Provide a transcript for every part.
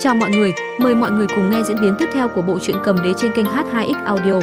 Chào mọi người, mời mọi người cùng nghe diễn biến tiếp theo của bộ truyện cầm đế trên kênh H2X Audio.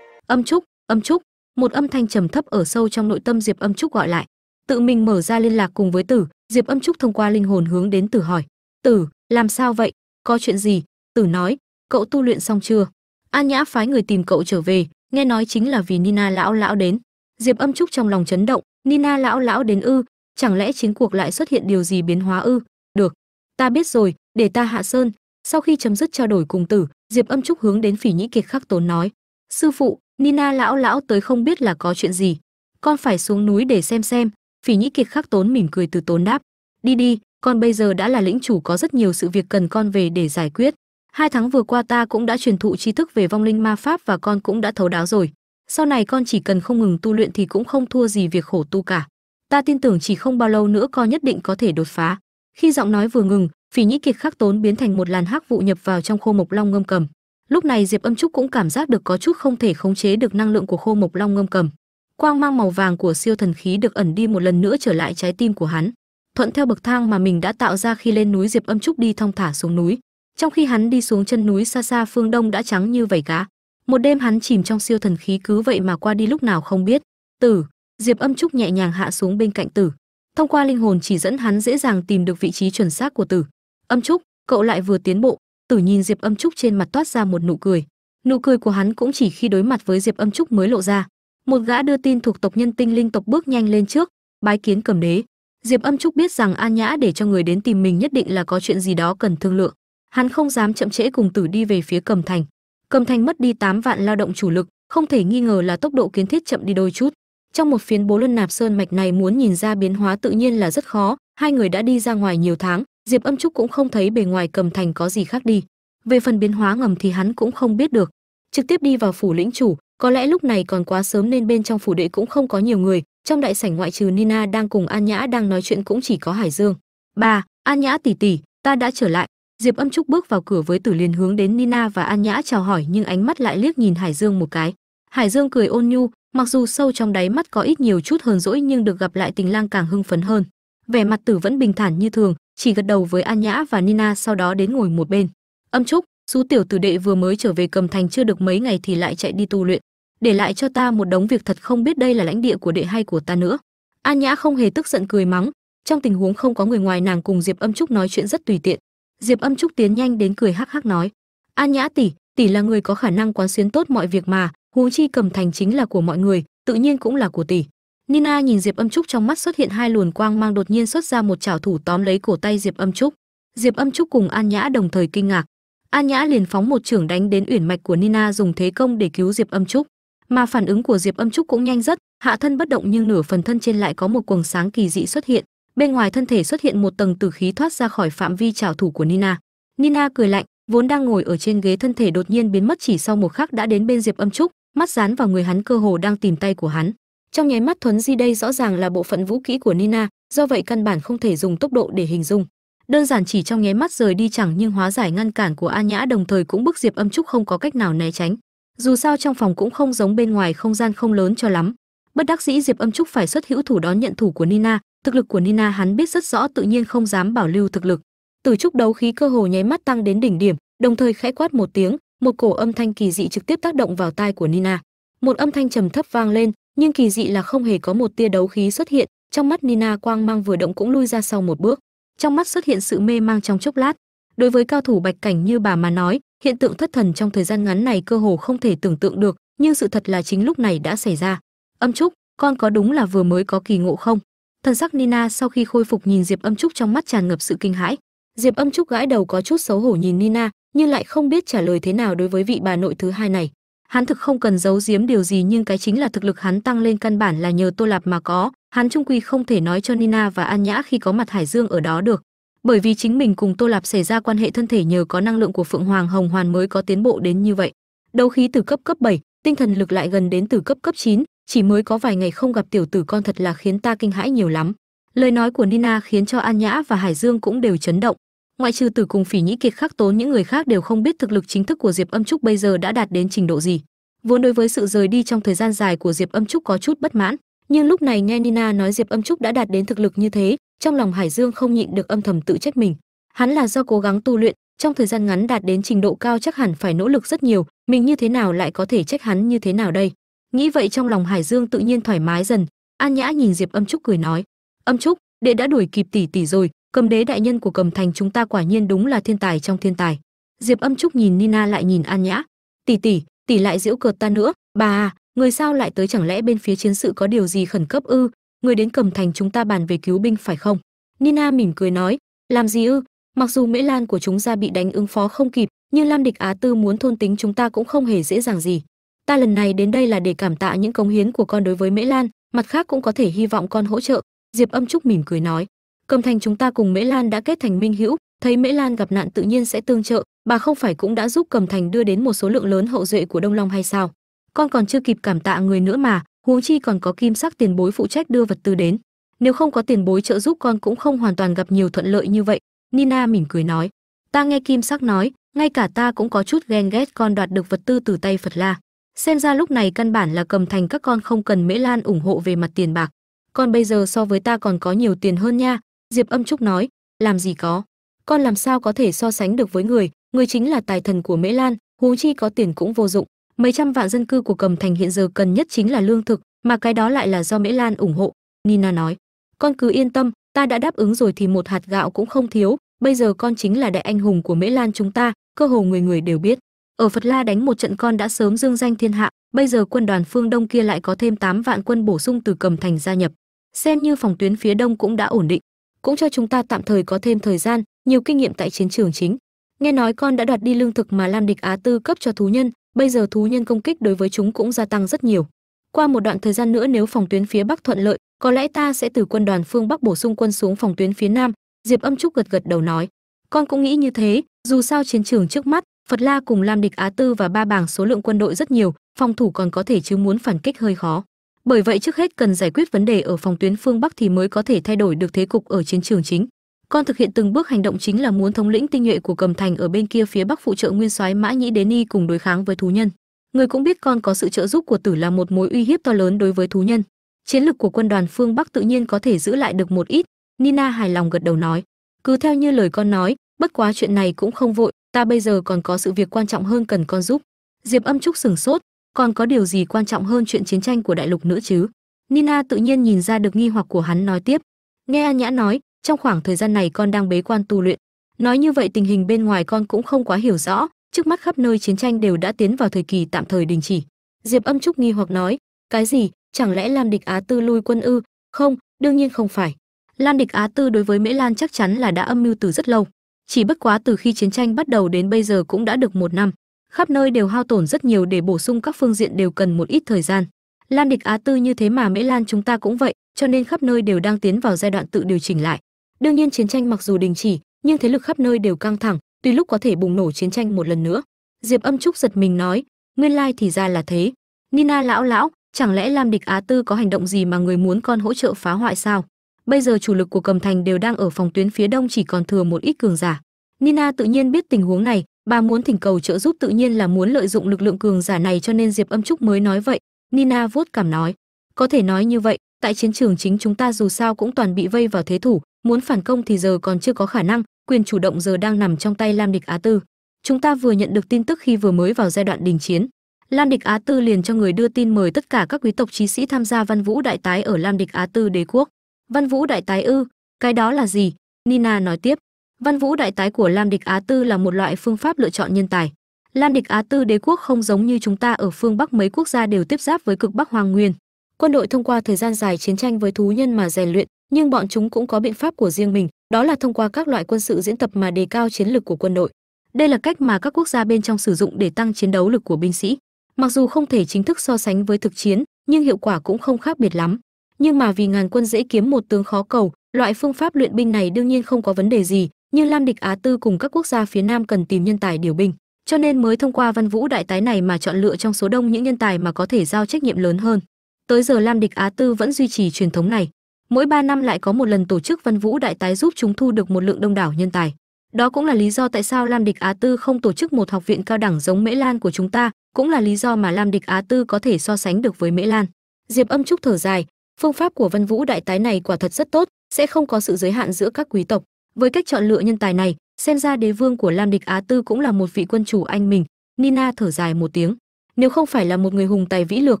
Âm Trúc, Âm Trúc, một âm thanh trầm thấp ở sâu trong nội tâm Diệp Âm Trúc gọi lại. Tự mình mở ra liên lạc cùng với Tử, Diệp Âm Trúc thông qua linh hồn hướng đến Tử hỏi: "Tử, làm sao vậy? Có chuyện gì?" Tử nói: "Cậu tu luyện xong chưa?" An Nhã phái người tìm cậu trở về, nghe nói chính là vì Nina lão lão đến. Diệp Âm Trúc trong lòng chấn động, Nina lão lão đến ư, chẳng lẽ chiến cuộc lại xuất hiện điều gì biến hóa ư? Được, ta biết rồi, để ta hạ sơn. Sau khi chấm dứt trao đổi cùng tử, Diệp Âm Trúc hướng đến Phỉ Nhĩ Kiệt Khắc Tốn nói: "Sư phụ, Nina lão lão tới không biết là có chuyện gì, con phải xuống núi để xem xem." Phỉ Nhĩ Kiệt Khắc Tốn mỉm cười từ tốn đáp: "Đi đi, con bây giờ đã là lĩnh chủ có rất nhiều sự việc cần con về để giải quyết. Hai tháng vừa qua ta cũng đã truyền thụ tri thức về vong linh ma pháp và con cũng đã thấu đáo rồi sau này con chỉ cần không ngừng tu luyện thì cũng không thua gì việc khổ tu cả. Ta tin tưởng chỉ không bao lâu nữa con nhất định có thể đột phá. Khi giọng nói vừa ngừng, phỉ nhĩ kiệt khắc tốn biến thành một làn hắc vụ nhập vào trong khô mộc long ngâm cầm. Lúc này diệp âm trúc cũng cảm giác được có chút không thể khống chế được năng lượng của khô mộc long ngâm cầm. Quang mang màu vàng của siêu thần khí được ẩn đi một lần nữa trở lại trái tim của hắn. Thuận theo bậc thang mà mình đã tạo ra khi lên núi, diệp âm trúc đi thong thả xuống núi. Trong khi hắn đi xuống chân núi, xa xa phương đông đã trắng như vảy cá một đêm hắn chìm trong siêu thần khí cứ vậy mà qua đi lúc nào không biết. Tử, diệp âm trúc nhẹ nhàng hạ xuống bên cạnh tử. Thông qua linh hồn chỉ dẫn hắn dễ dàng tìm được vị trí chuẩn xác của tử. Âm trúc, cậu lại vừa tiến bộ. Tử nhìn diệp âm trúc trên mặt toát ra một nụ cười. Nụ cười của hắn cũng chỉ khi đối mặt với diệp âm trúc mới lộ ra. Một gã đưa tin thuộc tộc nhân tinh linh tộc bước nhanh lên trước, bái kiến cầm đế. Diệp âm trúc biết rằng an nhã để cho người đến tìm mình nhất định là có chuyện gì đó cần thương lượng. Hắn không dám chậm trễ cùng tử đi về phía cầm thành cầm thành mất đi 8 vạn lao động chủ lực, không thể nghi ngờ là tốc độ kiến thiết chậm đi đôi chút. Trong một phiến bố luân nạp sơn mạch này muốn nhìn ra biến hóa tự nhiên là rất khó, hai người đã đi ra ngoài nhiều tháng, diệp âm trúc cũng không thấy bề ngoài cầm thành có gì khác đi. Về phần biến hóa ngầm thì hắn cũng không biết được. Trực tiếp đi vào phủ lĩnh chủ, có lẽ lúc này còn quá sớm nên bên trong phủ đệ cũng không có nhiều người, trong đại sảnh ngoại trừ nina đang cùng an nhã đang nói chuyện cũng chỉ có hải dương. Bà an nhã tỷ tỷ, ta đã trở lại diệp âm trúc bước vào cửa với tử liền hướng đến nina và an nhã chào hỏi, nhưng ánh mắt lại liếc nhìn hải dương một cái. Hải dương cười ôn nhu, mặc dù sâu trong đáy mắt có ít nhiều chút hờn dỗi nhưng được gặp lại tình lang càng hưng phấn hơn. Vẻ mặt tử vẫn bình thản như thường, chỉ gật đầu với an nhã và nina sau đó đến ngồi một bên. Âm trúc du tiểu tử đệ vừa mới trở về cầm thành chưa được mấy ngày thì lại chạy đi tu luyện. Để lại cho ta một đống việc thật không biết đây là lãnh địa của đệ hay của ta nữa. An nhã không hề tức giận cười mắng. Trong tình huống không có người ngoài nàng cùng diệp âm trúc nói chuyện rất tùy tiện diệp âm trúc tiến nhanh đến cười hắc hắc nói an nhã tỷ tỷ là người có khả năng quán xuyến tốt mọi việc mà, huống chi cầm thành chính là của mọi người, tự nhiên cũng là của tỷ. Nina nhìn diệp âm trúc trong mắt xuất hiện hai luồn quang mang đột nhiên xuất ra một chảo thủ tóm lấy cổ tay diệp âm trúc. Diệp âm trúc cùng an nhã đồng thời kinh ngạc. An nhã liền phóng một trưởng đánh đến uyển mạch của nina dùng thế công để cứu diệp âm trúc. Mà phản ứng của diệp âm trúc cũng nhanh rất, hạ thân bất động nhưng nửa phần thân trên lại có một quầng sáng kỳ dị xuất hiện bên ngoài thân thể xuất hiện một tầng tử khí thoát ra khỏi phạm vi trảo thủ của Nina. Nina cười lạnh, vốn đang ngồi ở trên ghế thân thể đột nhiên biến mất chỉ sau một khắc đã đến bên Diệp Âm Trúc, mắt dán vào người hắn cơ hồ đang tìm tay của hắn. Trong nháy mắt thuấn di đây rõ ràng là bộ phận vũ khí của Nina, do vậy căn bản không thể dùng tốc độ để hình dung. Đơn giản chỉ trong nháy mắt rời đi chẳng nhưng hóa giải ngăn cản của A Nhã đồng thời cũng bức Diệp Âm Trúc không có cách nào né tránh. Dù sao trong phòng cũng không giống bên ngoài không gian không lớn cho lắm. Bất đắc dĩ Diệp Âm Trúc phải xuất hữu thủ đón nhận thủ của Nina, thực lực của Nina hắn biết rất rõ tự nhiên không dám bảo lưu thực lực. từ trúc đấu khí cơ hồ nháy mắt tăng đến đỉnh điểm, đồng thời khẽ quát một tiếng, một cổ âm thanh kỳ dị trực tiếp tác động vào tai của Nina. Một âm thanh trầm thấp vang lên, nhưng kỳ dị là không hề có một tia đấu khí xuất hiện, trong mắt Nina quang mang vừa động cũng lui ra sau một bước. Trong mắt xuất hiện sự mê mang trong chốc lát. Đối với cao thủ bạch cảnh như bà mà nói, hiện tượng thất thần trong thời gian ngắn này cơ hồ không thể tưởng tượng được, nhưng sự thật là chính lúc này đã xảy ra. Âm Trúc, con có đúng là vừa mới có kỳ ngộ không? Thần sắc nina sau khi khôi phục nhìn diệp âm trúc trong mắt tràn ngập sự kinh hãi. Diệp âm trúc gãi đầu có chút xấu hổ nhìn nina nhưng lại không biết trả lời thế nào đối với vị bà nội thứ hai này. Hắn thực không cần giấu giếm điều gì nhưng cái chính là thực lực hắn tăng lên căn bản là nhờ tô lạp mà có. Hắn trung quy không thể nói cho nina và an nhã khi có mặt hải dương ở đó được. Bởi vì chính mình cùng tô lạp xảy ra quan hệ thân thể nhờ có năng lượng của phượng hoàng hồng hoàn mới có tiến bộ đến như vậy. Đấu khí từ cấp cấp 7, tinh thần lực lại gần đến từ cấp cấp 9, chỉ mới có vài ngày không gặp tiểu tử con thật là khiến ta kinh hãi nhiều lắm. Lời nói của nina khiến cho an nhã và hải dương cũng đều chấn động. Ngoại trừ tử cùng phỉ nhĩ kiệt khắc tốn những người khác đều không biết thực lực chính thức của diệp âm trúc bây giờ đã đạt đến trình độ gì. Vốn đối với sự rời đi trong thời gian dài của diệp âm trúc có chút bất mãn. Nhưng lúc này nghe nina nói diệp âm trúc đã đạt đến thực lực như thế, trong lòng hải dương không nhịn được âm thầm tự trách mình. Hắn là do cố gắng tu luyện, trong thời gian ngắn đạt đến trình độ cao chắc hẳn phải nỗ lực rất nhiều, mình như thế nào lại có thể trách hắn như thế nào đây? Nghĩ vậy trong lòng hải dương tự nhiên thoải mái dần. An nhã nhìn diệp âm trúc cười nói, âm trúc, đệ đã đuổi kịp tỷ tỷ rồi, cầm đế đại nhân của cầm thành chúng ta quả nhiên đúng là thiên tài trong thiên tài. Diệp âm trúc nhìn nina lại nhìn an nhã, tỷ tỷ tỷ lại giễu cợt ta nữa, bà à người sao lại tới chẳng lẽ bên phía chiến sự có điều gì khẩn cấp ư? Người đến cầm thành chúng ta bàn về cứu binh phải không? Nina mỉm cười nói, làm gì ư? Mặc dù mễ lan của chúng ta bị đánh ứng phó không kịp, nhưng lam địch á tư muốn thôn tính chúng ta cũng không hề dễ dàng gì ta lần này đến đây là để cảm tạ những cống hiến của con đối với mễ lan, mặt khác cũng có thể hy vọng con hỗ trợ. Diệp âm trúc mỉm cười nói. Cầm thành chúng ta cùng mễ lan đã kết thành minh hữu, thấy mễ lan gặp nạn tự nhiên sẽ tương trợ, bà không phải cũng đã giúp cầm thành đưa đến một số lượng lớn hậu duệ của đông long hay sao? Con còn chưa kịp cảm tạ người nữa mà, huống chi còn có kim sắc tiền bối phụ trách đưa vật tư đến. Nếu không có tiền bối trợ giúp con cũng không hoàn toàn gặp nhiều thuận lợi như vậy. Nina mỉm cười nói. Ta nghe kim sắc nói, ngay cả ta cũng có chút ghen ghét con đoạt được vật tư từ tay phật la xem ra lúc này căn bản là cầm thành các con không cần mễ lan ủng hộ về mặt tiền bạc. Con bây giờ so với ta còn có nhiều tiền hơn nha, diệp âm trúc nói. Làm gì có? Con làm sao có thể so sánh được với người? Người chính là tài thần của mễ lan, huống chi có tiền cũng vô dụng. Mấy trăm vạn dân cư của cầm thành hiện giờ cần nhất chính là lương thực, mà cái đó lại là do mễ lan ủng hộ, nina nói. Con cứ yên tâm, ta đã đáp ứng rồi thì một hạt gạo cũng không thiếu. Bây giờ con chính là đại anh hùng của mễ lan chúng ta, cơ hồ người người đều biết ở phật la đánh một trận con đã sớm dương danh thiên hạ, bây giờ quân đoàn phương đông kia lại có thêm 8 vạn quân bổ sung từ cầm thành gia nhập. Xem như phòng tuyến phía đông cũng đã ổn định. Cũng cho chúng ta tạm thời có thêm thời gian, nhiều kinh nghiệm tại chiến trường chính. Nghe nói con đã đoạt đi lương thực mà lam địch á tư cấp cho thú nhân, bây giờ thú nhân công kích đối với chúng cũng gia tăng rất nhiều. Qua một đoạn thời gian nữa nếu phòng tuyến phía bắc thuận lợi, có lẽ ta sẽ từ quân đoàn phương bắc bổ sung quân xuống phòng tuyến phía nam, diệp âm trúc gật gật đầu nói. Con cũng nghĩ như thế, dù sao chiến trường trước mắt phật la cùng lam địch á tư và ba bảng số lượng quân đội rất nhiều, phòng thủ còn có thể chứ muốn phản kích hơi khó. Bởi vậy trước hết cần giải quyết vấn đề ở phòng tuyến phương bắc thì mới có thể thay đổi được thế cục ở chiến trường chính. Con thực hiện từng bước hành động chính là muốn thống lĩnh tinh nhuệ của cầm thành ở bên kia phía bắc phụ trợ nguyên soái mã nhĩ đến y cùng đối kháng với thú nhân. Người cũng biết con có sự trợ giúp của tử là một mối uy hiếp to lớn đối với thú nhân. Chiến lực của quân đoàn phương bắc tự nhiên có thể giữ lại được một ít, nina hài lòng gật đầu nói. Cứ theo như lời con nói bất quá chuyện này cũng không vội, ta bây giờ còn có sự việc quan trọng hơn cần con giúp. Diệp âm trúc sừng sốt, còn có điều gì quan trọng hơn chuyện chiến tranh của đại lục nữa chứ? Nina tự nhiên nhìn ra được nghi hoặc của hắn nói tiếp. Nghe an nhã nói, trong khoảng thời gian này con đang bế quan tu luyện. Nói như vậy tình hình bên ngoài con cũng không quá hiểu rõ, trước mắt khắp nơi chiến tranh đều đã tiến vào thời kỳ tạm thời đình chỉ. Diệp âm trúc nghi hoặc nói, cái gì? Chẳng lẽ lam địch á tư lui quân ư? Không, đương nhiên không phải. Lam địch á tư đối với mễ lan chắc chắn là đã âm mưu từ rất lâu chỉ bất quá từ khi chiến tranh bắt đầu đến bây giờ cũng đã được một năm. Khắp nơi đều hao tổn rất nhiều để bổ sung các phương diện đều cần một ít thời gian. Lan địch á tư như thế mà mễ lan chúng ta cũng vậy, cho nên khắp nơi đều đang tiến vào giai đoạn tự điều chỉnh lại. Đương nhiên chiến tranh mặc dù đình chỉ, nhưng thế lực khắp nơi đều căng thẳng tùy lúc có thể bùng nổ chiến tranh một lần nữa. Diệp âm trúc giật mình nói, nguyên lai thì ra là thế. Nina lão lão, chẳng lẽ lam địch á tư có hành động gì mà người muốn con hỗ trợ phá hoại sao? Bây giờ chủ lực của cầm thành đều đang ở phòng tuyến phía đông chỉ còn thừa một ít cường giả. Nina tự nhiên biết tình huống này, bà muốn thỉnh cầu trợ giúp tự nhiên là muốn lợi dụng lực lượng cường giả này cho nên diệp âm trúc mới nói vậy. Nina vuốt cảm nói, có thể nói như vậy, tại chiến trường chính chúng ta dù sao cũng toàn bị vây vào thế thủ, muốn phản công thì giờ còn chưa có khả năng, quyền chủ động giờ đang nằm trong tay lam địch á tư. Chúng ta vừa nhận được tin tức khi vừa mới vào giai đoạn đình chiến. Lam địch á tư liền cho người đưa tin mời tất cả các quý tộc trí sĩ tham gia văn vũ đại tái ở lam địch á tư đế quốc văn vũ đại tái ư, cái đó là gì? Nina nói tiếp. Văn vũ đại tái của lam địch á tư là một loại phương pháp lựa chọn nhân tài. Lam địch á tư đế quốc không giống như chúng ta ở phương bắc mấy quốc gia đều tiếp giáp với cực bắc hoàng nguyên. Quân đội thông qua thời gian dài chiến tranh với thú nhân mà rèn luyện, nhưng bọn chúng cũng có biện pháp của riêng mình, đó là thông qua các loại quân sự diễn tập mà đề cao chiến lực của quân đội. Đây là cách mà các quốc gia bên trong sử dụng để tăng chiến đấu lực của binh sĩ. Mặc dù không thể chính thức so sánh với thực chiến, nhưng hiệu quả cũng không khác biệt lắm nhưng mà vì ngàn quân dễ kiếm một tướng khó cầu, loại phương pháp luyện binh này đương nhiên không có vấn đề gì nhưng lam địch á tư cùng các quốc gia phía nam cần tìm nhân tài điều binh. Cho nên mới thông qua văn vũ đại tái này mà chọn lựa trong số đông những nhân tài mà có thể giao trách nhiệm lớn hơn. Tới giờ lam địch á tư vẫn duy trì truyền thống này. Mỗi 3 năm lại có một lần tổ chức văn vũ đại tái giúp chúng thu được một lượng đông đảo nhân tài. Đó cũng là lý do tại sao lam địch á tư không tổ chức một học viện cao đẳng giống mễ lan của chúng ta, cũng là lý do mà lam địch á tư có thể so sánh được với mễ lan. Diệp âm trúc thở dài phương pháp của văn vũ đại tái này quả thật rất tốt, sẽ không có sự giới hạn giữa các quý tộc. Với cách chọn lựa nhân tài này, xem ra đế vương của lam địch á tư cũng là một vị quân chủ anh mình nina thở dài một tiếng. Nếu không phải là một người hùng tài vĩ lược,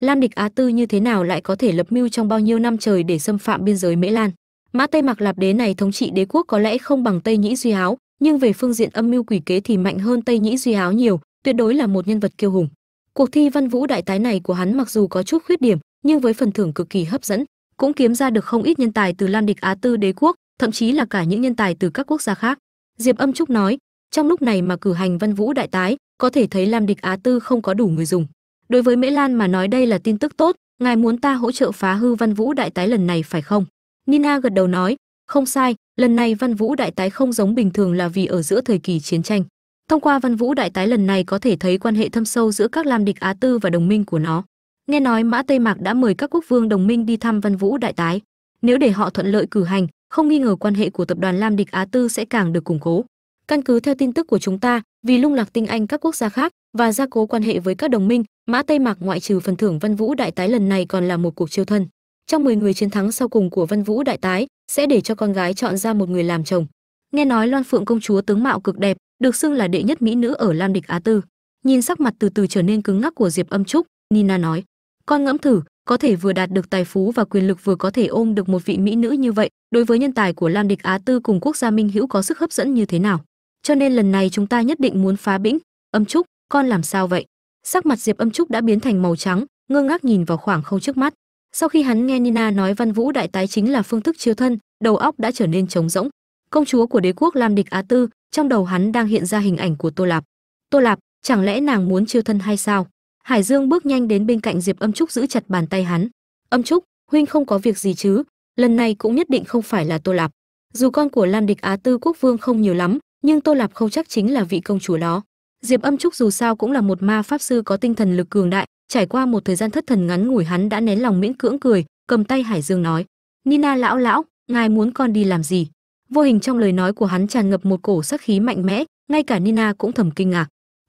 lam địch á tư như thế nào lại có thể lập mưu trong bao nhiêu năm trời để xâm phạm biên giới mễ lan? Mã tây mặc lạp đế này thống trị đế quốc có lẽ không bằng tây nhĩ duy áo nhưng về phương diện âm mưu quỷ kế thì mạnh hơn tây nhĩ duy áo nhiều, tuyệt đối là một nhân vật kiêu hùng. Cuộc thi văn vũ đại tái này của hắn mặc dù có chút khuyết điểm nhưng với phần thưởng cực kỳ hấp dẫn, cũng kiếm ra được không ít nhân tài từ Lan địch á tư đế quốc, thậm chí là cả những nhân tài từ các quốc gia khác. Diệp âm trúc nói, trong lúc này mà cử hành văn vũ đại tái, có thể thấy lam địch á tư không có đủ người dùng. Đối với mễ lan mà nói đây là tin tức tốt, ngài muốn ta hỗ trợ phá hư văn vũ đại tái lần này phải không? Nina gật đầu nói, không sai, lần này văn vũ đại tái không giống bình thường là vì ở giữa thời kỳ chiến tranh. Thông qua văn vũ đại tái lần này có thể thấy quan hệ thâm sâu giữa các lam địch á tư và đồng minh của nó nghe nói mã tây mạc đã mời các quốc vương đồng minh đi thăm văn vũ đại tái. Nếu để họ thuận lợi cử hành, không nghi ngờ quan hệ của tập đoàn lam địch á tư sẽ càng được củng cố. Căn cứ theo tin tức của chúng ta, vì lung lạc tinh anh các quốc gia khác và gia cố quan hệ với các đồng minh, mã tây mạc ngoại trừ phần thưởng văn vũ đại tái lần này còn là một cuộc chiêu thân. Trong 10 người chiến thắng sau cùng của văn vũ đại tái, sẽ để cho con gái chọn ra một người làm chồng. Nghe nói loan phượng công chúa tướng mạo cực đẹp, được xưng là đệ nhất mỹ nữ ở lam địch á tư. Nhìn sắc mặt từ từ trở nên cứng ngắc của diệp âm trúc, nina nói con ngẫm thử, có thể vừa đạt được tài phú và quyền lực vừa có thể ôm được một vị mỹ nữ như vậy, đối với nhân tài của lam địch á tư cùng quốc gia minh hữu có sức hấp dẫn như thế nào? Cho nên lần này chúng ta nhất định muốn phá bĩnh. Âm trúc, con làm sao vậy? Sắc mặt diệp âm trúc đã biến thành màu trắng, ngơ ngác nhìn vào khoảng không trước mắt. Sau khi hắn nghe nina nói văn vũ đại tái chính là phương thức chiêu thân, đầu óc đã trở nên trống rỗng. Công chúa của đế quốc lam địch á tư, trong đầu hắn đang hiện ra hình ảnh của tô lạp. Tô lạp, chẳng lẽ nàng muốn chiêu thân hay sao? Hải dương bước nhanh đến bên cạnh diệp âm trúc giữ chặt bàn tay hắn. Âm trúc, huynh không có việc gì chứ? Lần này cũng nhất định không phải là tô lạp. Dù con của Lan địch á tư quốc vương không nhiều lắm, nhưng tô lạp không chắc chính là vị công chúa đó. Diệp âm trúc dù sao cũng là một ma pháp sư có tinh thần lực cường đại, trải qua một thời gian thất thần ngắn ngủi hắn đã nén lòng miễn cưỡng cười, cầm tay hải dương nói, nina lão lão, ngài muốn con đi làm gì? Vô hình trong lời nói của hắn tràn ngập một cổ sắc khí mạnh mẽ, ngay cả nina cũng thầm kinh ngạc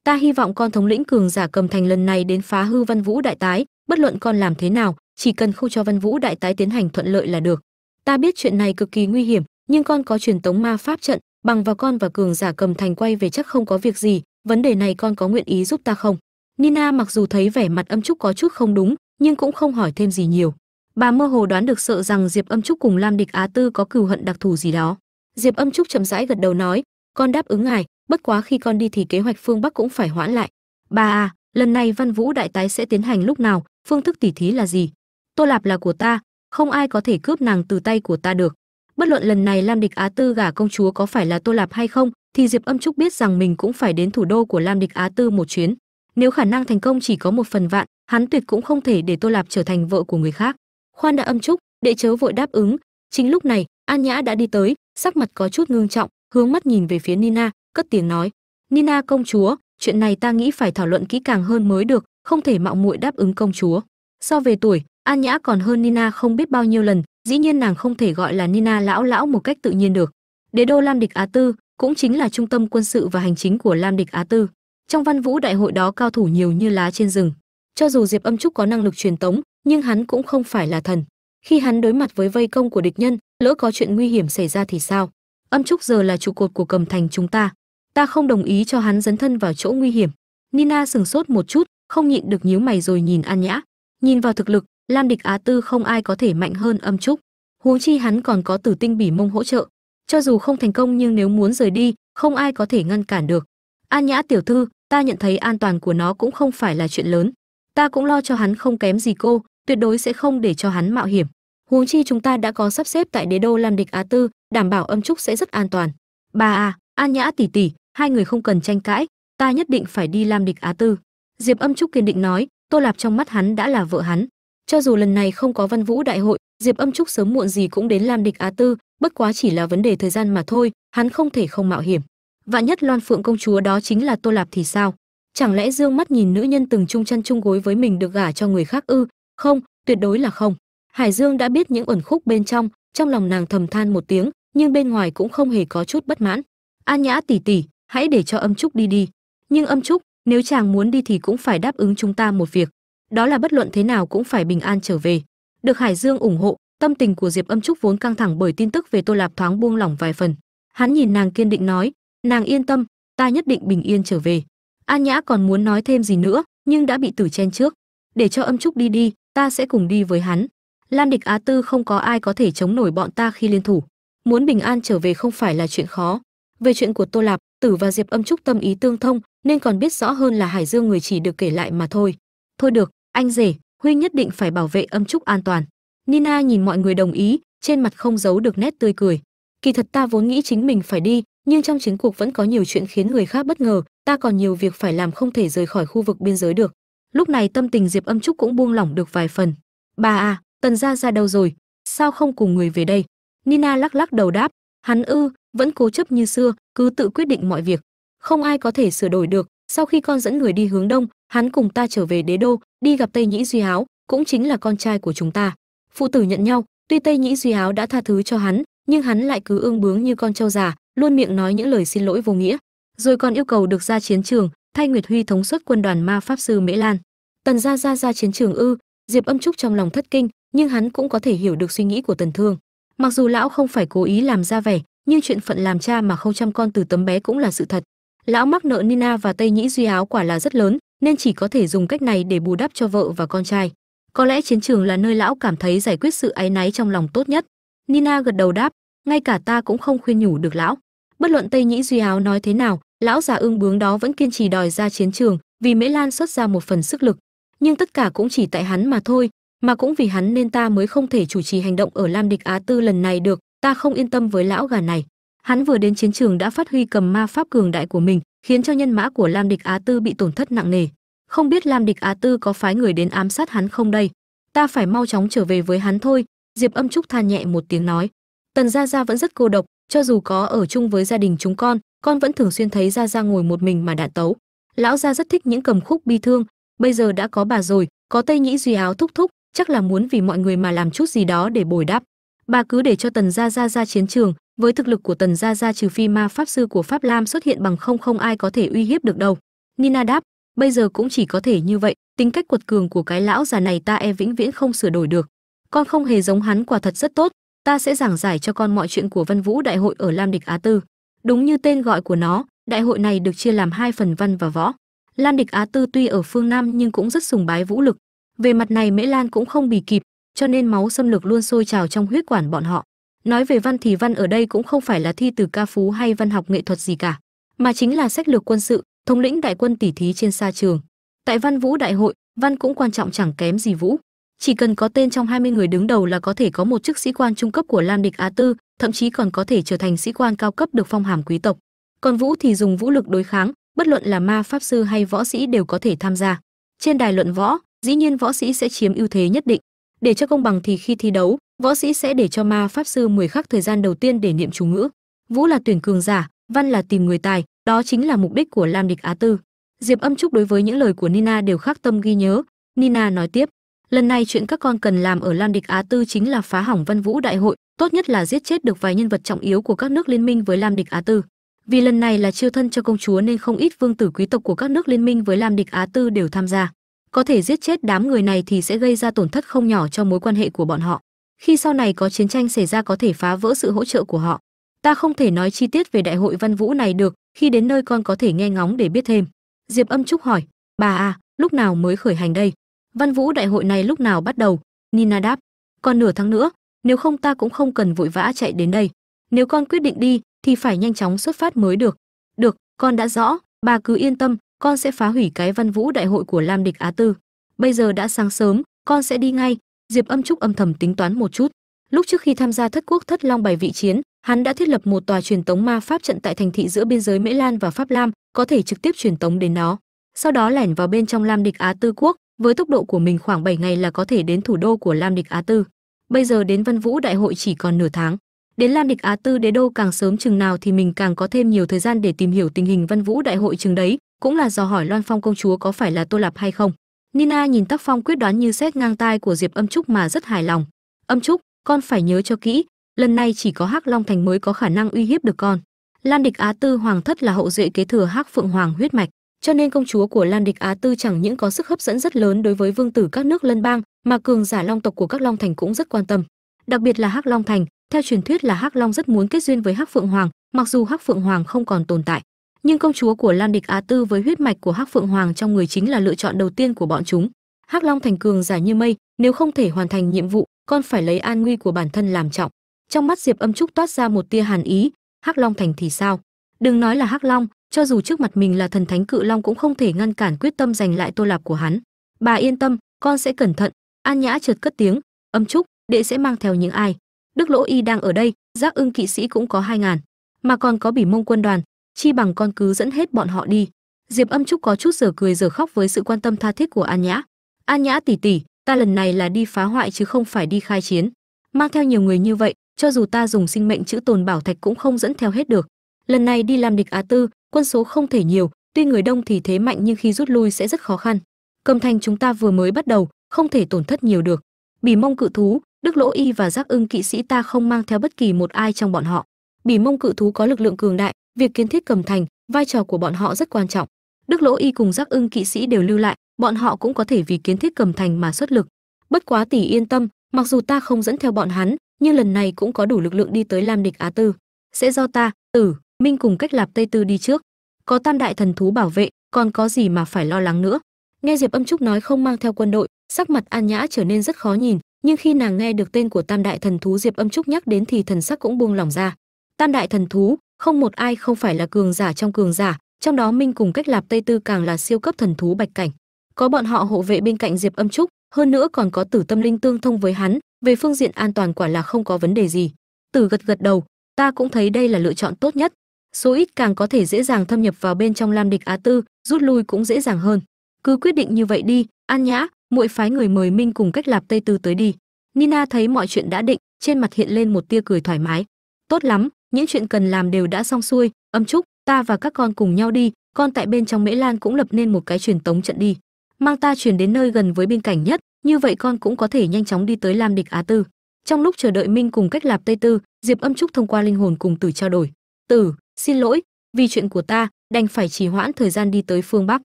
ta hy vọng con thống lĩnh cường giả cầm thành lần này đến phá hư văn vũ đại tái, bất luận con làm thế nào, chỉ cần không cho văn vũ đại tái tiến hành thuận lợi là được. Ta biết chuyện này cực kỳ nguy hiểm, nhưng con có truyền tống ma pháp trận, bằng vào con và cường giả cầm thành quay về chắc không có việc gì, vấn đề này con có nguyện ý giúp ta không? Nina mặc dù thấy vẻ mặt âm trúc có chút không đúng, nhưng cũng không hỏi thêm gì nhiều. Bà mơ hồ đoán được sợ rằng diệp âm trúc cùng lam địch á tư có cừu hận đặc thù gì đó. Diệp âm trúc chậm rãi gật đầu nói, con đáp ứng ngài bất quá khi con đi thì kế hoạch phương bắc cũng phải hoãn lại. Ba à lần này văn vũ đại tái sẽ tiến hành lúc nào? Phương thức tỉ thí là gì? Tô lạp là của ta, không ai có thể cướp nàng từ tay của ta được. Bất luận lần này lam địch á tư gả công chúa có phải là tô lạp hay không, thì diệp âm trúc biết rằng mình cũng phải đến thủ đô của lam địch á tư một chuyến. Nếu khả năng thành công chỉ có một phần vạn, hắn tuyệt cũng không thể để tô lạp trở thành vợ của người khác. Khoan đã âm trúc, đệ chớ vội đáp ứng. Chính lúc này, an nhã đã đi tới, sắc mặt có chút ngưng trọng, hướng mắt nhìn về phía nina cất tiếng nói, nina công chúa, chuyện này ta nghĩ phải thảo luận kỹ càng hơn mới được, không thể mạo muội đáp ứng công chúa. So về tuổi, an nhã còn hơn nina không biết bao nhiêu lần, dĩ nhiên nàng không thể gọi là nina lão lão một cách tự nhiên được. Đế đô lam địch á tư cũng chính là trung tâm quân sự và hành chính của lam địch á tư. Trong văn vũ đại hội đó cao thủ nhiều như lá trên rừng. Cho dù diệp âm trúc có năng lực truyền tống, nhưng hắn cũng không phải là thần. Khi hắn đối mặt với vây công của địch nhân, lỡ có chuyện nguy hiểm xảy ra thì sao? Âm trúc giờ là trụ cột của cầm thành chúng ta ta không đồng ý cho hắn dấn thân vào chỗ nguy hiểm. Nina sừng sốt một chút, không nhịn được nhíu mày rồi nhìn an nhã. Nhìn vào thực lực, lam địch á tư không ai có thể mạnh hơn âm trúc. Huống chi hắn còn có tử tinh bỉ mông hỗ trợ. Cho dù không thành công nhưng nếu muốn rời đi, không ai có thể ngăn cản được. An nhã tiểu thư, ta nhận thấy an toàn của nó cũng không phải là chuyện lớn. Ta cũng lo cho hắn không kém gì cô, tuyệt đối sẽ không để cho hắn mạo hiểm. Huống chi chúng ta đã có sắp xếp tại đế đô lam địch á tư, đảm bảo âm trúc sẽ rất an toàn. Bà à an nhã tỷ tỷ hai người không cần tranh cãi, ta nhất định phải đi lam địch á tư. Diệp âm trúc kiên định nói, tô lạp trong mắt hắn đã là vợ hắn. Cho dù lần này không có văn vũ đại hội, diệp âm trúc sớm muộn gì cũng đến lam địch á tư, bất quá chỉ là vấn đề thời gian mà thôi, hắn không thể không mạo hiểm. Vạn nhất loan phượng công chúa đó chính là tô lạp thì sao? Chẳng lẽ dương mắt nhìn nữ nhân từng chung chăn chung gối với mình được gả cho người khác ư? Không, tuyệt đối là không. Hải dương đã biết những ẩn khúc bên trong trong lòng nàng thầm than một tiếng, nhưng bên ngoài cũng không hề có chút bất mãn. An nhã tỷ tỷ hãy để cho âm trúc đi đi. Nhưng âm trúc, nếu chàng muốn đi thì cũng phải đáp ứng chúng ta một việc. Đó là bất luận thế nào cũng phải bình an trở về. Được hải dương ủng hộ, tâm tình của diệp âm trúc vốn căng thẳng bởi tin tức về tô lạp thoáng buông lỏng vài phần. Hắn nhìn nàng kiên định nói, nàng yên tâm, ta nhất định bình yên trở về. An nhã còn muốn nói thêm gì nữa, nhưng đã bị tử chen trước. Để cho âm trúc đi đi, ta sẽ cùng đi với hắn. Lan địch á tư không có ai có thể chống nổi bọn ta khi liên thủ. Muốn bình an trở về không phải là chuyện khó về chuyện của tô lạp, tử và diệp âm trúc tâm ý tương thông, nên còn biết rõ hơn là hải dương người chỉ được kể lại mà thôi. Thôi được, anh rể huynh nhất định phải bảo vệ âm trúc an toàn. Nina nhìn mọi người đồng ý, trên mặt không giấu được nét tươi cười. Kỳ thật ta vốn nghĩ chính mình phải đi, nhưng trong chiến cuộc vẫn có nhiều chuyện khiến người khác bất ngờ, ta còn nhiều việc phải làm không thể rời khỏi khu vực biên giới được. Lúc này tâm tình diệp âm trúc cũng buông lỏng được vài phần. Bà à tần gia ra đâu rồi? Sao không cùng người về đây? Nina lắc lắc đầu đáp. Hắn ư vẫn cố chấp như xưa, cứ tự quyết định mọi việc. Không ai có thể sửa đổi được, sau khi con dẫn người đi hướng đông, hắn cùng ta trở về đế đô, đi gặp tây nhĩ duy háo, cũng chính là con trai của chúng ta. Phụ tử nhận nhau, tuy tây nhĩ duy háo đã tha thứ cho hắn, nhưng hắn lại cứ ương bướng như con trâu già, luôn miệng nói những lời xin lỗi vô nghĩa. Rồi còn yêu cầu được ra chiến trường, thay nguyệt huy thống suất quân đoàn ma pháp sư mễ lan. Tần gia ra ra chiến trường ư? Diệp âm trúc trong lòng thất kinh, nhưng hắn cũng có thể hiểu được suy nghĩ của tần thương. Mặc dù lão không phải cố ý làm ra vẻ nhưng chuyện phận làm cha mà không chăm con từ tấm bé cũng là sự thật. Lão mắc nợ nina và tây nhĩ duy áo quả là rất lớn, nên chỉ có thể dùng cách này để bù đắp cho vợ và con trai. Có lẽ chiến trường là nơi lão cảm thấy giải quyết sự áy náy trong lòng tốt nhất. Nina gật đầu đáp, ngay cả ta cũng không khuyên nhủ được lão. Bất luận tây nhĩ duy áo nói thế nào, lão già ương bướng đó vẫn kiên trì đòi ra chiến trường vì mễ lan xuất ra một phần sức lực. Nhưng tất cả cũng chỉ tại hắn mà thôi, mà cũng vì hắn nên ta mới không thể chủ trì hành động ở lam địch á tư lần này được ta không yên tâm với lão gà này. Hắn vừa đến chiến trường đã phát huy cầm ma pháp cường đại của mình, khiến cho nhân mã của lam địch á tư bị tổn thất nặng nề. Không biết lam địch á tư có phái người đến ám sát hắn không đây? Ta phải mau chóng trở về với hắn thôi, diệp âm trúc than nhẹ một tiếng nói. Tần gia gia vẫn rất cô độc, cho dù có ở chung với gia đình chúng con con vẫn thường xuyên thấy gia gia ngồi một mình mà đạn tấu. Lão gia rất thích những cầm khúc bi thương, bây giờ đã có bà rồi, có tây nhĩ duy áo thúc thúc, chắc là muốn vì mọi người mà làm chút gì đó để bồi đáp bà cứ để cho tần gia gia ra chiến trường, với thực lực của tần gia gia trừ phi ma pháp sư của pháp lam xuất hiện bằng không không ai có thể uy hiếp được đâu. Nina đáp, bây giờ cũng chỉ có thể như vậy, tính cách quật cường của cái lão già này ta e vĩnh viễn không sửa đổi được. Con không hề giống hắn, quả thật rất tốt, ta sẽ giảng giải cho con mọi chuyện của văn vũ đại hội ở lam địch á tư. Đúng như tên gọi của nó, đại hội này được chia làm hai phần văn và võ. Lam địch á tư tuy ở phương nam nhưng cũng rất sùng bái vũ lực. Về mặt này mễ lan cũng không bì kịp cho nên máu xâm lược luôn sôi trào trong huyết quản bọn họ. Nói về văn thì văn ở đây cũng không phải là thi từ ca phú hay văn học nghệ thuật gì cả, mà chính là sách lược quân sự, thống lĩnh đại quân tỉ thí trên xa trường. Tại văn vũ đại hội, văn cũng quan trọng chẳng kém gì vũ. Chỉ cần có tên trong 20 người đứng đầu là có thể có một chức sĩ quan trung cấp của lam địch á tư, thậm chí còn có thể trở thành sĩ quan cao cấp được phong hàm quý tộc. Còn vũ thì dùng vũ lực đối kháng, bất luận là ma, pháp sư hay võ sĩ đều có thể tham gia. Trên đài luận võ, dĩ nhiên võ sĩ sẽ chiếm ưu thế nhất định để cho công bằng thì khi thi đấu, võ sĩ sẽ để cho ma pháp sư 10 khắc thời gian đầu tiên để niệm chú ngữ. Vũ là tuyển cường giả, văn là tìm người tài, đó chính là mục đích của lam địch á tư. Diệp âm trúc đối với những lời của nina đều khắc tâm ghi nhớ. Nina nói tiếp, lần này chuyện các con cần làm ở lam địch á tư chính là phá hỏng văn vũ đại hội, tốt nhất là giết chết được vài nhân vật trọng yếu của các nước liên minh với lam địch á tư. Vì lần này là chiêu thân cho công chúa nên không ít vương tử quý tộc của các nước liên minh với lam địch á tư đều tham gia có thể giết chết đám người này thì sẽ gây ra tổn thất không nhỏ cho mối quan hệ của bọn họ. Khi sau này có chiến tranh xảy ra có thể phá vỡ sự hỗ trợ của họ. Ta không thể nói chi tiết về đại hội văn vũ này được, khi đến nơi con có thể nghe ngóng để biết thêm. Diệp âm trúc hỏi, bà à lúc nào mới khởi hành đây? Văn vũ đại hội này lúc nào bắt đầu? Nina đáp, còn nửa tháng nữa, nếu không ta cũng không cần vội vã chạy đến đây. Nếu con quyết định đi, thì phải nhanh chóng xuất phát mới được. Được, con đã rõ, bà cứ yên tâm con sẽ phá hủy cái văn vũ đại hội của lam địch á tư. Bây giờ đã sáng sớm, con sẽ đi ngay. Diệp âm trúc âm thầm tính toán một chút. Lúc trước khi tham gia thất quốc thất long bày vị chiến, hắn đã thiết lập một tòa truyền tống ma pháp trận tại thành thị giữa biên giới mễ lan và pháp lam, có thể trực tiếp truyền tống đến nó. Sau đó lẻn vào bên trong lam địch á tư quốc, với tốc độ của mình khoảng 7 ngày là có thể đến thủ đô của lam địch á tư. Bây giờ đến văn vũ đại hội chỉ còn nửa tháng. Đến lam địch á tư đế đô càng sớm chừng nào thì mình càng có thêm nhiều thời gian để tìm hiểu tình hình văn vũ đại hội chừng đấy cũng là dò hỏi loan phong công chúa có phải là tô lạp hay không, nina nhìn tác phong quyết đoán như xét ngang tai của diệp âm trúc mà rất hài lòng. Âm trúc, con phải nhớ cho kỹ, lần này chỉ có hắc long thành mới có khả năng uy hiếp được con. Lan địch á tư hoàng thất là hậu duệ kế thừa hắc phượng hoàng huyết mạch, cho nên công chúa của lan địch á tư chẳng những có sức hấp dẫn rất lớn đối với vương tử các nước lân bang, mà cường giả long tộc của các long thành cũng rất quan tâm. Đặc biệt là hắc long thành, theo truyền thuyết là hắc long rất muốn kết duyên với hắc phượng hoàng, mặc dù hắc phượng hoàng không còn tồn tại nhưng công chúa của lan địch á tư với huyết mạch của hắc phượng hoàng trong người chính là lựa chọn đầu tiên của bọn chúng. Hắc long thành cường giả như mây, nếu không thể hoàn thành nhiệm vụ, con phải lấy an nguy của bản thân làm trọng. Trong mắt diệp âm trúc toát ra một tia hàn ý, hắc long thành thì sao? Đừng nói là hắc long, cho dù trước mặt mình là thần thánh cự long cũng không thể ngăn cản quyết tâm giành lại tô lạp của hắn. Bà yên tâm, con sẽ cẩn thận. An nhã chợt cất tiếng, âm trúc, đệ sẽ mang theo những ai? Đức lỗ y đang ở đây, giác ưng kỵ sĩ cũng có hai ngàn, mà còn có bỉ mông quân đoàn chi bằng con cứ dẫn hết bọn họ đi. Diệp âm trúc có chút giờ cười giờ khóc với sự quan tâm tha thiết của an nhã. An nhã tỷ tỷ ta lần này là đi phá hoại chứ không phải đi khai chiến. Mang theo nhiều người như vậy, cho dù ta dùng sinh mệnh chữ tồn bảo thạch cũng không dẫn theo hết được. Lần này đi làm địch á tư, quân số không thể nhiều, tuy người đông thì thế mạnh nhưng khi rút lui sẽ rất khó khăn. Cầm thành chúng ta vừa mới bắt đầu, không thể tổn thất nhiều được. Bỉ mông cự thú, đức lỗ y và giác ưng kỵ sĩ ta không mang theo bất kỳ một ai trong bọn họ. Bỉ mông cự thú có lực lượng cường đại việc kiến thiết cầm thành, vai trò của bọn họ rất quan trọng. Đức lỗ y cùng giác ưng kỵ sĩ đều lưu lại, bọn họ cũng có thể vì kiến thiết cầm thành mà xuất lực. Bất quá tỷ yên tâm, mặc dù ta không dẫn theo bọn hắn, nhưng lần này cũng có đủ lực lượng đi tới lam địch á tư. Sẽ do ta tử minh cùng cách lạp tây tư đi trước. Có tam đại thần thú bảo vệ, còn có gì mà phải lo lắng nữa? Nghe diệp âm trúc nói không mang theo quân đội, sắc mặt an nhã trở nên rất khó nhìn, nhưng khi nàng nghe được tên của tam đại thần thú diệp âm trúc nhắc đến thì thần sắc cũng buông lỏng ra. Tam đại thần thú không một ai không phải là cường giả trong cường giả, trong đó minh cùng cách lạp tây tư càng là siêu cấp thần thú bạch cảnh. Có bọn họ hộ vệ bên cạnh diệp âm trúc, hơn nữa còn có tử tâm linh tương thông với hắn, về phương diện an toàn quả là không có vấn đề gì. Tử gật gật đầu, ta cũng thấy đây là lựa chọn tốt nhất. Số ít càng có thể dễ dàng thâm nhập vào bên trong lam địch á tư, rút lui cũng dễ dàng hơn. Cứ quyết định như vậy đi, an nhã, muội phái người mời minh cùng cách lạp tây tư tới đi. Nina thấy mọi chuyện đã định, trên mặt hiện lên một tia cười thoải mái. Tốt lắm những chuyện cần làm đều đã xong xuôi. Âm trúc, ta và các con cùng nhau đi. Con tại bên trong mễ lan cũng lập nên một cái truyền tống trận đi. Mang ta chuyển đến nơi gần với biên cảnh nhất, như vậy con cũng có thể nhanh chóng đi tới lam địch á tư. Trong lúc chờ đợi minh cùng cách lạp tây tư, diệp âm trúc thông qua linh hồn cùng tử trao đổi. Tử, xin lỗi, vì chuyện của ta, đành phải trì hoãn thời gian đi tới phương bắc.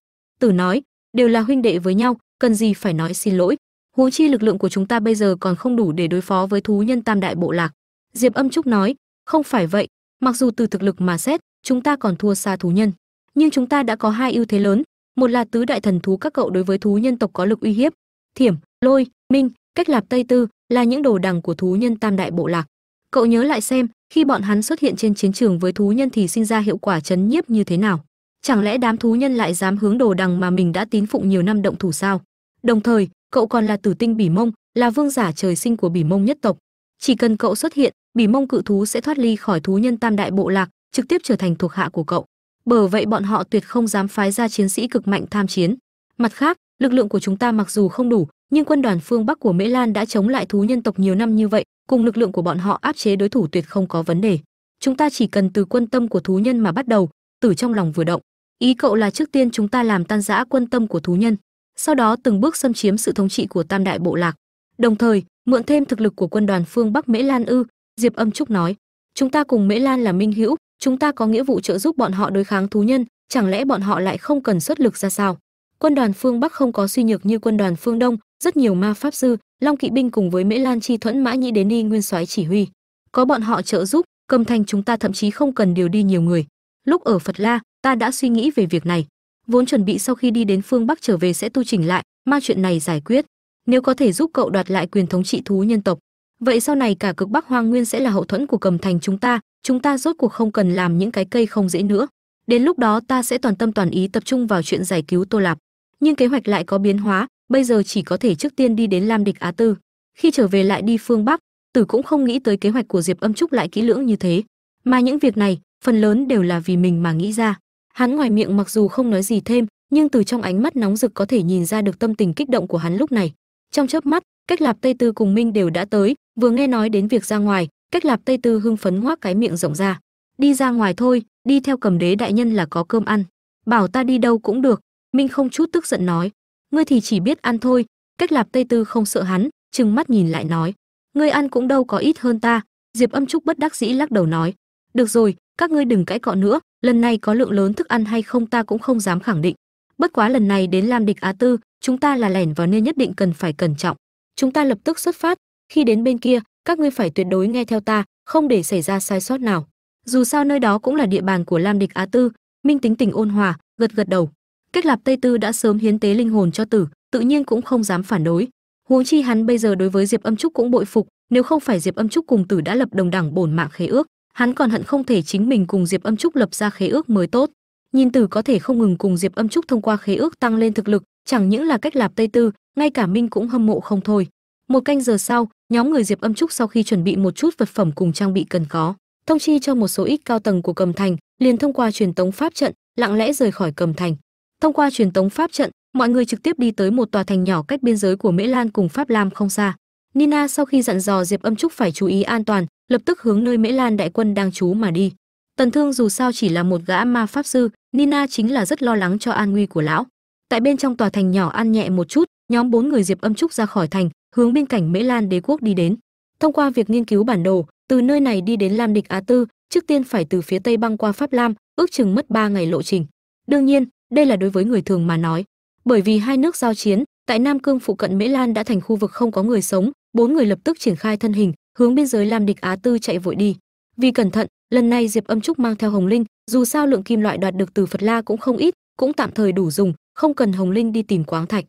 Tử nói, đều là huynh đệ với nhau, cần gì phải nói xin lỗi. Huống chi lực lượng của chúng ta bây giờ còn không đủ để đối phó với thú nhân tam đại bộ lạc. Diệp âm trúc nói không phải vậy, mặc dù từ thực lực mà xét, chúng ta còn thua xa thú nhân. Nhưng chúng ta đã có hai ưu thế lớn, một là tứ đại thần thú các cậu đối với thú nhân tộc có lực uy hiếp, thiểm, lôi, minh, cách lạp tây tư là những đồ đằng của thú nhân tam đại bộ lạc. Cậu nhớ lại xem, khi bọn hắn xuất hiện trên chiến trường với thú nhân thì sinh ra hiệu quả chấn nhiếp như thế nào. Chẳng lẽ đám thú nhân lại dám hướng đồ đằng mà mình đã tín phụng nhiều năm động thủ sao? Đồng thời, cậu còn là tử tinh bỉ mông, là vương giả trời sinh của bỉ mông nhất tộc. Chỉ cần cậu xuất hiện bỉ mông cự thú sẽ thoát ly khỏi thú nhân tam đại bộ lạc, trực tiếp trở thành thuộc hạ của cậu. Bởi vậy bọn họ tuyệt không dám phái ra chiến sĩ cực mạnh tham chiến. Mặt khác, lực lượng của chúng ta mặc dù không đủ, nhưng quân đoàn phương bắc của mễ lan đã chống lại thú nhân tộc nhiều năm như vậy, cùng lực lượng của bọn họ áp chế đối thủ tuyệt không có vấn đề. Chúng ta chỉ cần từ quân tâm của thú nhân mà bắt đầu tử trong lòng vừa động. Ý cậu là trước tiên chúng ta làm tan rã quân tâm của thú nhân, sau đó từng bước xâm chiếm sự thống trị của tam đại bộ lạc. Đồng thời, mượn thêm thực lực của quân đoàn phương bắc mễ lan ư diệp âm trúc nói, chúng ta cùng mễ lan là minh hữu, chúng ta có nghĩa vụ trợ giúp bọn họ đối kháng thú nhân, chẳng lẽ bọn họ lại không cần xuất lực ra sao? Quân đoàn phương bắc không có suy nhược như quân đoàn phương đông, rất nhiều ma pháp sư, long kỵ binh cùng với mễ lan chi thuẫn mã nhĩ đến đi nguyên soái chỉ huy. Có bọn họ trợ giúp, cầm thành chúng ta thậm chí không cần điều đi nhiều người. Lúc ở phật la, ta đã suy nghĩ về việc này. Vốn chuẩn bị sau khi đi đến phương bắc trở về sẽ tu chỉnh lại, ma chuyện này giải quyết. Nếu có thể giúp cậu đoạt lại quyền thống trị thú nhân tộc vậy sau này cả cực bắc hoang nguyên sẽ là hậu thuẫn của cầm thành chúng ta chúng ta rốt cuộc không cần làm những cái cây không dễ nữa. Đến lúc đó ta sẽ toàn tâm toàn ý tập trung vào chuyện giải cứu tô lạp. Nhưng kế hoạch lại có biến hóa, bây giờ chỉ có thể trước tiên đi đến lam địch á tư. Khi trở về lại đi phương bắc, tử cũng không nghĩ tới kế hoạch của diệp âm trúc lại kỹ lưỡng như thế. Mà những việc này, phần lớn đều là vì mình mà nghĩ ra. Hắn ngoài miệng mặc dù không nói gì thêm, nhưng từ trong ánh mắt nóng rực có thể nhìn ra được tâm tình kích động của hắn lúc này. Trong chớp mắt, cách lạp tây tư cùng minh đều đã tới vừa nghe nói đến việc ra ngoài, cách lạp tây tư hưng phấn ngoác cái miệng rộng ra. Đi ra ngoài thôi, đi theo cầm đế đại nhân là có cơm ăn. Bảo ta đi đâu cũng được. Minh không chút tức giận nói. Ngươi thì chỉ biết ăn thôi. Cách lạp tây tư không sợ hắn trừng mắt nhìn lại nói. Ngươi ăn cũng đâu có ít hơn ta. Diệp âm trúc bất đắc dĩ lắc đầu nói. Được rồi, các ngươi đừng cãi cọ nữa. Lần này có lượng lớn thức ăn hay không ta cũng không dám khẳng định. Bất quá lần này đến lam địch á tư, chúng ta là lẻn vào nên nhất định cần phải cẩn trọng. Chúng ta lập tức xuất phát khi đến bên kia, các ngươi phải tuyệt đối nghe theo ta, không để xảy ra sai sót nào. Dù sao nơi đó cũng là địa bàn của lam địch á tư, minh tính tình ôn hòa, gật gật đầu. Cách lạp tây tư đã sớm hiến tế linh hồn cho tử, tự nhiên cũng không dám phản đối. Huống chi hắn bây giờ đối với diệp âm trúc cũng bội phục, nếu không phải diệp âm trúc cùng tử đã lập đồng đẳng bổn mạng khế ước, hắn còn hận không thể chính mình cùng diệp âm trúc lập ra khế ước mới tốt. Nhìn tử có thể không ngừng cùng diệp âm trúc thông qua khế ước tăng lên thực lực, chẳng những là cách lạp tây tư, ngay cả minh cũng hâm mộ không thôi một canh giờ sau, nhóm người diệp âm trúc sau khi chuẩn bị một chút vật phẩm cùng trang bị cần có, thông chi cho một số ít cao tầng của cầm thành, liền thông qua truyền tống pháp trận, lặng lẽ rời khỏi cầm thành. Thông qua truyền tống pháp trận, mọi người trực tiếp đi tới một tòa thành nhỏ cách biên giới của mễ lan cùng pháp lam không xa. Nina sau khi dặn dò diệp âm trúc phải chú ý an toàn, lập tức hướng nơi mễ lan đại quân đang trú mà đi. Tần thương dù sao chỉ là một gã ma pháp sư, nina chính là rất lo lắng cho an nguy của lão. Tại bên trong tòa thành nhỏ ăn nhẹ một chút, nhóm bốn người diệp âm trúc ra khỏi thành hướng bên cảnh mễ lan đế quốc đi đến. Thông qua việc nghiên cứu bản đồ, từ nơi này đi đến lam địch á tư, trước tiên phải từ phía tây băng qua pháp lam, ước chừng mất 3 ngày lộ trình. Đương nhiên, đây là đối với người thường mà nói. Bởi vì hai nước giao chiến, tại nam cương phụ cận mễ lan đã thành khu vực không có người sống, bốn người lập tức triển khai thân hình, hướng biên giới lam địch á tư chạy vội đi. Vì cẩn thận, lần này diệp âm trúc mang theo hồng linh, dù sao lượng kim loại đoạt được từ phật la cũng không ít, cũng tạm thời đủ dùng, không cần hồng linh đi tìm quáng thạch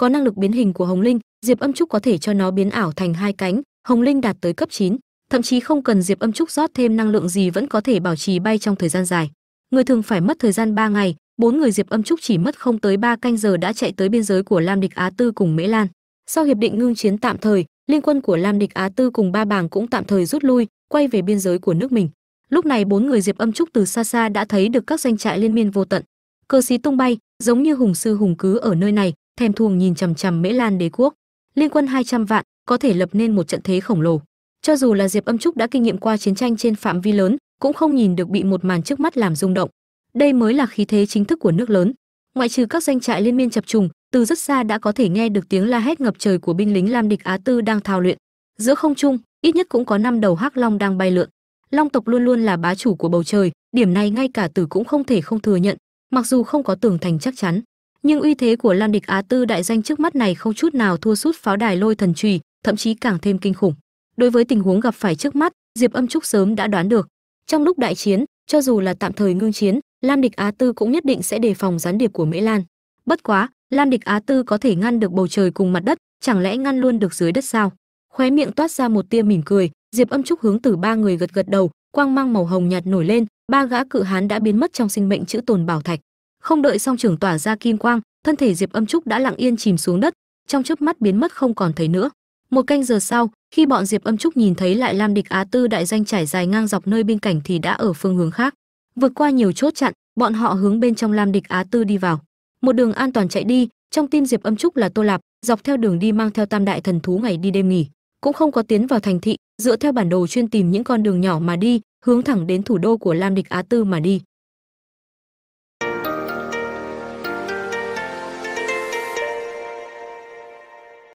có năng lực biến hình của hồng linh diệp âm trúc có thể cho nó biến ảo thành hai cánh hồng linh đạt tới cấp 9, thậm chí không cần diệp âm trúc rót thêm năng lượng gì vẫn có thể bảo trì bay trong thời gian dài. Người thường phải mất thời gian 3 ngày bốn người diệp âm trúc chỉ mất không tới 3 canh giờ đã chạy tới biên giới của lam địch á tư cùng mễ lan. Sau hiệp định ngưng chiến tạm thời liên quân của lam địch á tư cùng ba bàng cũng tạm thời rút lui quay về biên giới của nước mình. Lúc này bốn người diệp âm trúc từ xa xa đã thấy được các doanh trại liên miên vô tận. Cơ sĩ tung bay giống như hùng sư hùng cứ ở nơi này thèm thuồng nhìn chằm chằm mễ lan đế quốc. Liên quân 200 vạn, có thể lập nên một trận thế khổng lồ. Cho dù là diệp âm trúc đã kinh nghiệm qua chiến tranh trên phạm vi lớn, cũng không nhìn được bị một màn trước mắt làm rung động. Đây mới là khí thế chính thức của nước lớn. Ngoại trừ các doanh trại liên miên chập trùng, từ rất xa đã có thể nghe được tiếng la hét ngập trời của binh lính lam địch á tư đang thao luyện. Giữa không trung, ít nhất cũng có năm đầu hắc long đang bay lượn. Long tộc luôn luôn là bá chủ của bầu trời, điểm này ngay cả tử cũng không thể không thừa nhận, mặc dù không có tường thành chắc chắn nhưng uy thế của lam địch á tư đại danh trước mắt này không chút nào thua sút pháo đài lôi thần trùy thậm chí càng thêm kinh khủng. Đối với tình huống gặp phải trước mắt, diệp âm trúc sớm đã đoán được. Trong lúc đại chiến, cho dù là tạm thời ngưng chiến lam địch á tư cũng nhất định sẽ đề phòng gián điệp của mễ lan. Bất quá lam địch á tư có thể ngăn được bầu trời cùng mặt đất, chẳng lẽ ngăn luôn được dưới đất sao? Khóe miệng toát ra một tia mỉm cười, diệp âm trúc hướng từ ba người gật gật đầu, quang mang màu hồng nhạt nổi lên, ba gã cự hán đã biến mất trong sinh mệnh chữ tồn bảo thạch không đợi song trưởng tỏa ra kim quang, thân thể diệp âm trúc đã lặng yên chìm xuống đất, trong chớp mắt biến mất không còn thấy nữa. Một canh giờ sau, khi bọn diệp âm trúc nhìn thấy lại lam địch á tư đại danh trải dài ngang dọc nơi bên cảnh thì đã ở phương hướng khác. Vượt qua nhiều chốt chặn, bọn họ hướng bên trong lam địch á tư đi vào. Một đường an toàn chạy đi, trong tim diệp âm trúc là tô lạp, dọc theo đường đi mang theo tam đại thần thú ngày đi đêm nghỉ. Cũng không có tiến vào thành thị, dựa theo bản đồ chuyên tìm những con đường nhỏ mà đi, hướng thẳng đến thủ đô của lam địch á tư mà đi.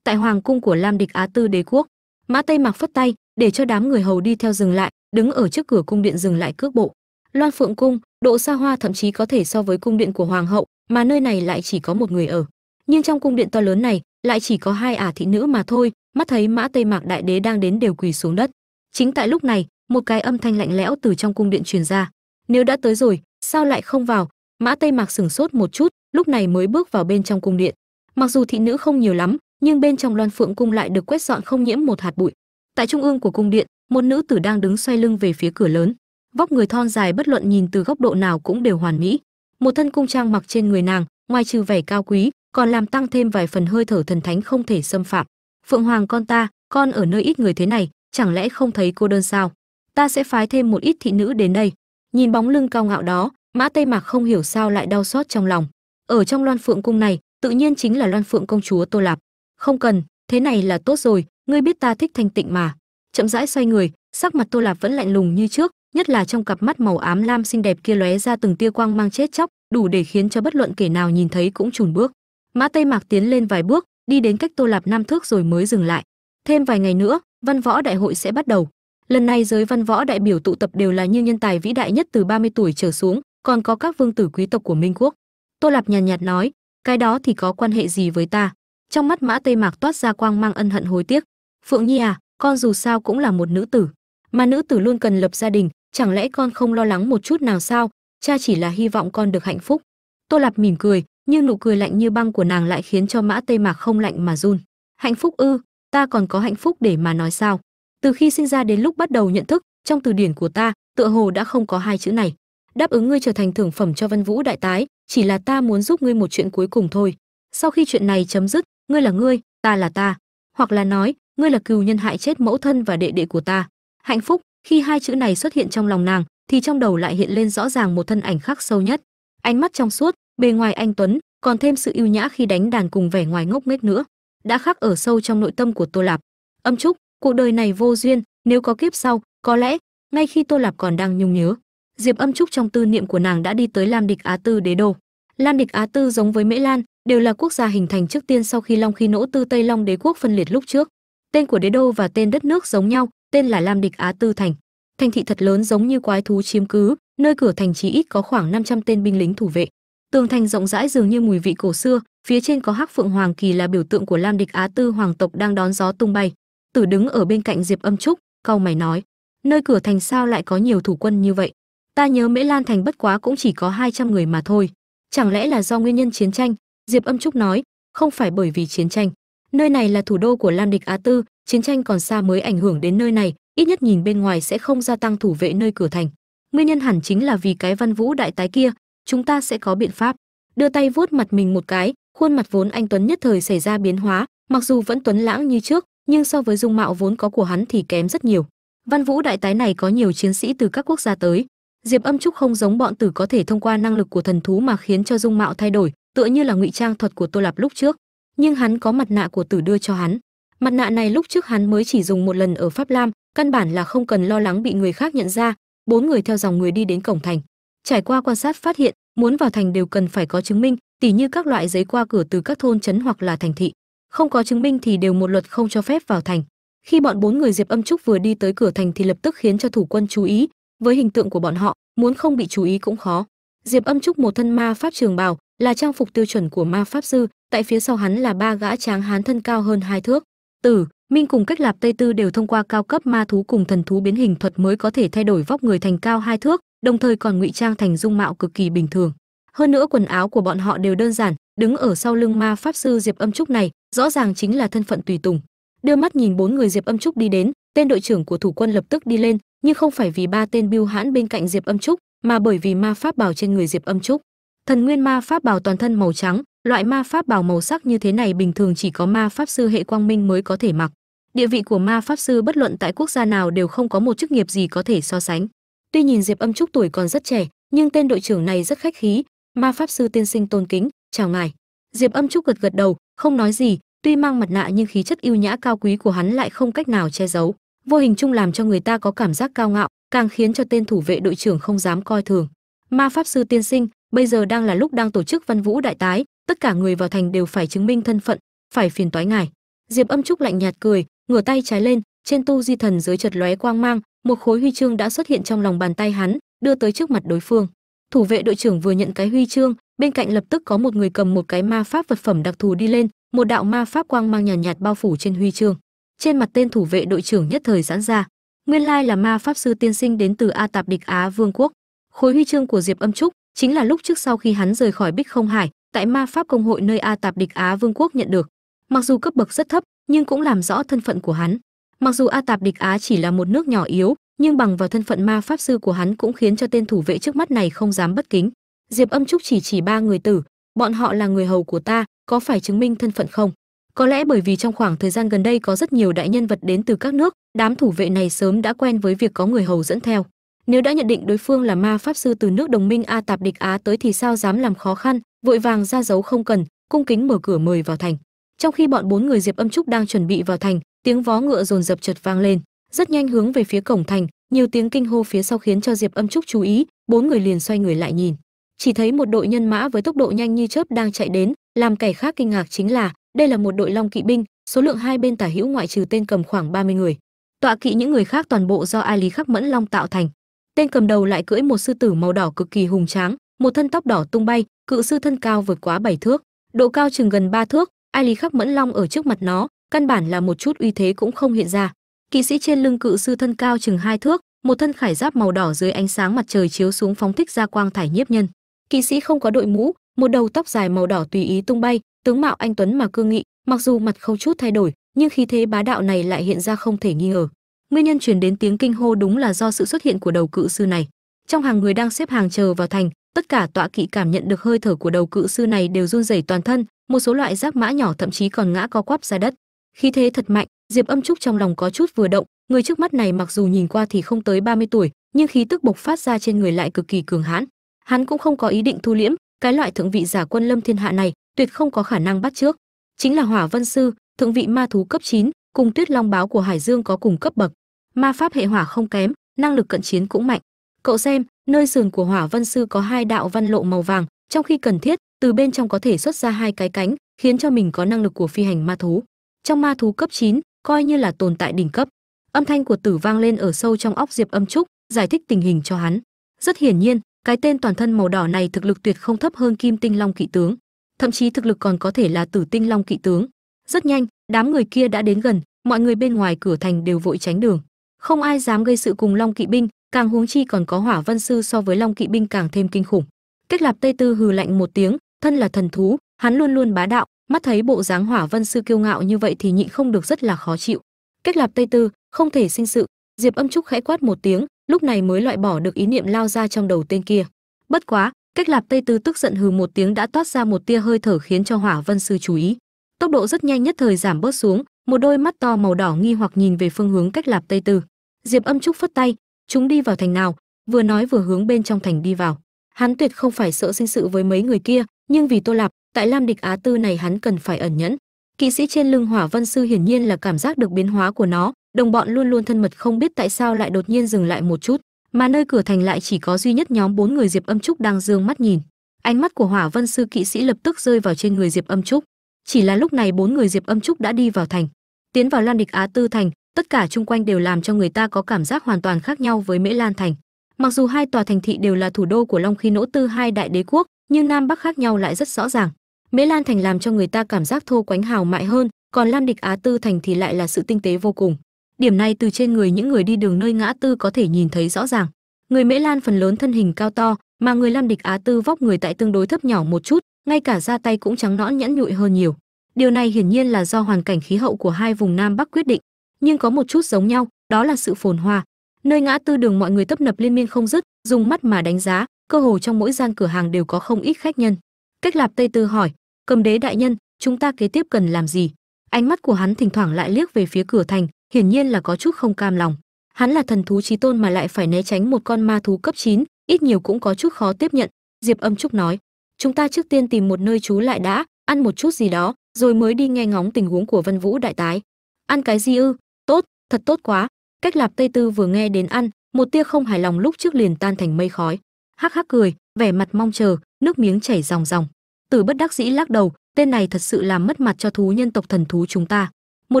Tại hoàng cung của lam địch á tư đế quốc. Mã tây mặc phất tay, để cho đám người hầu đi theo dừng lại, đứng ở trước cửa cung điện dừng lại cước bộ. Loan phượng cung, độ xa hoa thậm chí có thể so với cung điện của hoàng hậu, mà nơi này lại chỉ có một người ở. Nhưng trong cung điện to lớn này, lại chỉ có hai ả thị nữ mà thôi, mắt thấy mã tây mạc đại đế đang đến đều quỳ xuống đất. Chính tại lúc này, một cái âm thanh lạnh lẽo từ trong cung điện truyền ra. Nếu đã tới rồi, sao lại không vào? Mã tây mạc sửng sốt một chút, lúc này mới bước vào bên trong cung điện. Mặc dù thị nữ không nhiều lắm nhưng bên trong loan phượng cung lại được quét dọn không nhiễm một hạt bụi. Tại trung ương của cung điện, một nữ tử đang đứng xoay lưng về phía cửa lớn. Vóc người thon dài bất luận nhìn từ góc độ nào cũng đều hoàn mỹ. Một thân cung trang mặc trên người nàng, ngoài trừ vẻ cao quý, còn làm tăng thêm vài phần hơi thở thần thánh không thể xâm phạm. Phượng hoàng con ta, con ở nơi ít người thế này, chẳng lẽ không thấy cô đơn sao? Ta sẽ phái thêm một ít thị nữ đến đây. Nhìn bóng lưng cao ngạo đó, mã tây mạc không hiểu sao lại đau xót trong lòng. Ở trong loan phượng cung này, tự nhiên chính là loan phượng công chúa tô lạp không cần, thế này là tốt rồi, ngươi biết ta thích thanh tịnh mà. Chậm rãi xoay người, sắc mặt tô lạp vẫn lạnh lùng như trước, nhất là trong cặp mắt màu ám lam xinh đẹp kia lóe ra từng tia quang mang chết chóc, đủ để khiến cho bất luận kẻ nào nhìn thấy cũng chùn bước. Mã tây mạc tiến lên vài bước, đi đến cách tô lạp năm thước rồi mới dừng lại. Thêm vài ngày nữa, văn võ đại hội sẽ bắt đầu. Lần này giới văn võ đại biểu tụ tập đều là như nhân tài vĩ đại nhất từ 30 tuổi trở xuống, còn có các vương tử quý tộc của minh quốc. Tô lạp nhàn nhạt nói, cái đó thì có quan hệ gì với ta? Trong mắt mã tây mạc toát ra quang mang ân hận hối tiếc. Phượng nhi à con dù sao cũng là một nữ tử. Mà nữ tử luôn cần lập gia đình, chẳng lẽ con không lo lắng một chút nào sao? Cha chỉ là hy vọng con được hạnh phúc. Tô lạp mỉm cười, nhưng nụ cười lạnh như băng của nàng lại khiến cho mã tây mạc không lạnh mà run. Hạnh phúc ư, ta còn có hạnh phúc để mà nói sao? Từ khi sinh ra đến lúc bắt đầu nhận thức, trong từ điển của ta, tựa hồ đã không có hai chữ này. Đáp ứng ngươi trở thành thưởng phẩm cho văn vũ đại tái, chỉ là ta muốn giúp ngươi một chuyện cuối cùng thôi. Sau khi chuyện này chấm dứt ngươi là ngươi, ta là ta. Hoặc là nói, ngươi là cừu nhân hại chết mẫu thân và đệ đệ của ta. Hạnh phúc, khi hai chữ này xuất hiện trong lòng nàng, thì trong đầu lại hiện lên rõ ràng một thân ảnh khắc sâu nhất. Ánh mắt trong suốt, bề ngoài anh tuấn, còn thêm sự yêu nhã khi đánh đàn cùng vẻ ngoài ngốc nghếch nữa, đã khắc ở sâu trong nội tâm của tô lạp. Âm trúc, cuộc đời này vô duyên, nếu có kiếp sau, có lẽ, ngay khi tô lạp còn đang nhung nhớ, diệp âm trúc trong tư niệm của nàng đã đi tới lam địch á tư đế đô. Lam địch á tư giống với mễ lan đều là quốc gia hình thành trước tiên sau khi long khi nỗ tư tây long đế quốc phân liệt lúc trước. Tên của đế đô và tên đất nước giống nhau, tên là lam địch á tư thành. Thành thị thật lớn giống như quái thú chiếm cứ, nơi cửa thành chỉ ít có khoảng 500 tên binh lính thủ vệ. Tường thành rộng rãi dường như mùi vị cổ xưa, phía trên có hắc phượng hoàng kỳ là biểu tượng của lam địch á tư hoàng tộc đang đón gió tung bay. Tử đứng ở bên cạnh diệp âm trúc câu mày nói, nơi cửa thành sao lại có nhiều thủ quân như vậy? Ta nhớ mễ lan thành bất quá cũng chỉ có 200 người mà thôi. Chẳng lẽ là do nguyên nhân chiến tranh diệp âm trúc nói, không phải bởi vì chiến tranh. Nơi này là thủ đô của lam địch á tư, chiến tranh còn xa mới ảnh hưởng đến nơi này, ít nhất nhìn bên ngoài sẽ không gia tăng thủ vệ nơi cửa thành. Nguyên nhân hẳn chính là vì cái văn vũ đại tái kia, chúng ta sẽ có biện pháp. Đưa tay vuốt mặt mình một cái, khuôn mặt vốn anh tuấn nhất thời xảy ra biến hóa, mặc dù vẫn tuấn lãng như trước, nhưng so với dung mạo vốn có của hắn thì kém rất nhiều. Văn vũ đại tái này có nhiều chiến sĩ từ các quốc gia tới. Diệp âm trúc không giống bọn tử có thể thông qua năng lực của thần thú mà khiến cho dung mạo thay đổi tựa như là ngụy trang thuật của tô lạp lúc trước, nhưng hắn có mặt nạ của tử đưa cho hắn. Mặt nạ này lúc trước hắn mới chỉ dùng một lần ở pháp lam, căn bản là không cần lo lắng bị người khác nhận ra, bốn người theo dòng người đi đến cổng thành. Trải qua quan sát phát hiện, muốn vào thành đều cần phải có chứng minh, tỉ như các loại giấy qua cửa từ các thôn trấn hoặc là thành thị. Không có chứng minh thì đều một luật không cho phép vào thành. Khi bọn bốn người diệp âm trúc vừa đi tới cửa thành thì lập tức khiến cho thủ quân chú ý. Với hình tượng của bọn họ, muốn không bị chú ý cũng khó. Diệp âm trúc một thân ma pháp trường bào là trang phục tiêu chuẩn của ma pháp sư, tại phía sau hắn là ba gã tráng hán thân cao hơn hai thước. Tử, minh cùng cách lạp tây tư đều thông qua cao cấp ma thú cùng thần thú biến hình thuật mới có thể thay đổi vóc người thành cao hai thước, đồng thời còn ngụy trang thành dung mạo cực kỳ bình thường. Hơn nữa quần áo của bọn họ đều đơn giản, đứng ở sau lưng ma pháp sư diệp âm trúc này, rõ ràng chính là thân phận tùy tùng. Đưa mắt nhìn bốn người diệp âm trúc đi đến, tên đội trưởng của thủ quân lập tức đi lên, nhưng không phải vì ba tên biêu hãn bên cạnh diệp âm trúc, mà bởi vì ma pháp bảo trên người diệp âm trúc thần nguyên ma pháp bảo toàn thân màu trắng, loại ma pháp bảo màu sắc như thế này bình thường chỉ có ma pháp sư hệ quang minh mới có thể mặc. Địa vị của ma pháp sư bất luận tại quốc gia nào đều không có một chức nghiệp gì có thể so sánh. Tuy nhìn diệp âm trúc tuổi còn rất trẻ, nhưng tên đội trưởng này rất khách khí. Ma pháp sư tiên sinh tôn kính, chào ngài. Diệp âm trúc gật gật đầu, không nói gì, tuy mang mặt nạ nhưng khí chất yêu nhã cao quý của hắn lại không cách nào che giấu. Vô hình chung làm cho người ta có cảm giác cao ngạo, càng khiến cho tên thủ vệ đội trưởng không dám coi thường. Ma pháp sư tiên sinh bây giờ đang là lúc đang tổ chức văn vũ đại tái tất cả người vào thành đều phải chứng minh thân phận phải phiền toái ngài. Diệp âm trúc lạnh nhạt cười ngửa tay trái lên trên tu di thần dưới chợt lóe quang mang một khối huy chương đã xuất hiện trong lòng bàn tay hắn đưa tới trước mặt đối phương. Thủ vệ đội trưởng vừa nhận cái huy chương bên cạnh lập tức có một người cầm một cái ma pháp vật phẩm đặc thù đi lên một đạo ma pháp quang mang nhàn nhạt, nhạt bao phủ trên huy chương. Trên mặt tên thủ vệ đội trưởng nhất thời giãn ra. Nguyên lai là ma pháp sư tiên sinh đến từ a tạp địch á vương quốc. Khối huy chương của diệp âm trúc chính là lúc trước sau khi hắn rời khỏi bích không hải, tại ma pháp công hội nơi a tạp địch á vương quốc nhận được. Mặc dù cấp bậc rất thấp, nhưng cũng làm rõ thân phận của hắn. Mặc dù a tạp địch á chỉ là một nước nhỏ yếu, nhưng bằng vào thân phận ma pháp sư của hắn cũng khiến cho tên thủ vệ trước mắt này không dám bất kính. Diệp âm trúc chỉ chỉ ba người tử, bọn họ là người hầu của ta, có phải chứng minh thân phận không? Có lẽ bởi vì trong khoảng thời gian gần đây có rất nhiều đại nhân vật đến từ các nước, đám thủ vệ này sớm đã quen với việc có người hầu dẫn theo nếu đã nhận định đối phương là ma pháp sư từ nước đồng minh a tạp địch á tới thì sao dám làm khó khăn, vội vàng ra dấu không cần, cung kính mở cửa mời vào thành. Trong khi bọn bốn người diệp âm trúc đang chuẩn bị vào thành, tiếng vó ngựa dồn dập chợt vang lên, rất nhanh hướng về phía cổng thành, nhiều tiếng kinh hô phía sau khiến cho diệp âm trúc chú ý, bốn người liền xoay người lại nhìn. Chỉ thấy một đội nhân mã với tốc độ nhanh như chớp đang chạy đến, làm kẻ khác kinh ngạc chính là, đây là một đội long kỵ binh, số lượng hai bên tả hữu ngoại trừ tên cầm khoảng 30 người. Tọa kỵ những người khác toàn bộ do ai lý khắc mẫn long tạo thành tên cầm đầu lại cưỡi một sư tử màu đỏ cực kỳ hùng tráng, một thân tóc đỏ tung bay, cự sư thân cao vượt quá bảy thước, độ cao chừng gần ba thước, ai lý khắc mẫn long ở trước mặt nó, căn bản là một chút uy thế cũng không hiện ra. Kỵ sĩ trên lưng cự sư thân cao chừng hai thước, một thân khải giáp màu đỏ dưới ánh sáng mặt trời chiếu xuống phóng thích ra quang thải nhiếp nhân. Kỵ sĩ không có đội mũ, một đầu tóc dài màu đỏ tùy ý tung bay, tướng mạo anh tuấn mà cương nghị, mặc dù mặt không chút thay đổi, nhưng khí thế bá đạo này lại hiện ra không thể nghi ngờ nguyên nhân truyền đến tiếng kinh hô đúng là do sự xuất hiện của đầu cự sư này. Trong hàng người đang xếp hàng chờ vào thành tất cả tọa kỵ cảm nhận được hơi thở của đầu cự sư này đều run rẩy toàn thân một số loại giáp mã nhỏ thậm chí còn ngã co quắp ra đất. Khí thế thật mạnh diệp âm trúc trong lòng có chút vừa động người trước mắt này mặc dù nhìn qua thì không tới 30 tuổi nhưng khí tức bộc phát ra trên người lại cực kỳ cường hãn. Hắn cũng không có ý định thu liễm cái loại thượng vị giả quân lâm thiên hạ này tuyệt không có khả năng bắt trước. Chính là hỏa vân sư thượng vị ma thú cấp 9, cùng tuyết long báo của hải dương có cùng cấp bậc ma pháp hệ hỏa không kém năng lực cận chiến cũng mạnh. Cậu xem nơi sườn của hỏa vân sư có hai đạo văn lộ màu vàng trong khi cần thiết từ bên trong có thể xuất ra hai cái cánh khiến cho mình có năng lực của phi hành ma thú. Trong ma thú cấp 9, coi như là tồn tại đỉnh cấp. Âm thanh của tử vang lên ở sâu trong óc diệp âm trúc giải thích tình hình cho hắn. Rất hiển nhiên cái tên toàn thân màu đỏ này thực lực tuyệt không thấp hơn kim tinh long kỵ tướng. Thậm chí thực lực còn có thể là tử tinh long kỵ tướng. Rất nhanh đám người kia đã đến gần mọi người bên ngoài cửa thành đều vội tránh đường không ai dám gây sự cùng long kỵ binh, càng huống chi còn có hỏa vân sư so với long kỵ binh càng thêm kinh khủng. Cách lạp tây tư hừ lạnh một tiếng, thân là thần thú, hắn luôn luôn bá đạo, mắt thấy bộ dáng hỏa vân sư kiêu ngạo như vậy thì nhịn không được rất là khó chịu. Cách lạp tây tư, không thể sinh sự, diệp âm trúc khẽ quát một tiếng, lúc này mới loại bỏ được ý niệm lao ra trong đầu tên kia. Bất quá, cách lạp tây tư tức giận hừ một tiếng đã toát ra một tia hơi thở khiến cho hỏa vân sư chú ý. Tốc độ rất nhanh nhất thời giảm bớt xuống, một đôi mắt to màu đỏ nghi hoặc nhìn về phương hướng cách lạp tây tư diệp âm trúc phất tay, chúng đi vào thành nào? Vừa nói vừa hướng bên trong thành đi vào. Hắn tuyệt không phải sợ sinh sự với mấy người kia, nhưng vì tô lạp, tại lam địch á tư này hắn cần phải ẩn nhẫn. Kỵ sĩ trên lưng hỏa vân sư hiển nhiên là cảm giác được biến hóa của nó, đồng bọn luôn luôn thân mật không biết tại sao lại đột nhiên dừng lại một chút. Mà nơi cửa thành lại chỉ có duy nhất nhóm bốn người diệp âm trúc đang dương mắt nhìn. Ánh mắt của hỏa vân sư kỵ sĩ lập tức rơi vào trên người diệp âm trúc. Chỉ là lúc này bốn người diệp âm trúc đã đi vào thành, tiến vào lan địch á tư thành tất cả chung quanh đều làm cho người ta có cảm giác hoàn toàn khác nhau với mễ lan thành. Mặc dù hai tòa thành thị đều là thủ đô của long khí nỗ tư hai đại đế quốc, nhưng nam bắc khác nhau lại rất rõ ràng. Mễ lan thành làm cho người ta cảm giác thô quánh hào mại hơn, còn lam địch á tư thành thì lại là sự tinh tế vô cùng. Điểm này từ trên người những người đi đường nơi ngã tư có thể nhìn thấy rõ ràng. Người mễ lan phần lớn thân hình cao to, mà người lam địch á tư vóc người tại tương đối thấp nhỏ một chút, ngay cả da tay cũng trắng nõn nhẵn nhụi hơn nhiều. Điều này hiển nhiên là do hoàn cảnh khí hậu của hai vùng nam bắc quyết định nhưng có một chút giống nhau đó là sự phồn hoa. Nơi ngã tư đường mọi người tấp nập liên miên không dứt dùng mắt mà đánh giá cơ hồ trong mỗi gian cửa hàng đều có không ít khách nhân. Cách lạp tây tư hỏi cầm đế đại nhân chúng ta kế tiếp cần làm gì? Ánh mắt của hắn thỉnh thoảng lại liếc về phía cửa thành hiển nhiên là có chút không cam lòng. Hắn là thần thú trí tôn mà lại phải né tránh một con ma thú cấp 9, ít nhiều cũng có chút khó tiếp nhận. Diệp âm trúc nói chúng ta trước tiên tìm một nơi trú lại đã ăn một chút gì đó rồi mới đi nghe ngóng tình huống của vân vũ đại tái. Ăn cái gì ư? Tốt, thật tốt quá. Cách lạp tây tư vừa nghe đến ăn, một tia không hài lòng lúc trước liền tan thành mây khói. Hắc hắc cười, vẻ mặt mong chờ, nước miếng chảy ròng ròng. Tử bất đắc dĩ lắc đầu, tên này thật sự làm mất mặt cho thú nhân tộc thần thú chúng ta. Một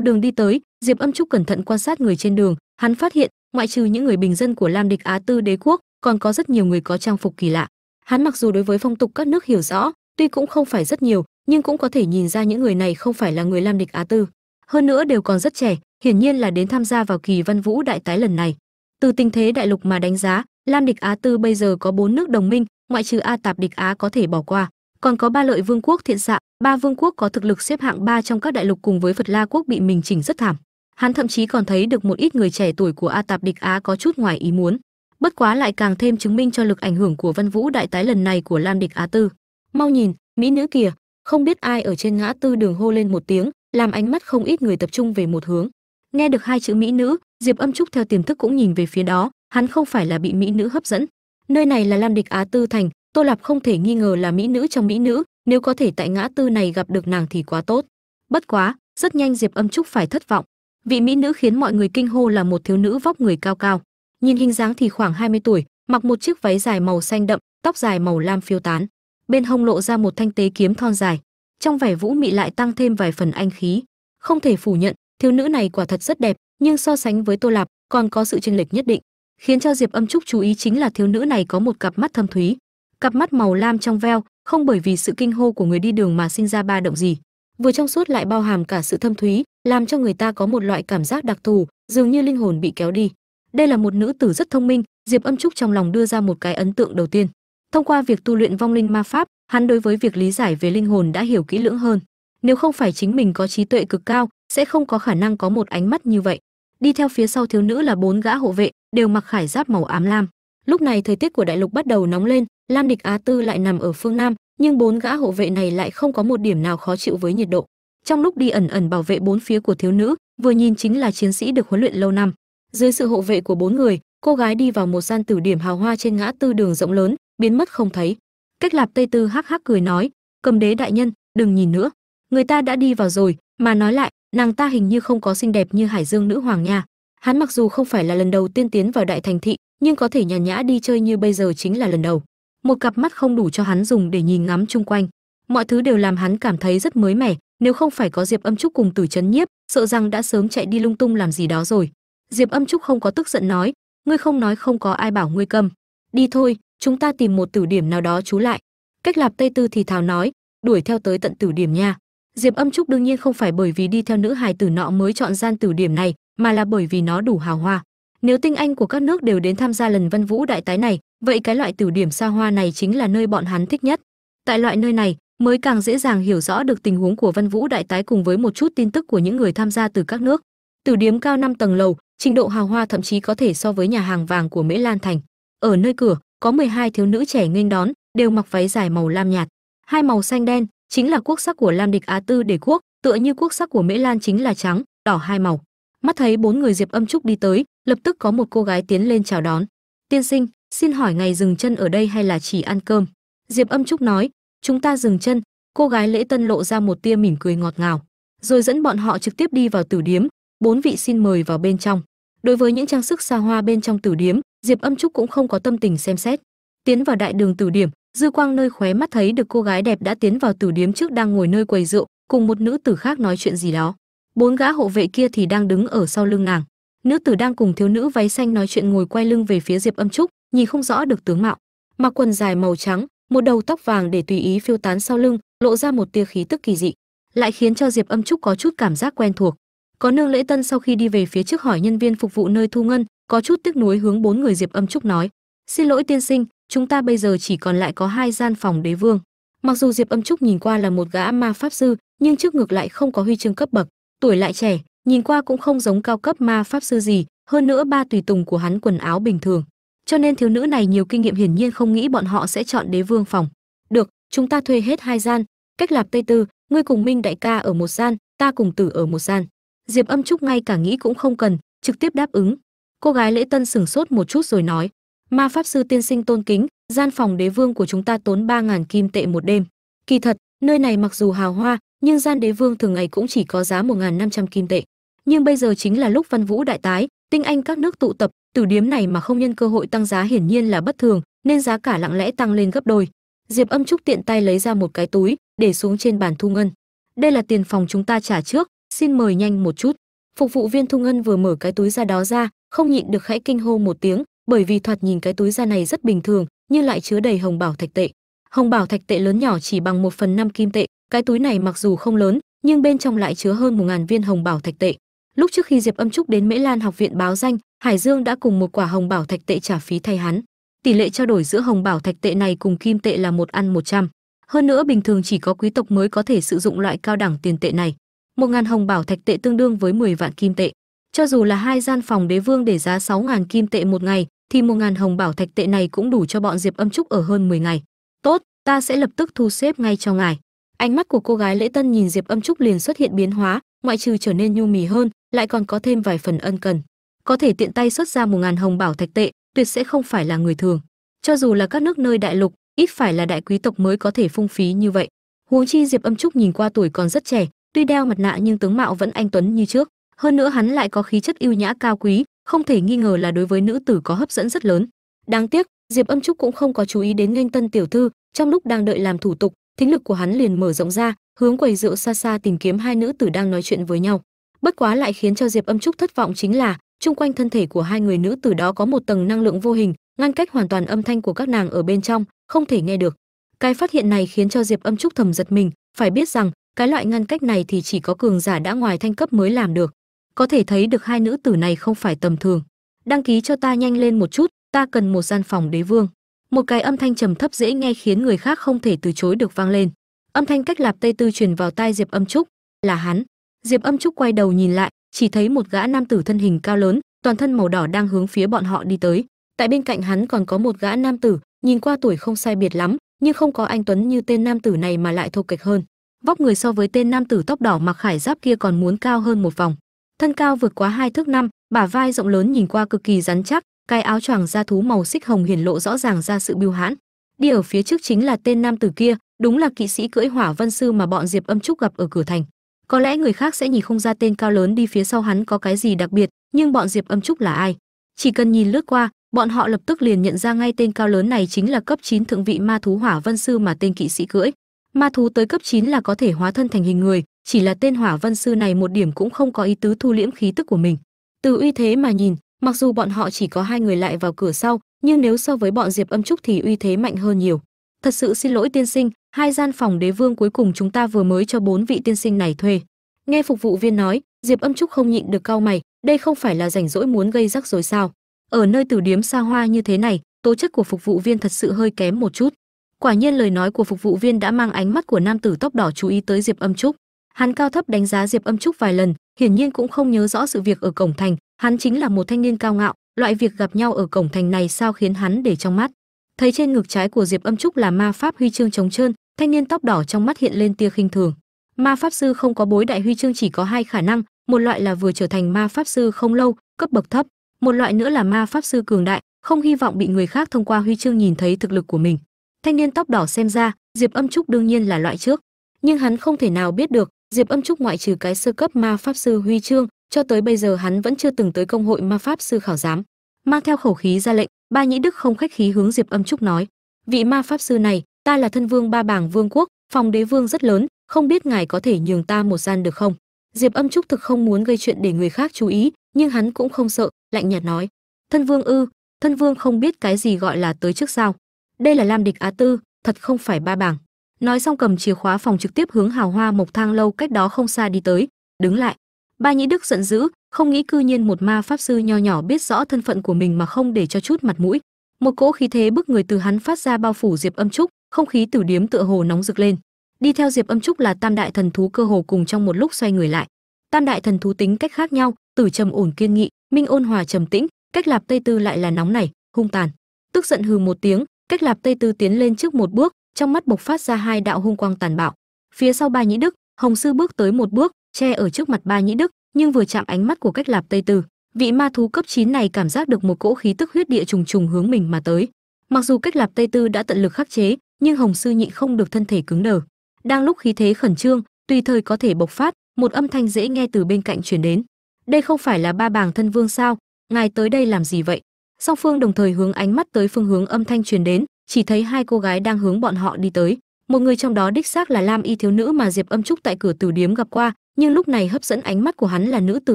đường đi tới, diệp âm trúc cẩn thận quan sát người trên đường, hắn phát hiện, ngoại trừ những người bình dân của lam địch á tư đế quốc, còn có rất nhiều người có trang phục kỳ lạ. Hắn mặc dù đối với phong tục các nước hiểu rõ, tuy cũng không phải rất nhiều, nhưng cũng có thể nhìn ra những người này không phải là người lam địch á tư hơn nữa đều còn rất trẻ, hiển nhiên là đến tham gia vào kỳ văn vũ đại tái lần này. Từ tình thế đại lục mà đánh giá, lam địch á tư bây giờ có bốn nước đồng minh, ngoại trừ a tạp địch á có thể bỏ qua. Còn có ba lợi vương quốc thiện xạ, ba vương quốc có thực lực xếp hạng ba trong các đại lục cùng với phật la quốc bị mình chỉnh rất thảm. Hắn thậm chí còn thấy được một ít người trẻ tuổi của a tạp địch á có chút ngoài ý muốn. Bất quá lại càng thêm chứng minh cho lực ảnh hưởng của văn vũ đại tái lần này của lam địch á tư. Mau nhìn, mỹ nữ kìa, không biết ai ở trên ngã tư đường hô lên một tiếng làm ánh mắt không ít người tập trung về một hướng. Nghe được hai chữ mỹ nữ, diệp âm trúc theo tiềm thức cũng nhìn về phía đó, hắn không phải là bị mỹ nữ hấp dẫn. Nơi này là lam địch á tư thành, tô lạp không thể nghi ngờ là mỹ nữ trong mỹ nữ, nếu có thể tại ngã tư này gặp được nàng thì quá tốt. Bất quá, rất nhanh diệp âm trúc phải thất vọng. Vị mỹ nữ khiến mọi người kinh hô là một thiếu nữ vóc người cao cao. Nhìn hình dáng thì khoảng 20 tuổi, mặc một chiếc váy dài màu xanh đậm, tóc dài màu lam phiêu tán. Bên hông lộ ra một thanh tế kiếm thon dài trong vẻ vũ mị lại tăng thêm vài phần anh khí. Không thể phủ nhận, thiếu nữ này quả thật rất đẹp, nhưng so sánh với tô lạp còn có sự chênh lệch nhất định. Khiến cho diệp âm trúc chú ý chính là thiếu nữ này có một cặp mắt thâm thúy, cặp mắt màu lam trong veo, không bởi vì sự kinh hô của người đi đường mà sinh ra ba động gì. Vừa trong suốt lại bao hàm cả sự thâm thúy, làm cho người ta có một loại cảm giác đặc thù, dường như linh hồn bị kéo đi. Đây là một nữ tử rất thông minh, diệp âm trúc trong lòng đưa ra một cái ấn tượng đầu tiên. Thông qua việc tu luyện vong linh ma pháp hắn đối với việc lý giải về linh hồn đã hiểu kỹ lưỡng hơn. Nếu không phải chính mình có trí tuệ cực cao, sẽ không có khả năng có một ánh mắt như vậy. Đi theo phía sau thiếu nữ là bốn gã hộ vệ, đều mặc khải giáp màu ám lam. Lúc này thời tiết của đại lục bắt đầu nóng lên, lam địch á tư lại nằm ở phương nam, nhưng bốn gã hộ vệ này lại không có một điểm nào khó chịu với nhiệt độ. Trong lúc đi ẩn ẩn bảo vệ bốn phía của thiếu nữ, vừa nhìn chính là chiến sĩ được huấn luyện lâu năm. Dưới sự hộ vệ của bốn người, cô gái đi vào một gian tử điểm hào hoa trên ngã tư đường rộng lớn, biến mất không thấy cách lạp tây tư hắc hắc cười nói, cầm đế đại nhân, đừng nhìn nữa. Người ta đã đi vào rồi, mà nói lại, nàng ta hình như không có xinh đẹp như hải dương nữ hoàng nha. Hắn mặc dù không phải là lần đầu tiên tiến vào đại thành thị, nhưng có thể nhàn nhã đi chơi như bây giờ chính là lần đầu. Một cặp mắt không đủ cho hắn dùng để nhìn ngắm chung quanh. Mọi thứ đều làm hắn cảm thấy rất mới mẻ, nếu không phải có diệp âm trúc cùng tử chấn nhiếp, sợ rằng đã sớm chạy đi lung tung làm gì đó rồi. Diệp âm trúc không có tức giận nói, ngươi không nói không có ai bảo ngươi câm. Đi thôi chúng ta tìm một tử điểm nào đó trú lại. Cách lạp tây tư thì thào nói, đuổi theo tới tận tử điểm nha. Diệp âm trúc đương nhiên không phải bởi vì đi theo nữ hài tử nọ mới chọn gian tử điểm này, mà là bởi vì nó đủ hào hoa. Nếu tinh anh của các nước đều đến tham gia lần văn vũ đại tái này, vậy cái loại tử điểm xa hoa này chính là nơi bọn hắn thích nhất. Tại loại nơi này, mới càng dễ dàng hiểu rõ được tình huống của văn vũ đại tái cùng với một chút tin tức của những người tham gia từ các nước. Tử điếm cao 5 tầng lầu, trình độ hào hoa thậm chí có thể so với nhà hàng vàng của mễ lan thành. Ở nơi cửa có 12 thiếu nữ trẻ nghênh đón, đều mặc váy dài màu lam nhạt. Hai màu xanh đen, chính là quốc sắc của lam địch á tư để quốc, tựa như quốc sắc của mễ lan chính là trắng, đỏ hai màu. Mắt thấy bốn người diệp âm trúc đi tới, lập tức có một cô gái tiến lên chào đón. Tiên sinh, xin hỏi ngày dừng chân ở đây hay là chỉ ăn cơm? Diệp âm trúc nói. Chúng ta dừng chân. Cô gái lễ tân lộ ra một tia mỉm cười ngọt ngào, rồi dẫn bọn họ trực tiếp đi vào tử điếm. Bốn vị xin mời vào bên trong. Đối với những trang sức xa hoa bên trong tử điếm diệp âm trúc cũng không có tâm tình xem xét. Tiến vào đại đường tử điểm, dư quang nơi khóe mắt thấy được cô gái đẹp đã tiến vào tử điếm trước đang ngồi nơi quầy rượu, cùng một nữ tử khác nói chuyện gì đó. Bốn gã hộ vệ kia thì đang đứng ở sau lưng nàng. Nữ tử đang cùng thiếu nữ váy xanh nói chuyện ngồi quay lưng về phía diệp âm trúc, nhìn không rõ được tướng mạo. Mặc quần dài màu trắng, một đầu tóc vàng để tùy ý phiêu tán sau lưng, lộ ra một tia khí tức kỳ dị, lại khiến cho diệp âm trúc có chút cảm giác quen thuộc. Có nương lễ tân sau khi đi về phía trước hỏi nhân viên phục vụ nơi thu ngân có chút tiếc nuối hướng bốn người diệp âm trúc nói, xin lỗi tiên sinh, chúng ta bây giờ chỉ còn lại có hai gian phòng đế vương. Mặc dù diệp âm trúc nhìn qua là một gã ma pháp sư, nhưng trước ngược lại không có huy chương cấp bậc, tuổi lại trẻ, nhìn qua cũng không giống cao cấp ma pháp sư gì, hơn nữa ba tùy tùng của hắn quần áo bình thường. Cho nên thiếu nữ này nhiều kinh nghiệm hiển nhiên không nghĩ bọn họ sẽ chọn đế vương phòng. Được, chúng ta thuê hết hai gian, cách lạp tây tư, ngươi cùng minh đại ca ở một gian, ta cùng tử ở một gian. Diệp âm trúc ngay cả nghĩ cũng không cần, trực tiếp đáp ứng cô gái lễ tân sửng sốt một chút rồi nói, ma pháp sư tiên sinh tôn kính, gian phòng đế vương của chúng ta tốn ba ngàn kim tệ một đêm. Kỳ thật, nơi này mặc dù hào hoa, nhưng gian đế vương thường ngày cũng chỉ có giá một ngàn năm trăm kim tệ. Nhưng bây giờ chính là lúc văn vũ đại tái, tinh anh các nước tụ tập tử điếm này mà không nhân cơ hội tăng giá hiển nhiên là bất thường, nên giá cả lặng lẽ tăng lên gấp đôi. Diệp âm trúc tiện tay lấy ra một cái túi, để xuống trên bàn thu ngân. Đây là tiền phòng chúng ta trả trước, xin mời nhanh một chút. Phục vụ viên thu ngân vừa mở cái túi ra đó ra không nhịn được khẽ kinh hô một tiếng, bởi vì thoạt nhìn cái túi da này rất bình thường, nhưng lại chứa đầy hồng bảo thạch tệ. Hồng bảo thạch tệ lớn nhỏ chỉ bằng một phần năm kim tệ, cái túi này mặc dù không lớn, nhưng bên trong lại chứa hơn một ngàn viên hồng bảo thạch tệ. Lúc trước khi diệp âm trúc đến mễ lan học viện báo danh, hải dương đã cùng một quả hồng bảo thạch tệ trả phí thay hắn. Tỷ lệ trao đổi giữa hồng bảo thạch tệ này cùng kim tệ là một ăn một trăm. Hơn nữa bình thường chỉ có quý tộc mới có thể sử dụng loại cao đẳng tiền tệ này. Một ngàn hồng bảo thạch tệ tương đương với 10 vạn kim tệ cho dù là hai gian phòng đế vương để giá 6 ngàn kim tệ một ngày, thì một ngàn hồng bảo thạch tệ này cũng đủ cho bọn diệp âm trúc ở hơn 10 ngày. Tốt, ta sẽ lập tức thu xếp ngay cho ngài. Ánh mắt của cô gái lễ tân nhìn diệp âm trúc liền xuất hiện biến hóa, ngoại trừ trở nên nhu mì hơn, lại còn có thêm vài phần ân cần. Có thể tiện tay xuất ra một ngàn hồng bảo thạch tệ, tuyệt sẽ không phải là người thường. Cho dù là các nước nơi đại lục, ít phải là đại quý tộc mới có thể phung phí như vậy. Huống chi diệp âm trúc nhìn qua tuổi còn rất trẻ, tuy đeo mặt nạ nhưng tướng mạo vẫn anh tuấn như trước hơn nữa hắn lại có khí chất yêu nhã cao quý, không thể nghi ngờ là đối với nữ tử có hấp dẫn rất lớn. Đáng tiếc, diệp âm trúc cũng không có chú ý đến nghênh tân tiểu thư, trong lúc đang đợi làm thủ tục, thính lực của hắn liền mở rộng ra, hướng quầy rượu xa xa tìm kiếm hai nữ tử đang nói chuyện với nhau. Bất quá lại khiến cho diệp âm trúc thất vọng chính là, chung quanh thân thể của hai người nữ tử đó có một tầng năng lượng vô hình, ngăn cách hoàn toàn âm thanh của các nàng ở bên trong, không thể nghe được. Cái phát hiện này khiến cho diệp âm trúc thầm giật mình, phải biết rằng, cái loại ngăn cách này thì chỉ có cường giả đã ngoài thanh cấp mới làm được có thể thấy được hai nữ tử này không phải tầm thường. Đăng ký cho ta nhanh lên một chút, ta cần một gian phòng đế vương. Một cái âm thanh trầm thấp dễ nghe khiến người khác không thể từ chối được vang lên. Âm thanh cách lạp tây tư truyền vào tai diệp âm trúc. Là hắn. Diệp âm trúc quay đầu nhìn lại, chỉ thấy một gã nam tử thân hình cao lớn, toàn thân màu đỏ đang hướng phía bọn họ đi tới. Tại bên cạnh hắn còn có một gã nam tử, nhìn qua tuổi không sai biệt lắm, nhưng không có anh tuấn như tên nam tử này mà lại thô kệch hơn. Vóc người so với tên nam tử tóc đỏ mặc khải giáp kia còn muốn cao hơn một vòng thân cao vượt quá hai thước năm, bả vai rộng lớn nhìn qua cực kỳ rắn chắc, cái áo choàng da thú màu xích hồng hiển lộ rõ ràng ra sự biêu hãn. Đi ở phía trước chính là tên nam tử kia, đúng là kỵ sĩ cưỡi hỏa vân sư mà bọn diệp âm trúc gặp ở cửa thành. Có lẽ người khác sẽ nhìn không ra tên cao lớn đi phía sau hắn có cái gì đặc biệt, nhưng bọn diệp âm trúc là ai? Chỉ cần nhìn lướt qua, bọn họ lập tức liền nhận ra ngay tên cao lớn này chính là cấp 9 thượng vị ma thú hỏa vân sư mà tên kỵ sĩ cưỡi. Ma thú tới cấp 9 là có thể hóa thân thành hình người chỉ là tên hỏa vân sư này một điểm cũng không có ý tứ thu liễm khí tức của mình. Từ uy thế mà nhìn, mặc dù bọn họ chỉ có hai người lại vào cửa sau, nhưng nếu so với bọn diệp âm trúc thì uy thế mạnh hơn nhiều. Thật sự xin lỗi tiên sinh, hai gian phòng đế vương cuối cùng chúng ta vừa mới cho bốn vị tiên sinh này thuê. Nghe phục vụ viên nói, diệp âm trúc không nhịn được cau mày, đây không phải là rảnh rỗi muốn gây rắc rối sao? Ở nơi tử điếm xa hoa như thế này, tố chất của phục vụ viên thật sự hơi kém một chút. Quả nhiên lời nói của phục vụ viên đã mang ánh mắt của nam tử tóc đỏ chú ý tới diệp âm trúc hắn cao thấp đánh giá diệp âm trúc vài lần, hiển nhiên cũng không nhớ rõ sự việc ở cổng thành. Hắn chính là một thanh niên cao ngạo, loại việc gặp nhau ở cổng thành này sao khiến hắn để trong mắt. Thấy trên ngực trái của diệp âm trúc là ma pháp huy chương trống trơn, thanh niên tóc đỏ trong mắt hiện lên tia khinh thường. Ma pháp sư không có bối đại huy chương chỉ có hai khả năng, một loại là vừa trở thành ma pháp sư không lâu, cấp bậc thấp, một loại nữa là ma pháp sư cường đại, không hy vọng bị người khác thông qua huy chương nhìn thấy thực lực của mình. Thanh niên tóc đỏ xem ra, diệp âm trúc đương nhiên là loại trước, nhưng hắn không thể nào biết được diệp âm trúc ngoại trừ cái sơ cấp ma pháp sư huy chương, cho tới bây giờ hắn vẫn chưa từng tới công hội ma pháp sư khảo giám, mang theo khẩu khí ra lệnh, ba nhĩ đức không khách khí hướng diệp âm trúc nói, vị ma pháp sư này, ta là thân vương ba bảng vương quốc, phòng đế vương rất lớn, không biết ngài có thể nhường ta một gian được không? Diệp âm trúc thực không muốn gây chuyện để người khác chú ý, nhưng hắn cũng không sợ, lạnh nhạt nói, thân vương ư, thân vương không biết cái gì gọi là tới trước sao? Đây là lam địch á tư, thật không phải ba bảng nói xong cầm chìa khóa phòng trực tiếp hướng hào hoa mộc thang lâu cách đó không xa đi tới. Đứng lại. Ba nhĩ đức giận dữ, không nghĩ cư nhiên một ma pháp sư nho nhỏ biết rõ thân phận của mình mà không để cho chút mặt mũi. Một cỗ khí thế bức người từ hắn phát ra bao phủ diệp âm trúc, không khí tử điếm tựa hồ nóng rực lên. Đi theo diệp âm trúc là tam đại thần thú cơ hồ cùng trong một lúc xoay người lại. Tam đại thần thú tính cách khác nhau, tử trầm ổn kiên nghị, minh ôn hòa trầm tĩnh, cách lạp tây tư lại là nóng nảy, hung tàn. Tức giận hừ một tiếng, cách lạp tây tư tiến lên trước một bước trong mắt bộc phát ra hai đạo hung quang tàn bạo. Phía sau ba nhĩ đức, hồng sư bước tới một bước, che ở trước mặt ba nhĩ đức, nhưng vừa chạm ánh mắt của cách lạp tây tư, vị ma thú cấp 9 này cảm giác được một cỗ khí tức huyết địa trùng trùng hướng mình mà tới. Mặc dù cách lạp tây tư đã tận lực khắc chế, nhưng hồng sư nhịn không được thân thể cứng đờ. Đang lúc khí thế khẩn trương, tùy thời có thể bộc phát, một âm thanh dễ nghe từ bên cạnh truyền đến. Đây không phải là ba bàng thân vương sao? Ngài tới đây làm gì vậy? Song phương đồng thời hướng ánh mắt tới phương hướng âm thanh truyền đến chỉ thấy hai cô gái đang hướng bọn họ đi tới. Một người trong đó đích xác là lam y thiếu nữ mà diệp âm trúc tại cửa tử điếm gặp qua, nhưng lúc này hấp dẫn ánh mắt của hắn là nữ tử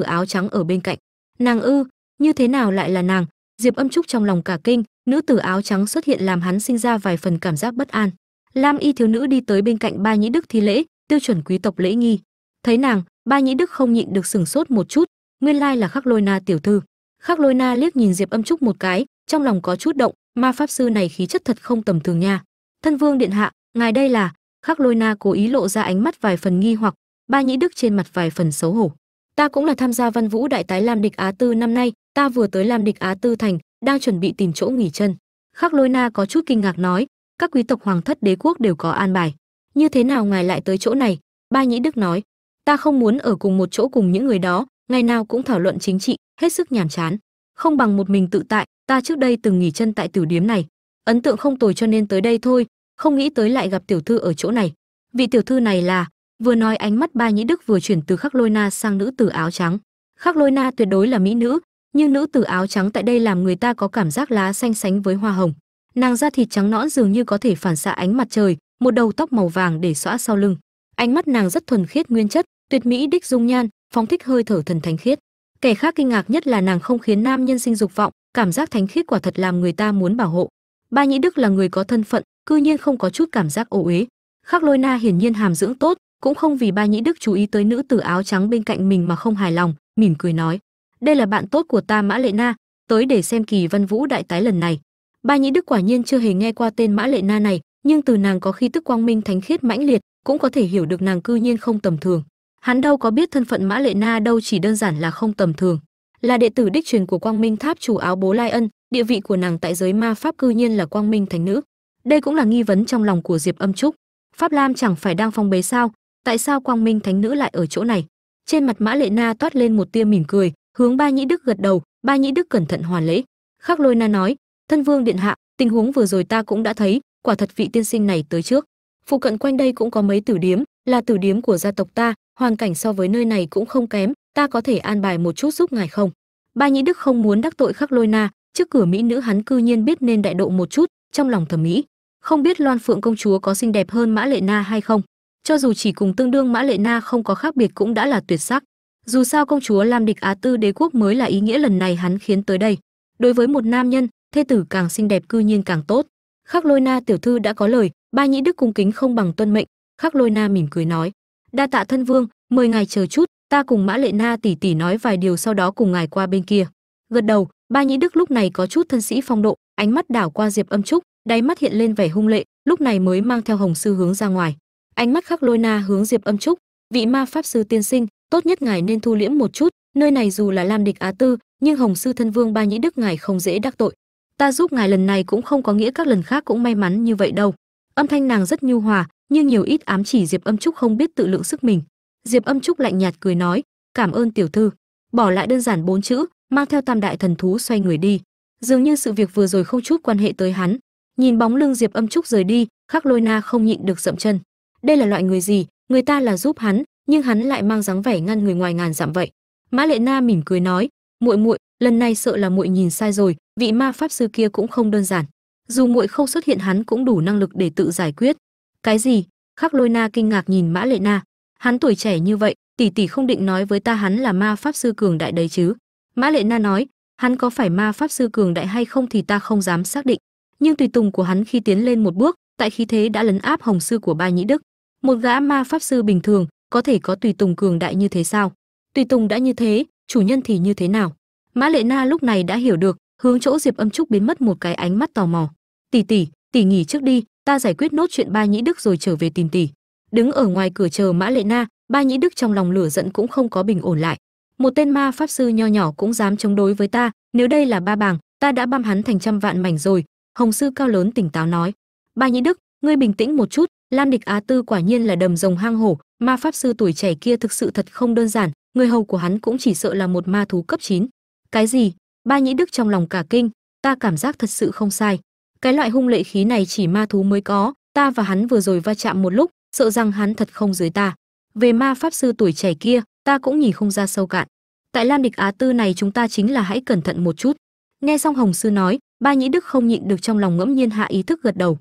áo trắng ở bên cạnh. Nàng ư? Như thế nào lại là nàng? Diệp âm trúc trong lòng cả kinh, nữ tử áo trắng xuất hiện làm hắn sinh ra vài phần cảm giác bất an. Lam y thiếu nữ đi tới bên cạnh ba nhĩ đức thi lễ, tiêu chuẩn quý tộc lễ nghi. Thấy nàng, ba nhĩ đức không nhịn được sừng sốt một chút, nguyên lai là khắc lôi na tiểu thư. Khắc lôi na liếc nhìn diệp âm trúc một cái, trong lòng có chút động ma pháp sư này khí chất thật không tầm thường nha. Thân vương điện hạ, ngài đây là, khắc lôi na cố ý lộ ra ánh mắt vài phần nghi hoặc, ba nhĩ đức trên mặt vài phần xấu hổ. Ta cũng là tham gia văn vũ đại tái lam địch á tư năm nay, ta vừa tới lam địch á tư thành, đang chuẩn bị tìm chỗ nghỉ chân. Khắc lôi na có chút kinh ngạc nói, các quý tộc hoàng thất đế quốc đều có an bài. Như thế nào ngài lại tới chỗ này? Ba nhĩ đức nói, ta không muốn ở cùng một chỗ cùng những người đó, ngày nào cũng thảo luận chính trị, hết sức nhàm chán không bằng một mình tự tại, ta trước đây từng nghỉ chân tại tử điếm này. Ấn tượng không tồi cho nên tới đây thôi, không nghĩ tới lại gặp tiểu thư ở chỗ này. Vị tiểu thư này là, vừa nói ánh mắt ba nhĩ đức vừa chuyển từ khắc lôi na sang nữ tử áo trắng. Khắc lôi na tuyệt đối là mỹ nữ, nhưng nữ tử áo trắng tại đây làm người ta có cảm giác lá xanh sánh với hoa hồng. Nàng da thịt trắng nõn dường như có thể phản xạ ánh mặt trời, một đầu tóc màu vàng để xõa sau lưng. Ánh mắt nàng rất thuần khiết, nguyên chất, tuyệt mỹ đích dung nhan, phóng thích hơi thở thần thánh khiết kẻ khác kinh ngạc nhất là nàng không khiến nam nhân sinh dục vọng, cảm giác thánh khiết quả thật làm người ta muốn bảo hộ. Ba nhĩ đức là người có thân phận, cư nhiên không có chút cảm giác ô uế. Khắc lôi na hiển nhiên hàm dưỡng tốt, cũng không vì ba nhĩ đức chú ý tới nữ tử áo trắng bên cạnh mình mà không hài lòng, mỉm cười nói, đây là bạn tốt của ta mã lệ na, tới để xem kỳ văn vũ đại tái lần này. Ba nhĩ đức quả nhiên chưa hề nghe qua tên mã lệ na này, nhưng từ nàng có khi tức quang minh thánh khiết mãnh liệt, cũng có thể hiểu được nàng cư nhiên không tầm thường hắn đâu có biết thân phận mã lệ na đâu chỉ đơn giản là không tầm thường. Là đệ tử đích truyền của quang minh tháp chủ áo bố lai ân, địa vị của nàng tại giới ma pháp cư nhiên là quang minh thánh nữ. Đây cũng là nghi vấn trong lòng của diệp âm trúc. Pháp lam chẳng phải đang phong bế sao? Tại sao quang minh thánh nữ lại ở chỗ này? Trên mặt mã lệ na toát lên một tia mỉm cười, hướng ba nhĩ đức gật đầu. Ba nhĩ đức cẩn thận hoàn lễ. Khắc lôi na nói, thân vương điện hạ, tình huống vừa rồi ta cũng đã thấy, quả thật vị tiên sinh này tới trước. Phụ cận quanh đây cũng có mấy tử điếm, là tử điếm của gia tộc ta hoàn cảnh so với nơi này cũng không kém, ta có thể an bài một chút giúp ngài không? Ba nhĩ đức không muốn đắc tội khắc lôi na, trước cửa mỹ nữ hắn cư nhiên biết nên đại độ một chút, trong lòng thẩm mỹ không biết loan phượng công chúa có xinh đẹp hơn mã lệ na hay không? Cho dù chỉ cùng tương đương mã lệ na không có khác biệt cũng đã là tuyệt sắc. Dù sao công chúa lam địch á tư đế quốc mới là ý nghĩa lần này hắn khiến tới đây. Đối với một nam nhân, thê tử càng xinh đẹp cư nhiên càng tốt. Khắc lôi na tiểu thư đã có lời, ba nhĩ đức cung kính không bằng tuân mệnh. Khắc lôi na mỉm cười nói đa tạ thân vương, mời ngài chờ chút, ta cùng mã lệ na tỉ tỉ nói vài điều sau đó cùng ngài qua bên kia. Gật đầu, ba nhĩ đức lúc này có chút thân sĩ phong độ, ánh mắt đảo qua diệp âm trúc, đáy mắt hiện lên vẻ hung lệ, lúc này mới mang theo hồng sư hướng ra ngoài. Ánh mắt khắc lôi na hướng diệp âm trúc, vị ma pháp sư tiên sinh, tốt nhất ngài nên thu liễm một chút, nơi này dù là lam địch á tư, nhưng hồng sư thân vương ba nhĩ đức ngài không dễ đắc tội. Ta giúp ngài lần này cũng không có nghĩa các lần khác cũng may mắn như vậy đâu. Âm thanh nàng rất nhu hòa nhưng nhiều ít ám chỉ diệp âm trúc không biết tự lượng sức mình. Diệp âm trúc lạnh nhạt cười nói, cảm ơn tiểu thư, bỏ lại đơn giản bốn chữ, mang theo tam đại thần thú xoay người đi. Dường như sự việc vừa rồi không chút quan hệ tới hắn. Nhìn bóng lưng diệp âm trúc rời đi, khắc lôi na không nhịn được dậm chân. Đây là loại người gì? Người ta là giúp hắn, nhưng hắn lại mang dáng vẻ ngăn người ngoài ngàn dặm vậy. Mã lệ na mỉm cười nói, muội muội, lần này sợ là muội nhìn sai rồi, vị ma pháp sư kia cũng không đơn giản. Dù muội không xuất hiện hắn cũng đủ năng lực để tự giải quyết cái gì? Khắc lôi na kinh ngạc nhìn mã lệ na. Hắn tuổi trẻ như vậy, tỷ tỷ không định nói với ta hắn là ma pháp sư cường đại đấy chứ? Mã lệ na nói, hắn có phải ma pháp sư cường đại hay không thì ta không dám xác định. Nhưng tùy tùng của hắn khi tiến lên một bước, tại khí thế đã lấn áp hồng sư của ba nhĩ đức. Một gã ma pháp sư bình thường, có thể có tùy tùng cường đại như thế sao? Tùy tùng đã như thế, chủ nhân thì như thế nào? Mã lệ na lúc này đã hiểu được, hướng chỗ diệp âm trúc biến mất một cái ánh mắt tò mò. Tỷ tỷ tỷ nghỉ trước đi ta giải quyết nốt chuyện ba nhĩ đức rồi trở về tìm tỷ. Đứng ở ngoài cửa chờ mã lệ na, ba nhĩ đức trong lòng lửa giận cũng không có bình ổn lại. Một tên ma pháp sư nho nhỏ cũng dám chống đối với ta, nếu đây là ba bảng ta đã băm hắn thành trăm vạn mảnh rồi, hồng sư cao lớn tỉnh táo nói. Ba nhĩ đức, ngươi bình tĩnh một chút, lam địch á tư quả nhiên là đầm rồng hang hổ, ma pháp sư tuổi trẻ kia thực sự thật không đơn giản, người hầu của hắn cũng chỉ sợ là một ma thú cấp 9. cái gì? Ba nhĩ đức trong lòng cả kinh, ta cảm giác thật sự không sai cái loại hung lệ khí này chỉ ma thú mới có, ta và hắn vừa rồi va chạm một lúc, sợ rằng hắn thật không dưới ta. Về ma pháp sư tuổi trẻ kia, ta cũng nhìn không ra sâu cạn. Tại lam địch á tư này chúng ta chính là hãy cẩn thận một chút. Nghe xong hồng sư nói, ba nhĩ đức không nhịn được trong lòng ngẫm nhiên hạ ý thức gật đầu.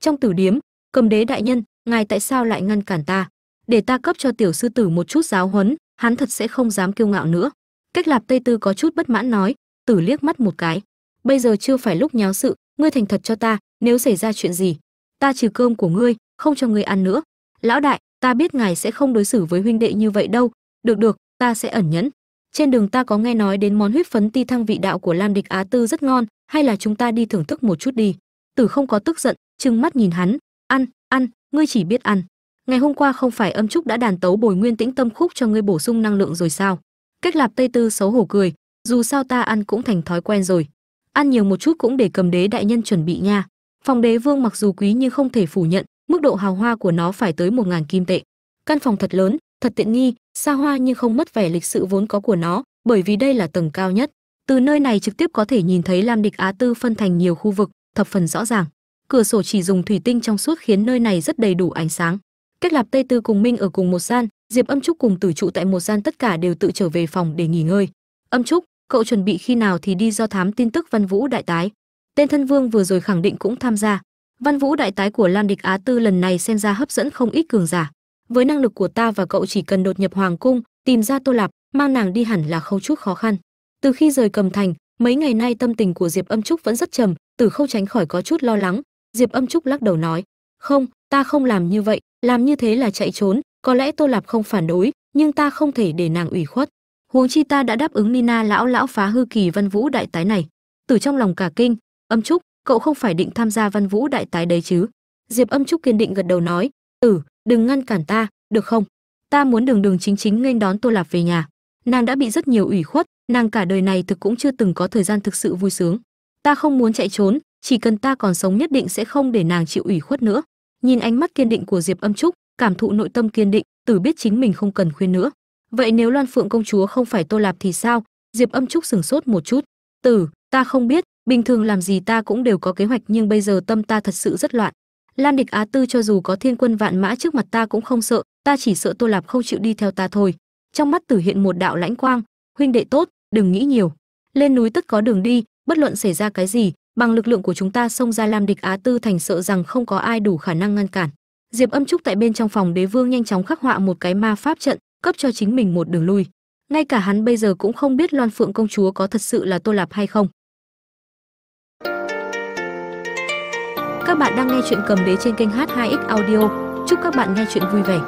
Trong tử điếm, cầm đế đại nhân, ngài tại sao lại ngăn cản ta? Để ta cấp cho tiểu sư tử một chút giáo huấn hắn thật sẽ không dám kiêu ngạo nữa. Cách lạp tây tư có chút bất mãn nói, tử liếc mắt một cái. Bây giờ chưa phải lúc nháo sự, ngươi thành thật cho ta, nếu xảy ra chuyện gì, ta trừ cơm của ngươi, không cho ngươi ăn nữa. Lão đại, ta biết ngài sẽ không đối xử với huynh đệ như vậy đâu. Được được, ta sẽ ẩn nhẫn. Trên đường ta có nghe nói đến món huyết phấn ti thăng vị đạo của lam địch á tư rất ngon, hay là chúng ta đi thưởng thức một chút đi. Tử không có tức giận, trừng mắt nhìn hắn. Ăn ăn, ngươi chỉ biết ăn ngày hôm qua không phải âm trúc đã đàn tấu bồi nguyên tĩnh tâm khúc cho ngươi bổ sung năng lượng rồi sao? Cách lạp tây tư xấu hổ cười, dù sao ta ăn cũng thành thói quen rồi. Ăn nhiều một chút cũng để cầm đế đại nhân chuẩn bị nha. Phòng đế vương mặc dù quý nhưng không thể phủ nhận, mức độ hào hoa của nó phải tới một ngàn kim tệ. Căn phòng thật lớn, thật tiện nghi, xa hoa nhưng không mất vẻ lịch sự vốn có của nó, bởi vì đây là tầng cao nhất. Từ nơi này trực tiếp có thể nhìn thấy lam địch á tư phân thành nhiều khu vực, thập phần rõ ràng. Cửa sổ chỉ dùng thủy tinh trong suốt khiến nơi này rất đầy đủ ánh sáng cách lạp tây tư cùng minh ở cùng một gian, diệp âm trúc cùng tử trụ tại một gian tất cả đều tự trở về phòng để nghỉ ngơi. Âm trúc, cậu chuẩn bị khi nào thì đi do thám tin tức văn vũ đại tái. Tên thân vương vừa rồi khẳng định cũng tham gia. Văn vũ đại tái của lam địch á tư lần này xem ra hấp dẫn không ít cường giả. Với năng lực của ta và cậu chỉ cần đột nhập hoàng cung, tìm ra tô lạp, mang nàng đi hẳn là không chút khó khăn. Từ khi rời cầm thành, mấy ngày nay tâm tình của diệp âm trúc vẫn rất trầm tử khâu tránh khỏi có chút lo lắng, diệp âm trúc lắc đầu nói, không, ta không làm như vậy làm như thế là chạy trốn, có lẽ tô lạp không phản đối, nhưng ta không thể để nàng ủy khuất. Huống chi ta đã đáp ứng nina lão lão phá hư kỳ văn vũ đại tái này. Từ trong lòng cả kinh, âm trúc, cậu không phải định tham gia văn vũ đại tái đấy chứ? Diệp âm trúc kiên định gật đầu nói tử đừng ngăn cản ta, được không? Ta muốn đường đường chính chính nghênh đón tô lạp về nhà. Nàng đã bị rất nhiều ủy khuất, nàng cả đời này thực cũng chưa từng có thời gian thực sự vui sướng. Ta không muốn chạy trốn, chỉ cần ta còn sống nhất định sẽ không để nàng chịu ủy khuất nữa nhìn ánh mắt kiên định của diệp âm trúc, cảm thụ nội tâm kiên định, tử biết chính mình không cần khuyên nữa. Vậy nếu loan phượng công chúa không phải tô lạp thì sao? Diệp âm trúc sửng sốt một chút. Tử ta không biết, bình thường làm gì ta cũng đều có kế hoạch nhưng bây giờ tâm ta thật sự rất loạn. Lan địch á tư cho dù có thiên quân vạn mã trước mặt ta cũng không sợ, ta chỉ sợ tô lạp không chịu đi theo ta thôi. Trong mắt tử hiện một đạo lãnh quang. Huynh đệ tốt, đừng nghĩ nhiều. Lên núi tất có đường đi, bất luận xảy ra cái gì bằng lực lượng của chúng ta xông ra làm địch á tư thành sợ rằng không có ai đủ khả năng ngăn cản. Diệp âm trúc tại bên trong phòng đế vương nhanh chóng khắc họa một cái ma pháp trận, cấp cho chính mình một đường lui. Ngay cả hắn bây giờ cũng không biết loan phượng công chúa có thật sự là tô lạp hay không. Các bạn đang nghe chuyện cầm đế trên kênh h2x audio. Chúc các bạn nghe chuyện vui vẻ.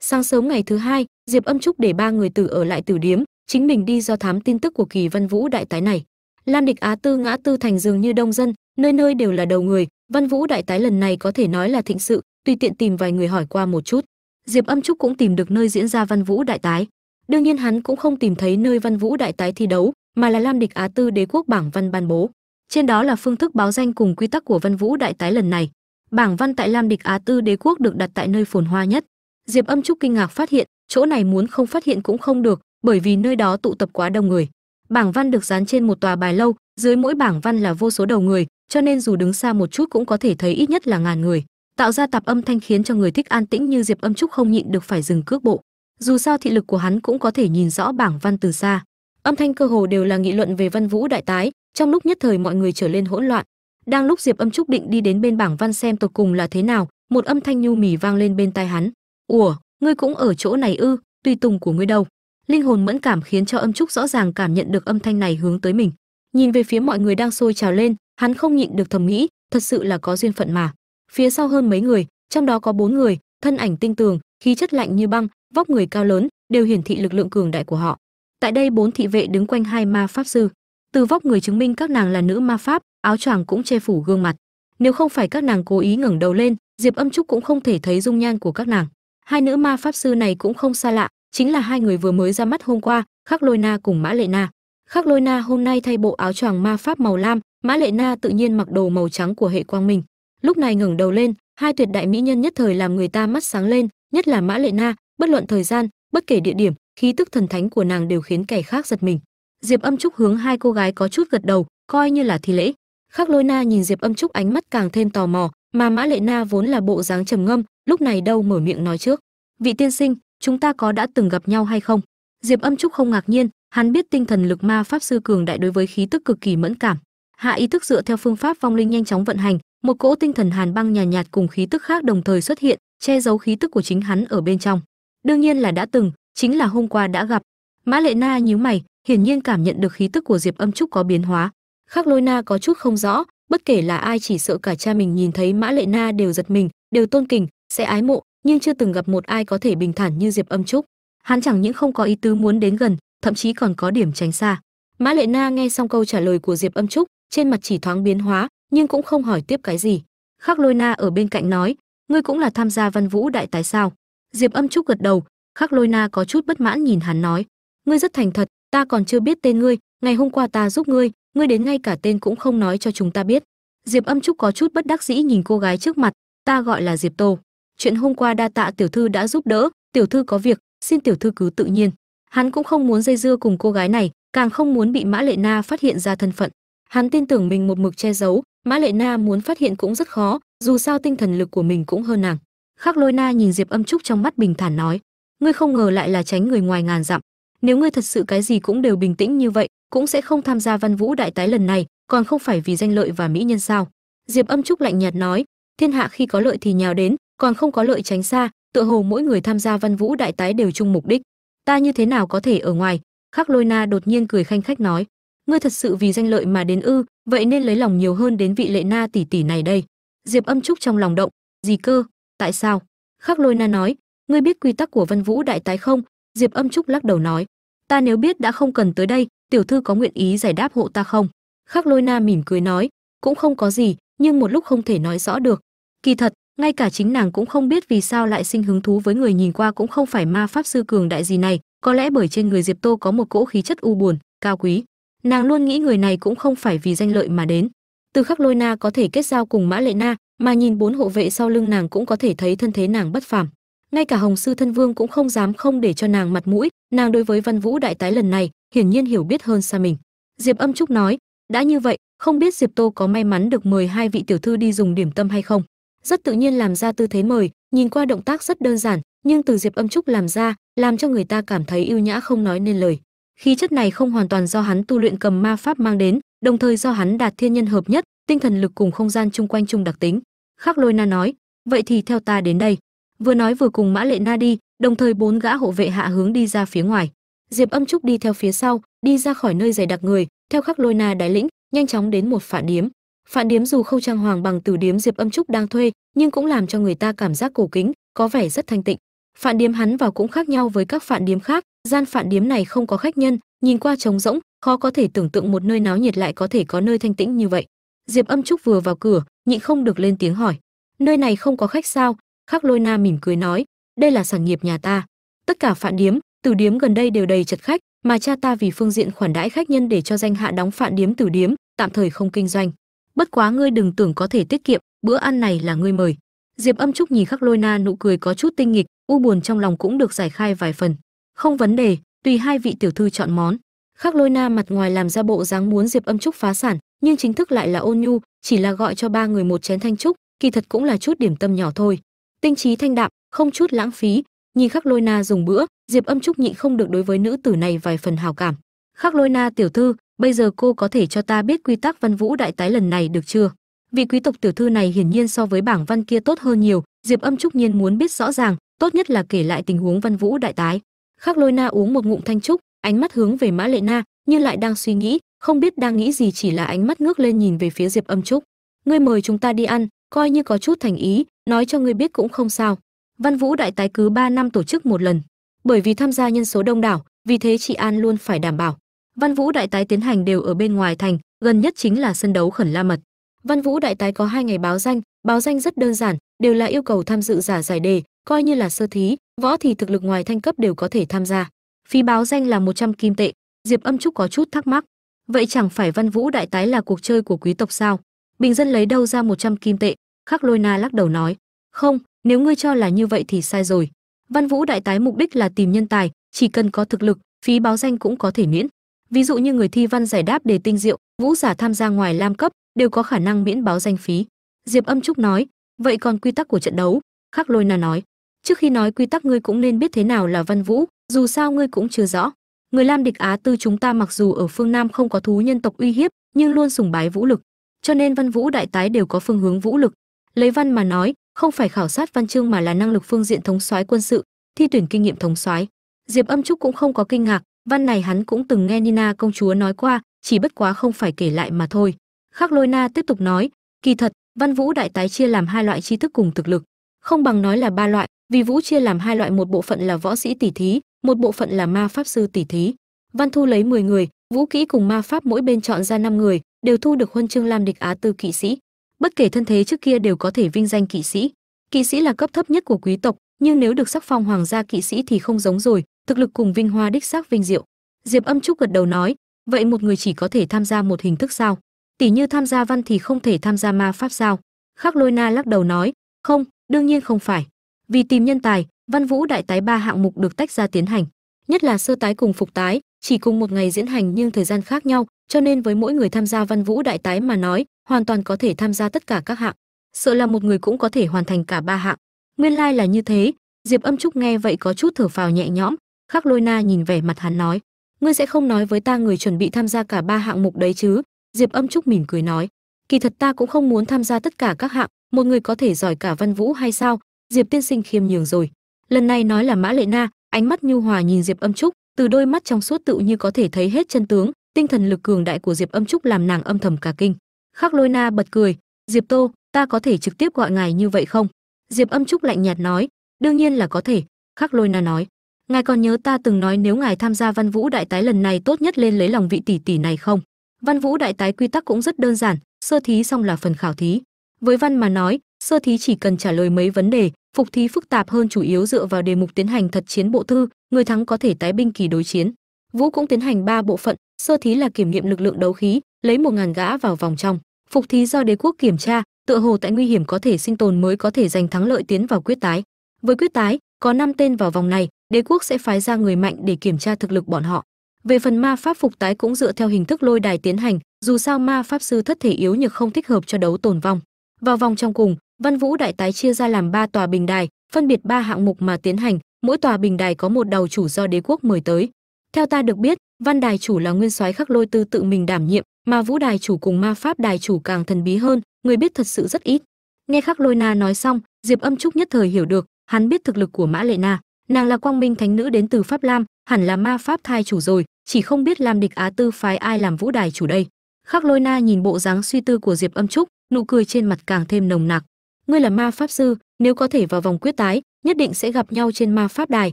Sáng sớm ngày thứ hai, diệp âm trúc để ba người tử ở lại tử điếm chính mình đi do thám tin tức của kỳ văn vũ đại tái này. Lam địch á tư, ngã tư thành dường như đông dân, nơi nơi đều là đầu người. Văn vũ đại tái lần này có thể nói là thịnh sự, tùy tiện tìm vài người hỏi qua một chút. Diệp âm trúc cũng tìm được nơi diễn ra văn vũ đại tái. Đương nhiên hắn cũng không tìm thấy nơi văn vũ đại tái thi đấu, mà là lam địch á tư đế quốc bảng văn ban bố. Trên đó là phương thức báo danh cùng quy tắc của văn vũ đại tái lần này. Bảng văn tại lam địch á tư đế quốc được đặt tại nơi phồn hoa nhất. Diệp âm trúc kinh ngạc phát hiện, chỗ này muốn không phát hiện cũng không được bởi vì nơi đó tụ tập quá đông người. Bảng văn được dán trên một tòa bài lâu, dưới mỗi bảng văn là vô số đầu người, cho nên dù đứng xa một chút cũng có thể thấy ít nhất là ngàn người. Tạo ra tạp âm thanh khiến cho người thích an tĩnh như diệp âm trúc không nhịn được phải dừng cước bộ. Dù sao thị lực của hắn cũng có thể nhìn rõ bảng văn từ xa. Âm thanh cơ hồ đều là nghị luận về văn vũ đại tái, trong lúc nhất thời mọi người trở lên hỗn loạn. Đang lúc diệp âm trúc định đi đến bên bảng văn xem tột cùng là thế nào, một âm thanh nhu mì vang lên bên tai hắn. Ủa, ngươi cũng ở chỗ này ư? Tùy tùng của ngươi đâu? Linh hồn mẫn cảm khiến cho âm trúc rõ ràng cảm nhận được âm thanh này hướng tới mình. Nhìn về phía mọi người đang sôi trào lên, hắn không nhịn được thầm nghĩ, thật sự là có duyên phận mà. Phía sau hơn mấy người, trong đó có bốn người, thân ảnh tinh tường, khí chất lạnh như băng, vóc người cao lớn, đều hiển thị lực lượng cường đại của họ. Tại đây bốn thị vệ đứng quanh hai ma pháp sư. Từ vóc người chứng minh các nàng là nữ ma pháp, áo choàng cũng che phủ gương mặt. Nếu không phải các nàng cố ý ngẩng đầu lên, diệp âm trúc cũng không thể thấy dung nhan của các nàng. Hai nữ ma pháp sư này cũng không xa lạ chính là hai người vừa mới ra mắt hôm qua, khắc lôi na cùng mã lệ na. Khắc lôi na hôm nay thay bộ áo choàng ma pháp màu lam, mã lệ na tự nhiên mặc đồ màu trắng của hệ quang minh. Lúc này ngẩng đầu lên, hai tuyệt đại mỹ nhân nhất thời làm người ta mắt sáng lên, nhất là mã lệ na, bất luận thời gian, bất kể địa điểm, khí tức thần thánh của nàng đều khiến kẻ khác giật mình. Diệp âm trúc hướng hai cô gái có chút gật đầu, coi như là thi lễ. Khắc lôi na nhìn diệp âm trúc ánh mắt càng thêm tò mò, mà mã lệ na vốn là bộ dáng trầm ngâm, lúc này đâu mở miệng nói trước. Vị tiên sinh chúng ta có đã từng gặp nhau hay không? Diệp âm trúc không ngạc nhiên hắn biết tinh thần lực ma pháp sư cường đại đối với khí tức cực kỳ mẫn cảm. Hạ ý thức dựa theo phương pháp vong linh nhanh chóng vận hành một cỗ tinh thần hàn băng nhàn nhạt, nhạt cùng khí tức khác đồng thời xuất hiện che giấu khí tức của chính hắn ở bên trong. Đương nhiên là đã từng chính là hôm qua đã gặp. Mã lệ na nhíu mày hiển nhiên cảm nhận được khí tức của diệp âm trúc có biến hóa. Khắc lôi na có chút không rõ bất kể là ai chỉ sợ cả cha mình nhìn thấy mã lệ na đều giật mình đều tôn kình sẽ ái mộ nhưng chưa từng gặp một ai có thể bình thản như diệp âm trúc. Hắn chẳng những không có ý tứ muốn đến gần, thậm chí còn có điểm tránh xa. Mã lệ na nghe xong câu trả lời của diệp âm trúc, trên mặt chỉ thoáng biến hóa, nhưng cũng không hỏi tiếp cái gì. Khắc lôi na ở bên cạnh nói, ngươi cũng là tham gia văn vũ đại tái sao? Diệp âm trúc gật đầu, khắc lôi na có chút bất mãn nhìn hắn nói, ngươi rất thành thật, ta còn chưa biết tên ngươi, ngày hôm qua ta giúp ngươi ngươi đến ngay cả tên cũng không nói cho chúng ta biết. Diệp âm trúc có chút bất đắc dĩ nhìn cô gái trước mặt, ta gọi là diệp tô chuyện hôm qua đa tạ tiểu thư đã giúp đỡ, tiểu thư có việc, xin tiểu thư cứ tự nhiên. Hắn cũng không muốn dây dưa cùng cô gái này, càng không muốn bị mã lệ na phát hiện ra thân phận. Hắn tin tưởng mình một mực che giấu, mã lệ na muốn phát hiện cũng rất khó, dù sao tinh thần lực của mình cũng hơn nàng. Khắc lôi na nhìn diệp âm trúc trong mắt bình thản nói, ngươi không ngờ lại là tránh người ngoài ngàn dặm. Nếu ngươi thật sự cái gì cũng đều bình tĩnh như vậy, cũng sẽ không tham gia văn vũ đại tái lần này, còn không phải vì danh lợi và mỹ nhân sao? Diệp âm trúc lạnh nhạt nói, thiên hạ khi có lợi thì nhào đến còn không có lợi tránh xa, tựa hồ mỗi người tham gia văn vũ đại tái đều chung mục đích. Ta như thế nào có thể ở ngoài? Khắc lôi na đột nhiên cười khanh khách nói. Ngươi thật sự vì danh lợi mà đến ư, vậy nên lấy lòng nhiều hơn đến vị lệ na tỷ tỷ này đây. Diệp âm trúc trong lòng động. Gì cơ? Tại sao? Khắc lôi na nói. Ngươi biết quy tắc của văn vũ đại tái không? Diệp âm trúc lắc đầu nói. Ta nếu biết đã không cần tới đây, tiểu thư có nguyện ý giải đáp hộ ta không? Khắc lôi na mỉm cười nói. Cũng không có gì, nhưng một lúc không thể nói rõ được. Kỳ thật ngay cả chính nàng cũng không biết vì sao lại sinh hứng thú với người nhìn qua cũng không phải ma pháp sư cường đại gì này, có lẽ bởi trên người diệp tô có một cỗ khí chất u buồn, cao quý. Nàng luôn nghĩ người này cũng không phải vì danh lợi mà đến. Từ khắc lôi na có thể kết giao cùng mã lệ na, mà nhìn bốn hộ vệ sau lưng nàng cũng có thể thấy thân thế nàng bất phàm. Ngay cả hồng sư thân vương cũng không dám không để cho nàng mặt mũi, nàng đối với văn vũ đại tái lần này, hiển nhiên hiểu biết hơn xa mình. Diệp âm trúc nói, đã như vậy, không biết diệp tô có may mắn được mời hai vị tiểu thư đi dùng điểm tâm hay không? Rất tự nhiên làm ra tư thế mời, nhìn qua động tác rất đơn giản, nhưng từ diệp âm trúc làm ra, làm cho người ta cảm thấy yêu nhã không nói nên lời. Khí chất này không hoàn toàn do hắn tu luyện cầm ma pháp mang đến, đồng thời do hắn đạt thiên nhân hợp nhất, tinh thần lực cùng không gian chung quanh chung đặc tính. Khắc lôi na nói, vậy thì theo ta đến đây. Vừa nói vừa cùng mã lệ na đi, đồng thời bốn gã hộ vệ hạ hướng đi ra phía ngoài. Diệp âm trúc đi theo phía sau, đi ra khỏi nơi dày đặc người, theo khắc lôi na đái lĩnh, nhanh chóng đến một phạn điếm phạn điếm dù không trang hoàng bằng tử điếm diệp âm trúc đang thuê, nhưng cũng làm cho người ta cảm giác cổ kính, có vẻ rất thanh tịnh. Phạn điếm hắn vào cũng khác nhau với các phạn điếm khác, gian phạn điếm này không có khách nhân, nhìn qua trống rỗng, khó có thể tưởng tượng một nơi náo nhiệt lại có thể có nơi thanh tĩnh như vậy. Diệp âm trúc vừa vào cửa, nhịn không được lên tiếng hỏi, nơi này không có khách sao? Khắc lôi na mỉm cười nói, đây là sản nghiệp nhà ta. Tất cả phạn điếm tử điếm gần đây đều đầy chật khách, mà cha ta vì phương diện khoản đãi khách nhân để cho danh hạ đóng phạn điếm tử điếm, tạm thời không kinh doanh bất quá ngươi đừng tưởng có thể tiết kiệm, bữa ăn này là ngươi mời. Diệp âm trúc nhìn khắc lôi na nụ cười có chút tinh nghịch, u buồn trong lòng cũng được giải khai vài phần. Không vấn đề, tùy hai vị tiểu thư chọn món. Khắc lôi na mặt ngoài làm ra bộ dáng muốn diệp âm trúc phá sản, nhưng chính thức lại là ôn nhu, chỉ là gọi cho ba người một chén thanh trúc, kỳ thật cũng là chút điểm tâm nhỏ thôi. Tinh trí thanh đạm, không chút lãng phí. Nhìn khắc lôi na dùng bữa, diệp âm trúc nhịn không được đối với nữ tử này vài phần hào cảm. Khắc lôi na tiểu thư bây giờ cô có thể cho ta biết quy tắc văn vũ đại tái lần này được chưa? Vị quý tộc tiểu thư này hiển nhiên so với bảng văn kia tốt hơn nhiều, diệp âm trúc nhiên muốn biết rõ ràng, tốt nhất là kể lại tình huống văn vũ đại tái. Khắc lôi na uống một ngụm thanh trúc, ánh mắt hướng về mã lệ na, nhưng lại đang suy nghĩ, không biết đang nghĩ gì chỉ là ánh mắt ngước lên nhìn về phía diệp âm trúc. Ngươi mời chúng ta đi ăn, coi như có chút thành ý, nói cho ngươi biết cũng không sao. Văn vũ đại tái cứ 3 năm tổ chức một lần. Bởi vì tham gia nhân số đông đảo, vì thế chị an luôn phải đảm bảo văn vũ đại tái tiến hành đều ở bên ngoài thành, gần nhất chính là sân đấu khẩn la mật. Văn vũ đại tái có hai ngày báo danh báo danh rất đơn giản, đều là yêu cầu tham dự giả giải đề, coi như là sơ thí, võ thì thực lực ngoài thanh cấp đều có thể tham gia. Phí báo danh là 100 kim tệ, diệp âm trúc có chút thắc mắc. Vậy chẳng phải văn vũ đại tái là cuộc chơi của quý tộc sao? Bình dân lấy đâu ra 100 kim tệ? Khắc lôi na lắc đầu nói. Không, nếu ngươi cho là như vậy thì sai rồi. Văn vũ đại tái mục đích là tìm nhân tài, chỉ cần có thực lực, phí báo danh cũng có thể miễn ví dụ như người thi văn giải đáp đề tinh diệu, vũ giả tham gia ngoài lam cấp, đều có khả năng miễn báo danh phí. Diệp âm trúc nói, vậy còn quy tắc của trận đấu? Khắc lôi na nói, trước khi nói quy tắc, ngươi cũng nên biết thế nào là văn vũ, dù sao ngươi cũng chưa rõ. Người lam địch á tư chúng ta mặc dù ở phương nam không có thú nhân tộc uy hiếp, nhưng luôn sùng bái vũ lực. Cho nên văn vũ đại tái đều có phương hướng vũ lực. Lấy văn mà nói, không phải khảo sát văn chương mà là năng lực phương diện thống soái quân sự, thi tuyển kinh nghiệm thống soái. Diệp âm trúc cũng không có kinh ngạc văn này hắn cũng từng nghe nina công chúa nói qua, chỉ bất quá không phải kể lại mà thôi. Khắc lôi na tiếp tục nói, kỳ thật, văn vũ đại tái chia làm hai loại tri thức cùng thực lực. Không bằng nói là ba loại, vì vũ chia làm hai loại, một bộ phận là võ sĩ tỷ thí, một bộ phận là ma pháp sư tỷ thí. Văn thu lấy 10 người, vũ kỹ cùng ma pháp mỗi bên chọn ra 5 người, đều thu được huân chương lam địch á tư kỵ sĩ. Bất kể thân thế trước kia đều có thể vinh danh kỵ sĩ. Kỵ sĩ là cấp thấp nhất của quý tộc, nhưng nếu được sắc phong hoàng gia kỵ sĩ thì không giống rồi thực lực cùng vinh hoa đích xác vinh diệu. Diệp âm trúc gật đầu nói, vậy một người chỉ có thể tham gia một hình thức sao? Tỷ như tham gia văn thì không thể tham gia ma pháp sao? Khắc lôi na lắc đầu nói, không, đương nhiên không phải. Vì tìm nhân tài, văn vũ đại tái ba hạng mục được tách ra tiến hành. Nhất là sơ tái cùng phục tái, chỉ cùng một ngày diễn hành nhưng thời gian khác nhau, cho nên với mỗi người tham gia văn vũ đại tái mà nói, hoàn toàn có thể tham gia tất cả các hạng. Sợ là một người cũng có thể hoàn thành cả ba hạng. Nguyên lai like là như thế. Diệp âm trúc nghe vậy có chút thở phào nhẹ nhõm khắc lôi na nhìn vẻ mặt hắn nói, ngươi sẽ không nói với ta người chuẩn bị tham gia cả ba hạng mục đấy chứ? Diệp âm trúc mỉm cười nói, kỳ thật ta cũng không muốn tham gia tất cả các hạng, một người có thể giỏi cả văn vũ hay sao? Diệp tiên sinh khiêm nhường rồi. Lần này nói là mã lệ na, ánh mắt nhu hòa nhìn diệp âm trúc, từ đôi mắt trong suốt tự như có thể thấy hết chân tướng, tinh thần lực cường đại của diệp âm trúc làm nàng âm thầm cả kinh. Khắc lôi na bật cười, diệp tô, ta có thể trực tiếp gọi ngài như vậy không? Diệp âm trúc lạnh nhạt nói, đương nhiên là có thể. Khắc lôi na nói ngài còn nhớ ta từng nói nếu ngài tham gia văn vũ đại tái lần này tốt nhất lên lấy lòng vị tỷ tỷ này không? Văn vũ đại tái quy tắc cũng rất đơn giản, sơ thí xong là phần khảo thí. Với văn mà nói, sơ thí chỉ cần trả lời mấy vấn đề, phục thí phức tạp hơn chủ yếu dựa vào đề mục tiến hành thật chiến bộ thư, người thắng có thể tái binh kỳ đối chiến. Vũ cũng tiến hành ba bộ phận, sơ thí là kiểm nghiệm lực lượng đấu khí, lấy một ngàn gã vào vòng trong. Phục thí do đế quốc kiểm tra, tựa hồ tại nguy hiểm có thể sinh tồn mới có thể giành thắng lợi tiến vào quyết tái. Với quyết tái, có 5 tên vào vòng này đế quốc sẽ phái ra người mạnh để kiểm tra thực lực bọn họ. Về phần ma pháp phục tái cũng dựa theo hình thức lôi đài tiến hành, dù sao ma pháp sư thất thể yếu nhược không thích hợp cho đấu tồn vong. Vào vòng trong cùng, văn vũ đại tái chia ra làm ba tòa bình đài, phân biệt ba hạng mục mà tiến hành, mỗi tòa bình đài có một đầu chủ do đế quốc mời tới. Theo ta được biết, văn đài chủ là nguyên soái khắc lôi tư tự mình đảm nhiệm, mà vũ đài chủ cùng ma pháp đài chủ càng thần bí hơn, người biết thật sự rất ít. Nghe khắc lôi na nói xong, diệp âm trúc nhất thời hiểu được, hắn biết thực lực của mã lệ na nàng là quang minh thánh nữ đến từ pháp lam, hẳn là ma pháp thai chủ rồi, chỉ không biết làm địch á tư phái ai làm vũ đài chủ đây. Khắc lôi na nhìn bộ dáng suy tư của diệp âm trúc, nụ cười trên mặt càng thêm nồng nặc. Ngươi là ma pháp sư, nếu có thể vào vòng quyết tái, nhất định sẽ gặp nhau trên ma pháp đài,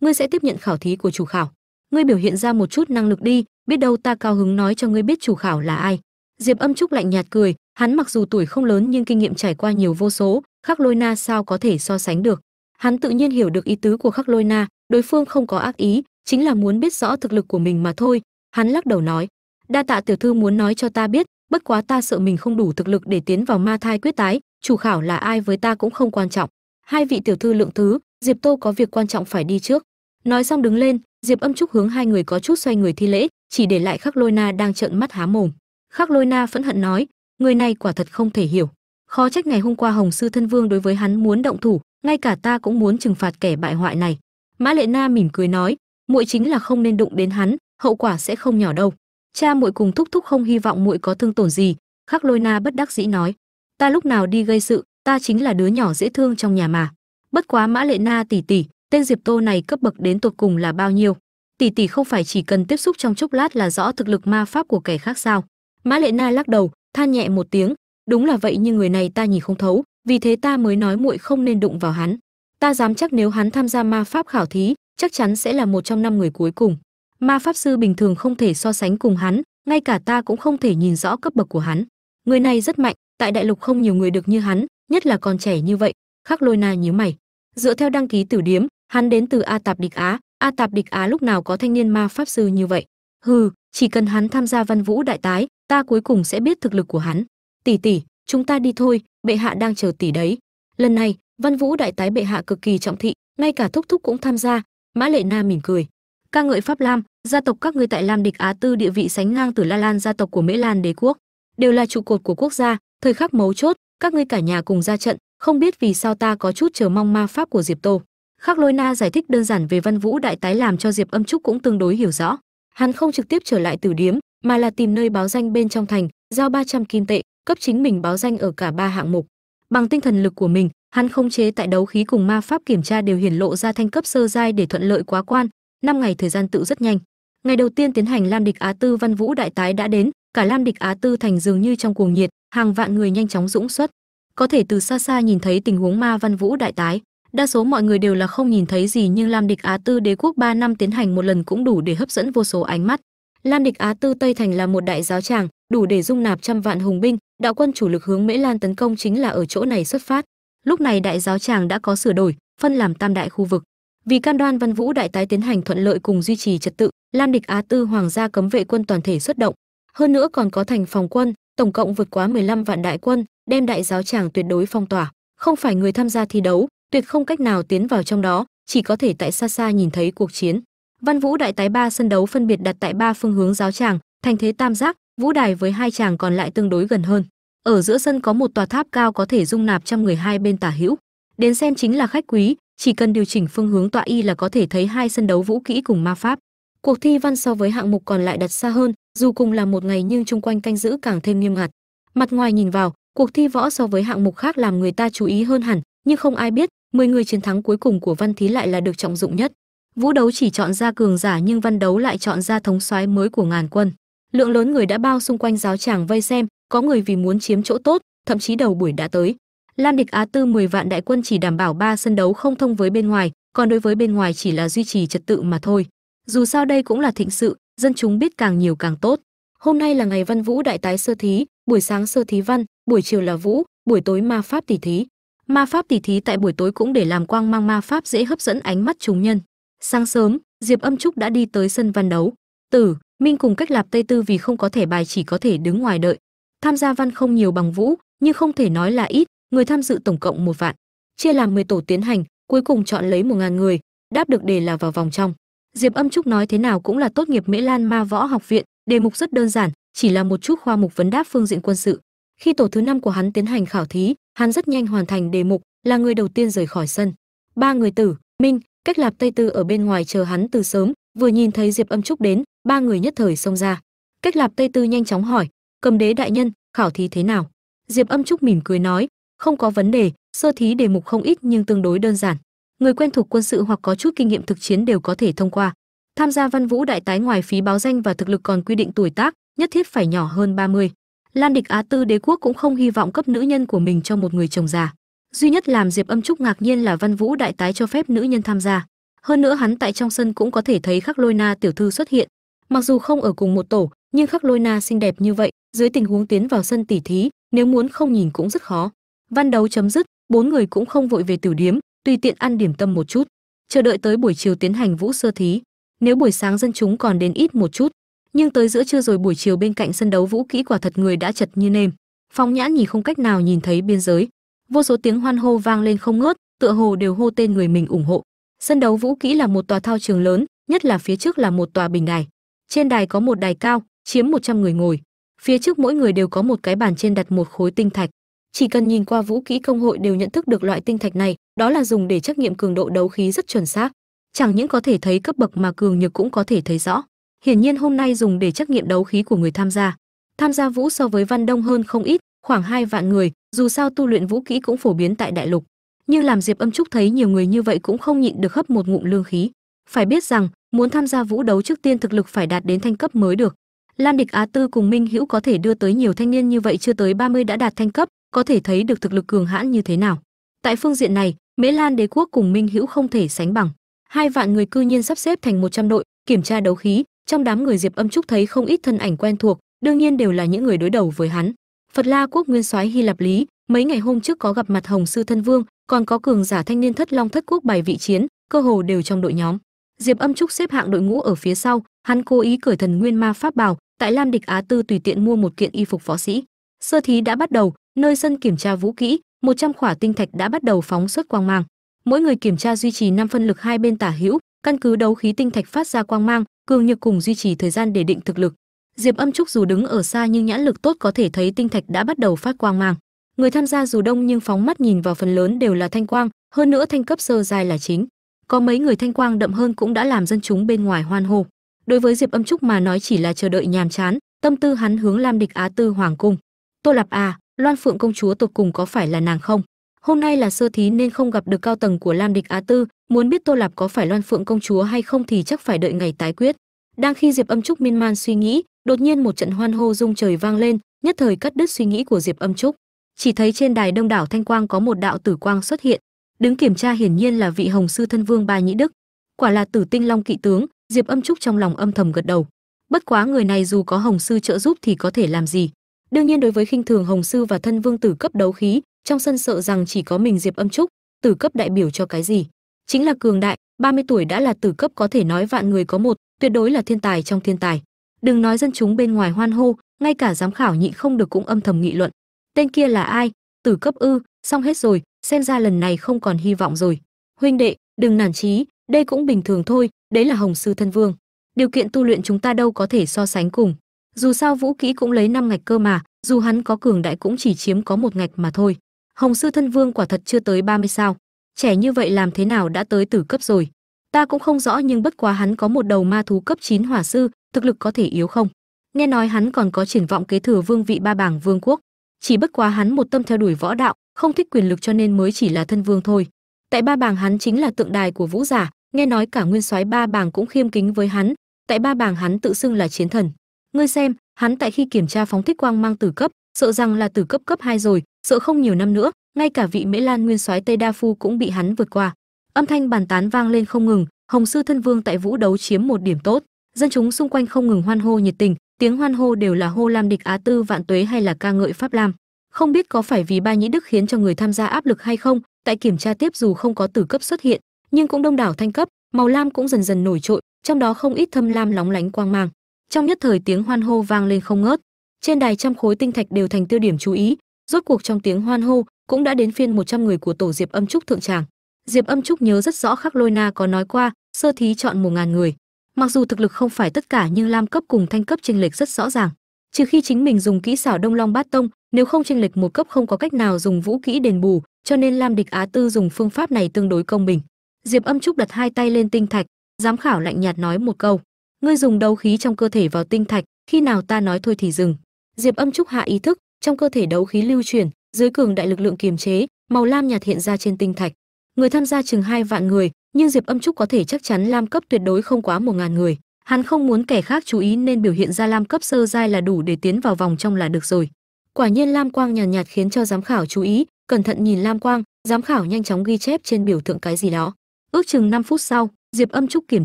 ngươi sẽ tiếp nhận khảo thí của chủ khảo. Ngươi biểu hiện ra một chút năng lực đi, biết đâu ta cao hứng nói cho ngươi biết chủ khảo là ai. Diệp âm trúc lạnh nhạt cười, hắn mặc dù tuổi không lớn nhưng kinh nghiệm trải qua nhiều vô số, khắc lôi na sao có thể so sánh được hắn tự nhiên hiểu được ý tứ của khắc lôi na, đối phương không có ác ý, chính là muốn biết rõ thực lực của mình mà thôi. Hắn lắc đầu nói, đa tạ tiểu thư muốn nói cho ta biết, bất quá ta sợ mình không đủ thực lực để tiến vào ma thai quyết tái, chủ khảo là ai với ta cũng không quan trọng. Hai vị tiểu thư lượng thứ, diệp tô có việc quan trọng phải đi trước. Nói xong đứng lên, diệp âm trúc hướng hai người có chút xoay người thi lễ, chỉ để lại khắc lôi na đang trợn mắt há mồm. Khắc lôi na phẫn hận nói, người này quả thật không thể hiểu. Khó trách ngày hôm qua hồng sư thân vương đối với hắn muốn động thủ ngay cả ta cũng muốn trừng phạt kẻ bại hoại này. Mã lệ na mỉm cười nói, muội chính là không nên đụng đến hắn, hậu quả sẽ không nhỏ đâu. Cha muội cùng thúc thúc không hy vọng muội có thương tổn gì, khắc lôi na bất đắc dĩ nói, ta lúc nào đi gây sự, ta chính là đứa nhỏ dễ thương trong nhà mà. Bất quá mã lệ na tỷ tỷ tên diệp tô này cấp bậc đến tột cùng là bao nhiêu? Tỷ tỷ không phải chỉ cần tiếp xúc trong chốc lát là rõ thực lực ma pháp của kẻ khác sao? Mã lệ na lắc đầu, than nhẹ một tiếng, đúng là vậy nhưng người này ta nhìn không thấu vì thế ta mới nói muội không nên đụng vào hắn. Ta dám chắc nếu hắn tham gia ma pháp khảo thí, chắc chắn sẽ là một trong năm người cuối cùng. Ma pháp sư bình thường không thể so sánh cùng hắn, ngay cả ta cũng không thể nhìn rõ cấp bậc của hắn. Người này rất mạnh, tại đại lục không nhiều người được như hắn, nhất là còn trẻ như vậy. Khắc lôi na nhíu mày. Dựa theo đăng ký tử điếm, hắn đến từ a tạp địch á. A tạp địch á lúc nào có thanh niên ma pháp sư như vậy? Hừ, chỉ cần hắn tham gia văn vũ đại tái, ta cuối cùng sẽ biết thực lực của hắn. Tỷ tỷ chúng ta đi thôi, bệ hạ đang chờ tỷ đấy. Lần này, văn vũ đại tái bệ hạ cực kỳ trọng thị, ngay cả thúc thúc cũng tham gia. Mã lệ na mỉm cười. Ca ngợi pháp lam, gia tộc các ngươi tại lam địch á tư địa vị sánh ngang từ la lan gia tộc của mễ lan đế quốc, đều là trụ cột của quốc gia, thời khắc mấu chốt, các ngươi cả nhà cùng ra trận, không biết vì sao ta có chút chờ mong ma pháp của diệp tô. Khắc lôi na giải thích đơn giản về văn vũ đại tái làm cho diệp âm trúc cũng tương đối hiểu rõ. Hắn không trực tiếp trở lại tử điếm, mà là tìm nơi báo danh bên trong thành, giao 300 kim tệ cấp chính mình báo danh ở cả ba hạng mục. Bằng tinh thần lực của mình, hắn không chế tại đấu khí cùng ma pháp kiểm tra đều hiển lộ ra thanh cấp sơ giai để thuận lợi quá quan, năm ngày thời gian tự rất nhanh. Ngày đầu tiên tiến hành lam địch á tư văn vũ đại tái đã đến, cả lam địch á tư thành dường như trong cuồng nhiệt, hàng vạn người nhanh chóng dũng xuất. Có thể từ xa xa nhìn thấy tình huống ma văn vũ đại tái, đa số mọi người đều là không nhìn thấy gì nhưng lam địch á tư đế quốc 3 năm tiến hành một lần cũng đủ để hấp dẫn vô số ánh mắt. Lam địch á tư tây thành là một đại giáo tràng, đủ để dung nạp trăm vạn hùng binh đạo quân chủ lực hướng mễ lan tấn công chính là ở chỗ này xuất phát. Lúc này đại giáo tràng đã có sửa đổi, phân làm tam đại khu vực. Vì can đoan văn vũ đại tái tiến hành thuận lợi cùng duy trì trật tự, lam địch á tư hoàng gia cấm vệ quân toàn thể xuất động. Hơn nữa còn có thành phòng quân, tổng cộng vượt quá 15 vạn đại quân, đem đại giáo tràng tuyệt đối phong tỏa. Không phải người tham gia thi đấu, tuyệt không cách nào tiến vào trong đó, chỉ có thể tại xa xa nhìn thấy cuộc chiến. Văn vũ đại tái ba sân đấu phân biệt đặt tại ba phương hướng giáo tràng, thành thế tam giác vũ đài với hai chàng còn lại tương đối gần hơn. Ở giữa sân có một tòa tháp cao có thể dung nạp trăm người hai bên tả hữu. Đến xem chính là khách quý, chỉ cần điều chỉnh phương hướng tọa y là có thể thấy hai sân đấu vũ kỹ cùng ma pháp. Cuộc thi văn so với hạng mục còn lại đặt xa hơn, dù cùng là một ngày nhưng chung quanh canh giữ càng thêm nghiêm ngặt. Mặt ngoài nhìn vào, cuộc thi võ so với hạng mục khác làm người ta chú ý hơn hẳn, nhưng không ai biết 10 người chiến thắng cuối cùng của văn thí lại là được trọng dụng nhất. Vũ đấu chỉ chọn ra cường giả nhưng văn đấu lại chọn ra thống soái mới của ngàn quân. Lượng lớn người đã bao xung quanh giáo tràng vây xem, có người vì muốn chiếm chỗ tốt, thậm chí đầu buổi đã tới. Lam địch Á Tư 10 vạn đại quân chỉ đảm bảo ba sân đấu không thông với bên ngoài, còn đối với bên ngoài chỉ là duy trì trật tự mà thôi. Dù sao đây cũng là thịnh sự, dân chúng biết càng nhiều càng tốt. Hôm nay là ngày Văn Vũ đại tái sơ thí, buổi sáng sơ thí văn, buổi chiều là vũ, buổi tối ma pháp tỷ thí. Ma pháp tỷ thí tại buổi tối cũng để làm quang mang ma pháp dễ hấp dẫn ánh mắt chúng nhân. Sáng sớm, Diệp Âm Trúc đã đi tới sân văn đấu. Tử, Minh cùng cách lạp Tây Tư vì không có thể bài chỉ có thể đứng ngoài đợi. Tham gia văn không nhiều bằng vũ, nhưng không thể nói là ít, người tham dự tổng cộng một vạn. Chia làm 10 tổ tiến hành, cuối cùng chọn lấy một ngàn người, đáp được đề là vào vòng trong. Diệp Âm Trúc nói thế nào cũng là tốt nghiệp Mễ Lan Ma Võ Học viện, đề mục rất đơn giản, chỉ là một chút khoa mục vấn đáp phương diện quân sự. Khi tổ thứ năm của hắn tiến hành khảo thí, hắn rất nhanh hoàn thành đề mục, là người đầu tiên rời khỏi sân. Ba người tử, Minh, cách lạp Tây Tư ở bên ngoài chờ hắn từ sớm, vừa nhìn thấy Diệp Âm Trúc đến, ba người nhất thời xông ra. Cách lạp Tây Tư nhanh chóng hỏi, cầm đế đại nhân, khảo thí thế nào? Diệp Âm Trúc mỉm cười nói, không có vấn đề, sơ thí đề mục không ít nhưng tương đối đơn giản. Người quen thuộc quân sự hoặc có chút kinh nghiệm thực chiến đều có thể thông qua. Tham gia Văn Vũ đại tái ngoài phí báo danh và thực lực còn quy định tuổi tác, nhất thiết phải nhỏ hơn 30. Lan địch Á Tư đế quốc cũng không hy vọng cấp nữ nhân của mình cho một người chồng già. Duy nhất làm Diệp Âm Trúc ngạc nhiên là Văn Vũ đại tái cho phép nữ nhân tham gia. Hơn nữa hắn tại trong sân cũng có thể thấy Khắc Lôi Na tiểu thư xuất hiện. Mặc dù không ở cùng một tổ, nhưng Khắc Lôi Na xinh đẹp như vậy, dưới tình huống tiến vào sân tỉ thí, nếu muốn không nhìn cũng rất khó. Văn đấu chấm dứt, bốn người cũng không vội về tử điếm, tùy tiện ăn điểm tâm một chút, chờ đợi tới buổi chiều tiến hành vũ sơ thí. Nếu buổi sáng dân chúng còn đến ít một chút, nhưng tới giữa trưa rồi buổi chiều bên cạnh sân đấu vũ kỹ quả thật người đã chật như nêm. Phong nhãn nhìn không cách nào nhìn thấy biên giới. Vô số tiếng hoan hô vang lên không ngớt, tựa hồ đều hô tên người mình ủng hộ. Sân đấu vũ kỹ là một tòa thao trường lớn, nhất là phía trước là một tòa bình đài. Trên đài có một đài cao, chiếm 100 người ngồi. Phía trước mỗi người đều có một cái bàn trên đặt một khối tinh thạch. Chỉ cần nhìn qua vũ kỹ công hội đều nhận thức được loại tinh thạch này, đó là dùng để trắc nghiệm cường độ đấu khí rất chuẩn xác. Chẳng những có thể thấy cấp bậc mà cường nhược cũng có thể thấy rõ. Hiển nhiên hôm nay dùng để trắc nghiệm đấu khí của người tham gia. Tham gia vũ so với Văn Đông hơn không ít, khoảng hai vạn người, dù sao tu luyện vũ kỹ cũng phổ biến tại đại lục. Nhưng làm Diệp Âm Trúc thấy nhiều người như vậy cũng không nhịn được hấp một ngụm lương khí. Phải biết rằng, muốn tham gia vũ đấu trước tiên thực lực phải đạt đến thanh cấp mới được. Lam Địch Á Tư cùng Minh Hữu có thể đưa tới nhiều thanh niên như vậy chưa tới 30 đã đạt thanh cấp, có thể thấy được thực lực cường hãn như thế nào. Tại phương diện này, Mễ Lan Đế quốc cùng Minh Hữu không thể sánh bằng. Hai vạn người cư nhiên sắp xếp thành 100 đội, kiểm tra đấu khí, trong đám người Diệp Âm Trúc thấy không ít thân ảnh quen thuộc, đương nhiên đều là những người đối đầu với hắn. Phật La quốc nguyên soái Hy Lạp Lý, mấy ngày hôm trước có gặp mặt Hồng sư thân vương, còn có cường giả thanh niên thất long thất quốc bài vị chiến, cơ hồ đều trong đội nhóm. Diệp Âm Trúc xếp hạng đội ngũ ở phía sau, hắn cố ý cởi thần nguyên ma pháp bào, tại Lam Địch Á Tư tùy tiện mua một kiện y phục võ sĩ. Sơ thí đã bắt đầu, nơi sân kiểm tra vũ kỹ, 100 khỏa tinh thạch đã bắt đầu phóng xuất quang mang. Mỗi người kiểm tra duy trì năm phân lực hai bên tả hữu, căn cứ đấu khí tinh thạch phát ra quang mang, cường nhược cùng duy trì thời gian để định thực lực. Diệp Âm Trúc dù đứng ở xa nhưng nhãn lực tốt có thể thấy tinh thạch đã bắt đầu phát quang mang. Người tham gia dù đông nhưng phóng mắt nhìn vào phần lớn đều là thanh quang, hơn nữa thanh cấp sơ giai là chính. Có mấy người thanh quang đậm hơn cũng đã làm dân chúng bên ngoài hoan hô. Đối với Diệp Âm Trúc mà nói chỉ là chờ đợi nhàm chán, tâm tư hắn hướng Lam Địch Á Tư hoàng cung. Tô Lạp à, Loan Phượng công chúa tột cùng có phải là nàng không? Hôm nay là sơ thí nên không gặp được cao tầng của Lam Địch Á Tư, muốn biết Tô Lạp có phải Loan Phượng công chúa hay không thì chắc phải đợi ngày tái quyết. Đang khi Diệp Âm Trúc miên man suy nghĩ, đột nhiên một trận hoan hô rung trời vang lên, nhất thời cắt đứt suy nghĩ của Diệp Âm Trúc. Chỉ thấy trên đài đông đảo thanh quang có một đạo tử quang xuất hiện, đứng kiểm tra hiển nhiên là vị Hồng sư thân vương Ba Nhĩ Đức. Quả là Tử Tinh Long kỵ tướng, Diệp Âm Trúc trong lòng âm thầm gật đầu. Bất quá người này dù có Hồng sư trợ giúp thì có thể làm gì? Đương nhiên đối với khinh thường Hồng sư và thân vương tử cấp đấu khí, trong sân sợ rằng chỉ có mình Diệp Âm Trúc, tử cấp đại biểu cho cái gì? Chính là cường đại, 30 tuổi đã là tử cấp có thể nói vạn người có một, tuyệt đối là thiên tài trong thiên tài. Đừng nói dân chúng bên ngoài hoan hô, ngay cả giám khảo nhị không được cũng âm thầm nghị luận. Tên kia là ai? Tử cấp ư? Xong hết rồi, xem ra lần này không còn hy vọng rồi. Huynh đệ, đừng nản chí, đây cũng bình thường thôi, đấy là Hồng sư thân vương. Điều kiện tu luyện chúng ta đâu có thể so sánh cùng. Dù sao vũ kỹ cũng lấy năm ngạch cơ mà, dù hắn có cường đại cũng chỉ chiếm có một ngạch mà thôi. Hồng sư thân vương quả thật chưa tới 30 sao. Trẻ như vậy làm thế nào đã tới tử cấp rồi? Ta cũng không rõ nhưng bất quá hắn có một đầu ma thú cấp 9 hỏa sư, thực lực có thể yếu không? Nghe nói hắn còn có triển vọng kế thừa vương vị ba bảng vương quốc. Chỉ bất quá hắn một tâm theo đuổi võ đạo, không thích quyền lực cho nên mới chỉ là thân vương thôi. Tại ba bảng hắn chính là tượng đài của vũ giả, nghe nói cả nguyên soái ba bàng cũng khiêm kính với hắn tại ba bàng hắn tự xưng là chiến thần. Ngươi xem hắn tại khi kiểm tra phóng thích quang mang tử cấp sợ rằng là tử cấp cấp 2 rồi sợ không nhiều năm nữa ngay cả vị mễ lan nguyên soái tây đa phu cũng bị hắn vượt qua. Âm thanh bàn tán vang lên không ngừng hồng sư thân vương tại vũ đấu chiếm một điểm tốt. Dân chúng xung quanh không ngừng hoan hô nhiệt tình tiếng hoan hô đều là hô lam địch á tư, vạn tuế hay là ca ngợi pháp lam. Không biết có phải vì ba nhĩ đức khiến cho người tham gia áp lực hay không, tại kiểm tra tiếp dù không có tử cấp xuất hiện, nhưng cũng đông đảo thanh cấp, màu lam cũng dần dần nổi trội, trong đó không ít thâm lam lóng lánh quang mang. Trong nhất thời tiếng hoan hô vang lên không ngớt. Trên đài trăm khối tinh thạch đều thành tiêu điểm chú ý. Rốt cuộc trong tiếng hoan hô, cũng đã đến phiên 100 người của tổ diệp âm trúc thượng tràng. Diệp âm trúc nhớ rất rõ khắc lôi na có nói qua, sơ thí chọn một ngàn người mặc dù thực lực không phải tất cả nhưng lam cấp cùng thanh cấp chênh lệch rất rõ ràng. Trừ khi chính mình dùng kỹ xảo đông long bát tông, nếu không chênh lệch một cấp không có cách nào dùng vũ kỹ đền bù, cho nên lam địch á tư dùng phương pháp này tương đối công bình. Diệp âm trúc đặt hai tay lên tinh thạch, giám khảo lạnh nhạt nói một câu, ngươi dùng đấu khí trong cơ thể vào tinh thạch, khi nào ta nói thôi thì dừng. Diệp âm trúc hạ ý thức, trong cơ thể đấu khí lưu chuyển, dưới cường đại lực lượng kiềm chế, màu lam nhạt hiện ra trên tinh thạch. Người tham gia chừng hai vạn người nhưng diệp âm trúc có thể chắc chắn lam cấp tuyệt đối không quá một ngàn người. Hắn không muốn kẻ khác chú ý nên biểu hiện ra lam cấp sơ giai là đủ để tiến vào vòng trong là được rồi. Quả nhiên lam quang nhàn nhạt, nhạt khiến cho giám khảo chú ý cẩn thận nhìn lam quang giám khảo nhanh chóng ghi chép trên biểu tượng cái gì đó. Ước chừng 5 phút sau diệp âm trúc kiểm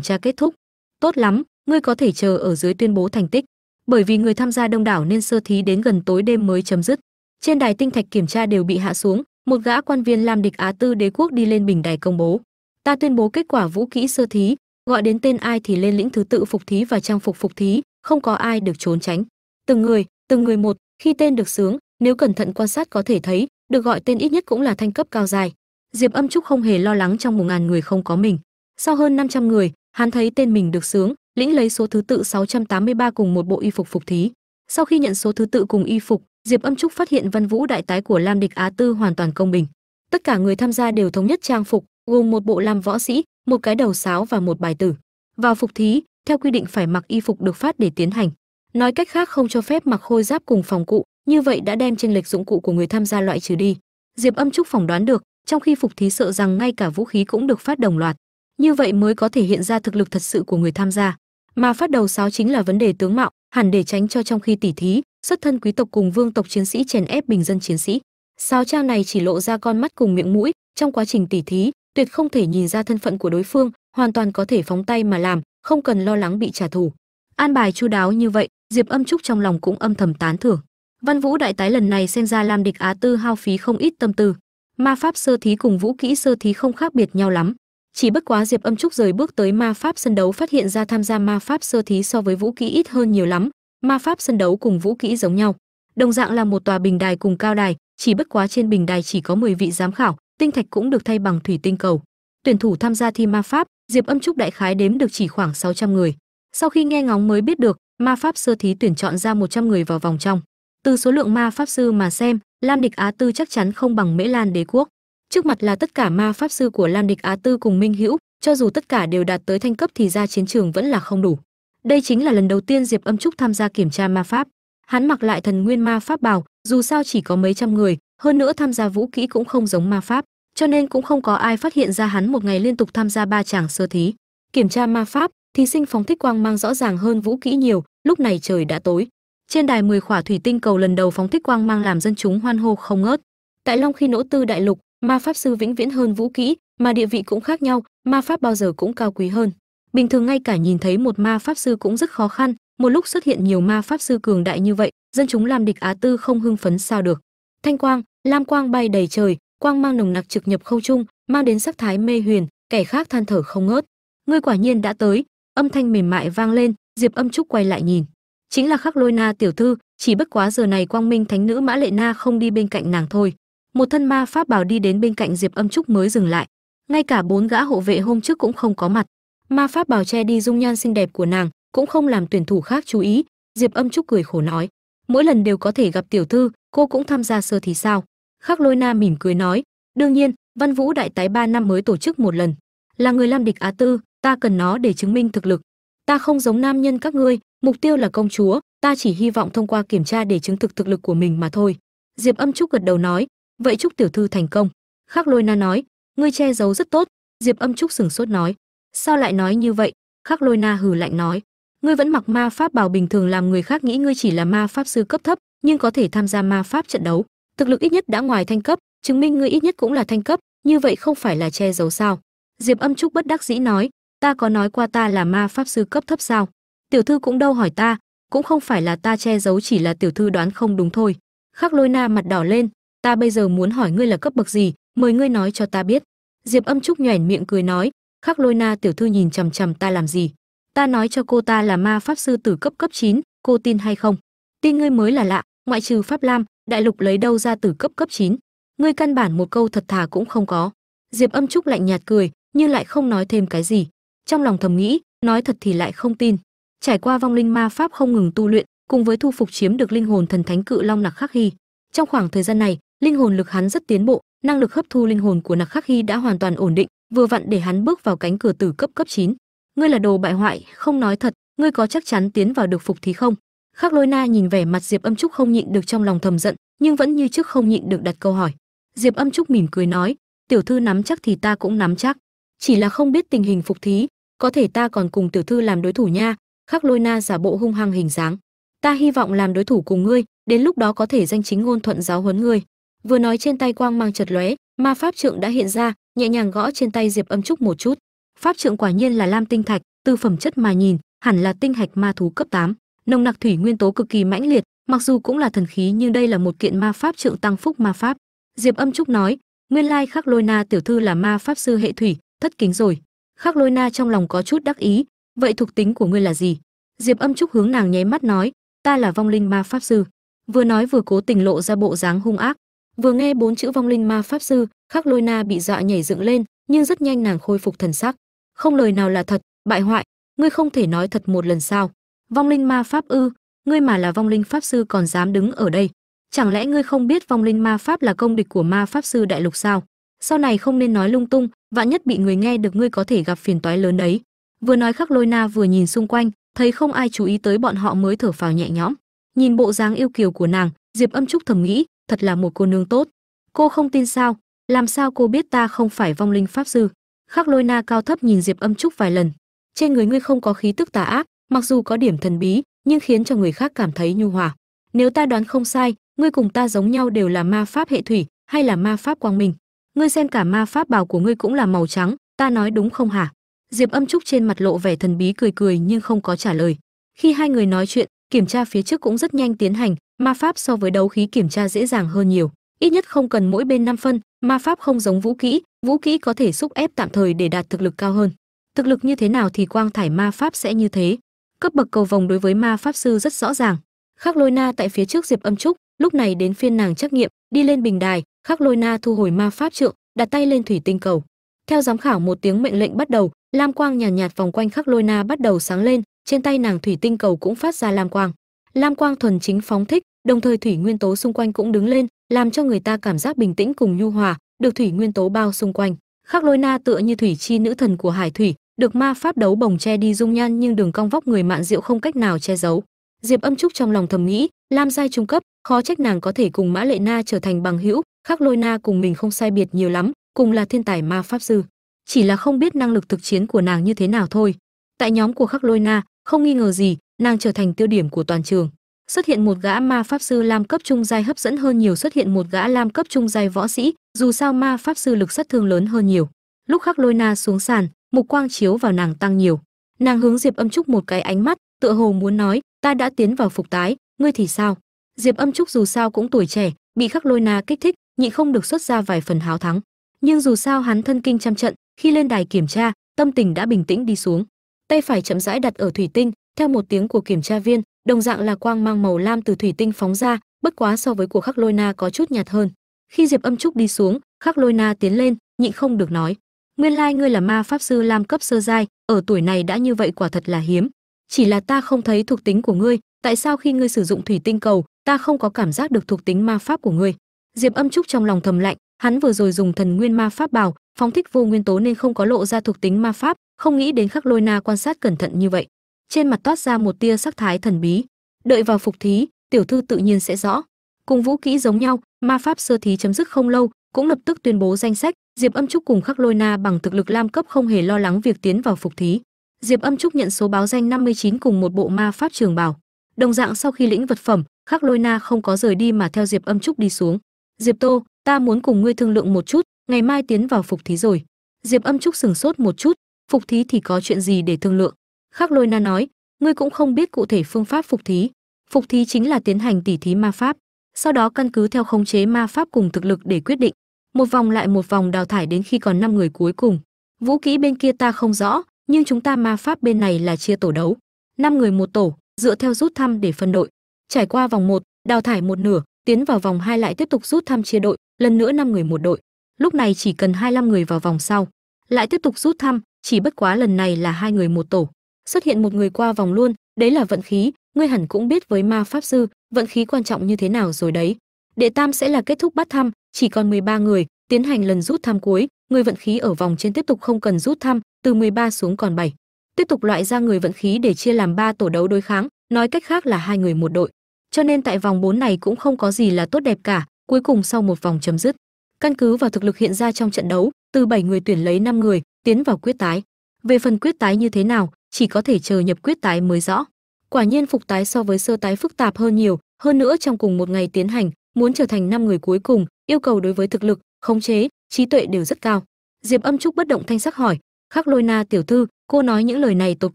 tra kết thúc. Tốt lắm ngươi có thể chờ ở dưới tuyên bố thành tích. Bởi vì người tham gia đông đảo nên sơ thí đến gần tối đêm mới chấm dứt. Trên đài tinh thạch kiểm tra đều bị hạ xuống một gã quan viên lam địch á tư đế quốc đi lên bình đài công bố ta tuyên bố kết quả vũ kỹ sơ thí, gọi đến tên ai thì lên lĩnh thứ tự phục thí và trang phục phục thí, không có ai được trốn tránh. Từng người từng người một, khi tên được sướng, nếu cẩn thận quan sát có thể thấy, được gọi tên ít nhất cũng là thanh cấp cao dài. Diệp âm trúc không hề lo lắng trong một ngàn người không có mình. Sau hơn 500 người, hắn thấy tên mình được sướng, lĩnh lấy số thứ tự 683 cùng một bộ y phục phục thí. Sau khi nhận số thứ tự cùng y phục, diệp âm trúc phát hiện văn vũ đại tái của lam địch á tư hoàn toàn công bình. Tất cả người tham gia đều thống nhất trang phục gồm một bộ lam võ sĩ, một cái đầu sáo và một bài tử. Vào phục thí, theo quy định phải mặc y phục được phát để tiến hành. Nói cách khác không cho phép mặc khôi giáp cùng phòng cụ, như vậy đã đem tranh lệch dụng cụ của người tham gia loại trừ đi. Diệp âm trúc phỏng đoán được, trong khi phục thí sợ rằng ngay cả vũ khí cũng được phát đồng loạt, như vậy mới có thể hiện ra thực lực thật sự của người tham gia. Mà phát đầu sáo chính là vấn đề tướng mạo, hẳn để tránh cho trong khi tỉ thí, xuất thân quý tộc cùng vương tộc chiến sĩ chèn ép bình dân chiến sĩ. Sáo trang này chỉ lộ ra con mắt cùng miệng mũi, trong quá trình tỉ thí tuyệt không thể nhìn ra thân phận của đối phương, hoàn toàn có thể phóng tay mà làm, không cần lo lắng bị trả thù. An bài chu đáo như vậy, diệp âm trúc trong lòng cũng âm thầm tán thưởng. Văn vũ đại tái lần này xem ra lam địch á tư hao phí không ít tâm tư. Ma pháp sơ thí cùng vũ kỹ sơ thí không khác biệt nhau lắm. Chỉ bất quá diệp âm trúc rời bước tới ma pháp sân đấu phát hiện ra tham gia ma pháp sơ thí so với vũ kỹ ít hơn nhiều lắm. Ma pháp sân đấu cùng vũ kỹ giống nhau. Đồng dạng là một tòa bình đài cùng cao đài, chỉ bất quá trên bình đài chỉ có 10 vị giám khảo tinh thạch cũng được thay bằng thủy tinh cầu. Tuyển thủ tham gia thi ma pháp, diệp âm trúc đại khái đếm được chỉ khoảng 600 người. Sau khi nghe ngóng mới biết được, ma pháp sơ thí tuyển chọn ra 100 người vào vòng trong. Từ số lượng ma pháp sư mà xem, lam địch á tư chắc chắn không bằng mễ lan đế quốc. Trước mặt là tất cả ma pháp sư của lam địch á tư cùng minh hữu, cho dù tất cả đều đạt tới thanh cấp thì ra chiến trường vẫn là không đủ. Đây chính là lần đầu tiên diệp âm trúc tham gia kiểm tra ma pháp. Hắn mặc lại thần nguyên ma pháp bào, dù sao chỉ có mấy trăm người hơn nữa tham gia vũ kỹ cũng không giống ma pháp, cho nên cũng không có ai phát hiện ra hắn một ngày liên tục tham gia ba chàng sơ thí. Kiểm tra ma pháp, thí sinh phóng thích quang mang rõ ràng hơn vũ kỹ nhiều, lúc này trời đã tối. Trên đài 10 khỏa thủy tinh cầu lần đầu phóng thích quang mang làm dân chúng hoan hô không ngớt. Tại long khi nỗ tư đại lục, ma pháp sư vĩnh viễn hơn vũ kỹ, mà địa vị cũng khác nhau, ma pháp bao giờ cũng cao quý hơn. Bình thường ngay cả nhìn thấy một ma pháp sư cũng rất khó khăn, một lúc xuất hiện nhiều ma pháp sư cường đại như vậy, dân chúng làm địch á tư không hưng phấn sao được thanh quang, lam quang bay đầy trời, quang mang nồng nặc trực nhập khâu trung, mang đến sắc thái mê huyền, kẻ khác than thở không ngớt. Ngươi quả nhiên đã tới. Âm thanh mềm mại vang lên, diệp âm trúc quay lại nhìn. Chính là khắc lôi na tiểu thư, chỉ bất quá giờ này quang minh thánh nữ mã lệ na không đi bên cạnh nàng thôi. Một thân ma pháp bảo đi đến bên cạnh diệp âm trúc mới dừng lại. Ngay cả bốn gã hộ vệ hôm trước cũng không có mặt. Ma pháp bảo che đi dung nhan xinh đẹp của nàng, cũng không làm tuyển thủ khác chú ý. Diệp âm trúc cười khổ nói mỗi lần đều có thể gặp tiểu thư, cô cũng tham gia sơ thì sao? Khắc lôi na mỉm cười nói, đương nhiên, văn vũ đại tái ba năm mới tổ chức một lần. Là người lam địch á tư, ta cần nó để chứng minh thực lực. Ta không giống nam nhân các ngươi, mục tiêu là công chúa, ta chỉ hy vọng thông qua kiểm tra để chứng thực thực lực của mình mà thôi. Diệp âm trúc gật đầu nói, vậy chúc tiểu thư thành công. Khắc lôi na nói, ngươi che giấu rất tốt. Diệp âm trúc sửng sốt nói, sao lại nói như vậy? Khắc lôi na hừ lạnh nói ngươi vẫn mặc ma pháp bào bình thường làm người khác nghĩ ngươi chỉ là ma pháp sư cấp thấp, nhưng có thể tham gia ma pháp trận đấu. Thực lực ít nhất đã ngoài thanh cấp, chứng minh ngươi ít nhất cũng là thanh cấp, như vậy không phải là che giấu sao? Diệp âm trúc bất đắc dĩ nói, ta có nói qua ta là ma pháp sư cấp thấp sao? Tiểu thư cũng đâu hỏi ta, cũng không phải là ta che giấu chỉ là tiểu thư đoán không đúng thôi. Khắc lôi na mặt đỏ lên, ta bây giờ muốn hỏi ngươi là cấp bậc gì, mời ngươi nói cho ta biết. Diệp âm trúc nhoẻn miệng cười nói, khắc lôi na tiểu thư nhìn chằm chằm ta làm gì? Ta nói cho cô ta là ma pháp sư tử cấp cấp 9, cô tin hay không tin ngươi mới là lạ ngoại trừ pháp lam đại lục lấy đâu ra tử cấp cấp 9. ngươi căn bản một câu thật thà cũng không có diệp âm trúc lạnh nhạt cười nhưng lại không nói thêm cái gì trong lòng thầm nghĩ nói thật thì lại không tin trải qua vong linh ma pháp không ngừng tu luyện cùng với thu phục chiếm được linh hồn thần thánh cự long nặc khắc hy trong khoảng thời gian này linh hồn lực hắn rất tiến bộ năng lực hấp thu linh hồn của nặc khắc hy đã hoàn toàn ổn định vừa vặn để hắn bước vào cánh cửa tử cấp cấp 9 ngươi là đồ bại hoại, không nói thật, ngươi có chắc chắn tiến vào được phục thí không? Khắc lôi na nhìn vẻ mặt diệp âm trúc không nhịn được trong lòng thầm giận, nhưng vẫn như trước không nhịn được đặt câu hỏi. Diệp âm trúc mỉm cười nói, tiểu thư nắm chắc thì ta cũng nắm chắc. Chỉ là không biết tình hình phục thí, có thể ta còn cùng tiểu thư làm đối thủ nha. Khắc lôi na giả bộ hung hăng hình dáng, ta hy vọng làm đối thủ cùng ngươi, đến lúc đó có thể danh chính ngôn thuận giáo huấn ngươi. Vừa nói trên tay quang mang chật lóe, ma pháp trượng đã hiện ra, nhẹ nhàng gõ trên tay diệp âm trúc một chút pháp trượng quả nhiên là lam tinh thạch từ phẩm chất mà nhìn, hẳn là tinh hạch ma thú cấp 8. nồng nặc thủy nguyên tố cực kỳ mãnh liệt, mặc dù cũng là thần khí nhưng đây là một kiện ma pháp trượng tăng phúc ma pháp. Diệp âm trúc nói, nguyên lai khắc lôi na tiểu thư là ma pháp sư hệ thủy, thất kính rồi. Khắc lôi na trong lòng có chút đắc ý, vậy thuộc tính của ngươi là gì? Diệp âm trúc hướng nàng nháy mắt nói, ta là vong linh ma pháp sư. Vừa nói vừa cố tình lộ ra bộ dáng hung ác. Vừa nghe bốn chữ vong linh ma pháp sư, khắc lôi na bị dọa nhảy dựng lên, nhưng rất nhanh nàng khôi phục thần sắc không lời nào là thật, bại hoại, ngươi không thể nói thật một lần sao? Vong linh ma pháp ư, ngươi mà là vong linh pháp sư còn dám đứng ở đây? Chẳng lẽ ngươi không biết vong linh ma pháp là công địch của ma pháp sư đại lục sao? Sau này không nên nói lung tung, vạn nhất bị người nghe được ngươi có thể gặp phiền toái lớn đấy vừa nói khắc lôi na vừa nhìn xung quanh, thấy không ai chú ý tới bọn họ mới thở phào nhẹ nhõm. Nhìn bộ dáng yêu kiều của nàng, diệp âm trúc thầm nghĩ, thật là một cô nương tốt. Cô không tin sao? Làm sao cô biết ta không phải vong linh pháp sư? Khắc lôi na cao thấp nhìn diệp âm trúc vài lần. Trên người ngươi không có khí tức tà ác, mặc dù có điểm thần bí, nhưng khiến cho người khác cảm thấy nhu hòa. Nếu ta đoán không sai, ngươi cùng ta giống nhau đều là ma pháp hệ thủy, hay là ma pháp quang minh. Ngươi xem cả ma pháp bào của ngươi cũng là màu trắng, ta nói đúng không hả? Diệp âm trúc trên mặt lộ vẻ thần bí cười cười nhưng không có trả lời. Khi hai người nói chuyện, kiểm tra phía trước cũng rất nhanh tiến hành, ma pháp so với đấu khí kiểm tra dễ dàng hơn nhiều ít nhất không cần mỗi bên năm phân ma pháp không giống vũ kỹ vũ kỹ có thể xúc ép tạm thời để đạt thực lực cao hơn. Thực lực như thế nào thì quang thải ma pháp sẽ như thế. Cấp bậc cầu vòng đối với ma pháp sư rất rõ ràng. Khắc lôi na tại phía trước diệp âm trúc lúc này đến phiên nàng trắc nghiệm đi lên bình đài khắc lôi na thu hồi ma pháp trượng đặt tay lên thủy tinh cầu. Theo giám khảo một tiếng mệnh lệnh bắt đầu lam quang nhàn nhạt, nhạt vòng quanh khắc lôi na bắt đầu sáng lên trên tay nàng thủy tinh cầu cũng phát ra lam quang. Lam quang thuần chính phóng thích đồng thời thủy nguyên tố xung quanh cũng đứng lên làm cho người ta cảm giác bình tĩnh cùng nhu hòa, được thủy nguyên tố bao xung quanh. Khắc lôi na tựa như thủy chi nữ thần của hải thủy, được ma pháp đấu bồng che đi dung nhan nhưng đường cong vóc người mạn diệu không cách nào che giấu. Diệp âm trúc trong lòng thầm nghĩ, lam giai trung cấp, khó trách nàng có thể cùng mã lệ na trở thành bằng hữu, khắc lôi na cùng mình không sai biệt nhiều lắm, cùng là thiên tài ma pháp sư. Chỉ là không biết năng lực thực chiến của nàng như thế nào thôi. Tại nhóm của khắc lôi na, không nghi ngờ gì, nàng trở thành tiêu điểm của toàn trường xuất hiện một gã ma pháp sư lam cấp trung giai hấp dẫn hơn nhiều, xuất hiện một gã lam cấp trung giai võ sĩ, dù sao ma pháp sư lực sát thương lớn hơn nhiều. Lúc khắc lôi na xuống sàn, mục quang chiếu vào nàng tăng nhiều. Nàng hướng diệp âm trúc một cái ánh mắt, tựa hồ muốn nói, ta đã tiến vào phục tái, ngươi thì sao? Diệp âm trúc dù sao cũng tuổi trẻ, bị khắc lôi na kích thích, nhị không được xuất ra vài phần háo thắng. Nhưng dù sao hắn thân kinh trăm trận, khi lên đài kiểm tra, tâm tình đã bình tĩnh đi xuống. Tay phải chậm rãi đặt ở thủy tinh, theo một tiếng của kiểm tra viên đồng dạng là quang mang màu lam từ thủy tinh phóng ra, bất quá so với của khắc lôi na có chút nhạt hơn. Khi diệp âm trúc đi xuống, khắc lôi na tiến lên, nhịn không được nói, nguyên lai ngươi là ma pháp sư lam cấp sơ giai, ở tuổi này đã như vậy quả thật là hiếm. Chỉ là ta không thấy thuộc tính của ngươi, tại sao khi ngươi sử dụng thủy tinh cầu, ta không có cảm giác được thuộc tính ma pháp của ngươi? Diệp âm trúc trong lòng thầm lạnh, hắn vừa rồi dùng thần nguyên ma pháp bào phóng thích vô nguyên tố nên không có lộ ra thuộc tính ma pháp, không nghĩ đến khắc lôi na quan sát cẩn thận như vậy trên mặt toát ra một tia sắc thái thần bí. Đợi vào phục thí, tiểu thư tự nhiên sẽ rõ. Cùng vũ kỹ giống nhau, ma pháp sơ thí chấm dứt không lâu, cũng lập tức tuyên bố danh sách. Diệp âm trúc cùng khắc lôi na bằng thực lực lam cấp không hề lo lắng việc tiến vào phục thí. Diệp âm trúc nhận số báo danh 59 cùng một bộ ma pháp trường bào đồng dạng sau khi lĩnh vật phẩm, khắc lôi na không có rời đi mà theo diệp âm trúc đi xuống. Diệp tô, ta muốn cùng ngươi thương lượng một chút, ngày mai tiến vào phục thí rồi. Diệp âm trúc sừng sốt một chút, phục thí thì có chuyện gì để thương lượng? Khắc lôi na nói, ngươi cũng không biết cụ thể phương pháp phục thí. Phục thí chính là tiến hành tỉ thí ma pháp. Sau đó căn cứ theo khống chế ma pháp cùng thực lực để quyết định. Một vòng lại một vòng đào thải đến khi còn năm người cuối cùng. Vũ kỹ bên kia ta không rõ, nhưng chúng ta ma pháp bên này là chia tổ đấu. Năm người một tổ, dựa theo rút thăm để phân đội. Trải qua vòng một, đào thải một nửa, tiến vào vòng hai lại tiếp tục rút thăm chia đội, lần nữa năm người một đội. Lúc này chỉ cần 25 người vào vòng sau, lại tiếp tục rút thăm, chỉ bất quá lần này là hai người một tổ xuất hiện một người qua vòng luôn, đấy là vận khí, ngươi hẳn cũng biết với ma pháp sư, vận khí quan trọng như thế nào rồi đấy. Đệ tam sẽ là kết thúc bắt thăm, chỉ còn 13 người, tiến hành lần rút thăm cuối, người vận khí ở vòng trên tiếp tục không cần rút thăm, từ 13 xuống còn 7 tiếp tục loại ra người vận khí để chia làm ba tổ đấu đối kháng, nói cách khác là hai người một đội. Cho nên tại vòng 4 này cũng không có gì là tốt đẹp cả, cuối cùng sau một vòng chấm dứt. Căn cứ vào thực lực hiện ra trong trận đấu, từ 7 người tuyển lấy 5 người, tiến vào quyết tái. Về phần quyết tái như thế nào chỉ có thể chờ nhập quyết tái mới rõ. Quả nhiên phục tái so với sơ tái phức tạp hơn nhiều, hơn nữa trong cùng một ngày tiến hành, muốn trở thành năm người cuối cùng, yêu cầu đối với thực lực, khống chế, trí tuệ đều rất cao. Diệp âm trúc bất động thanh sắc hỏi, khắc lôi na tiểu thư, cô nói những lời này tột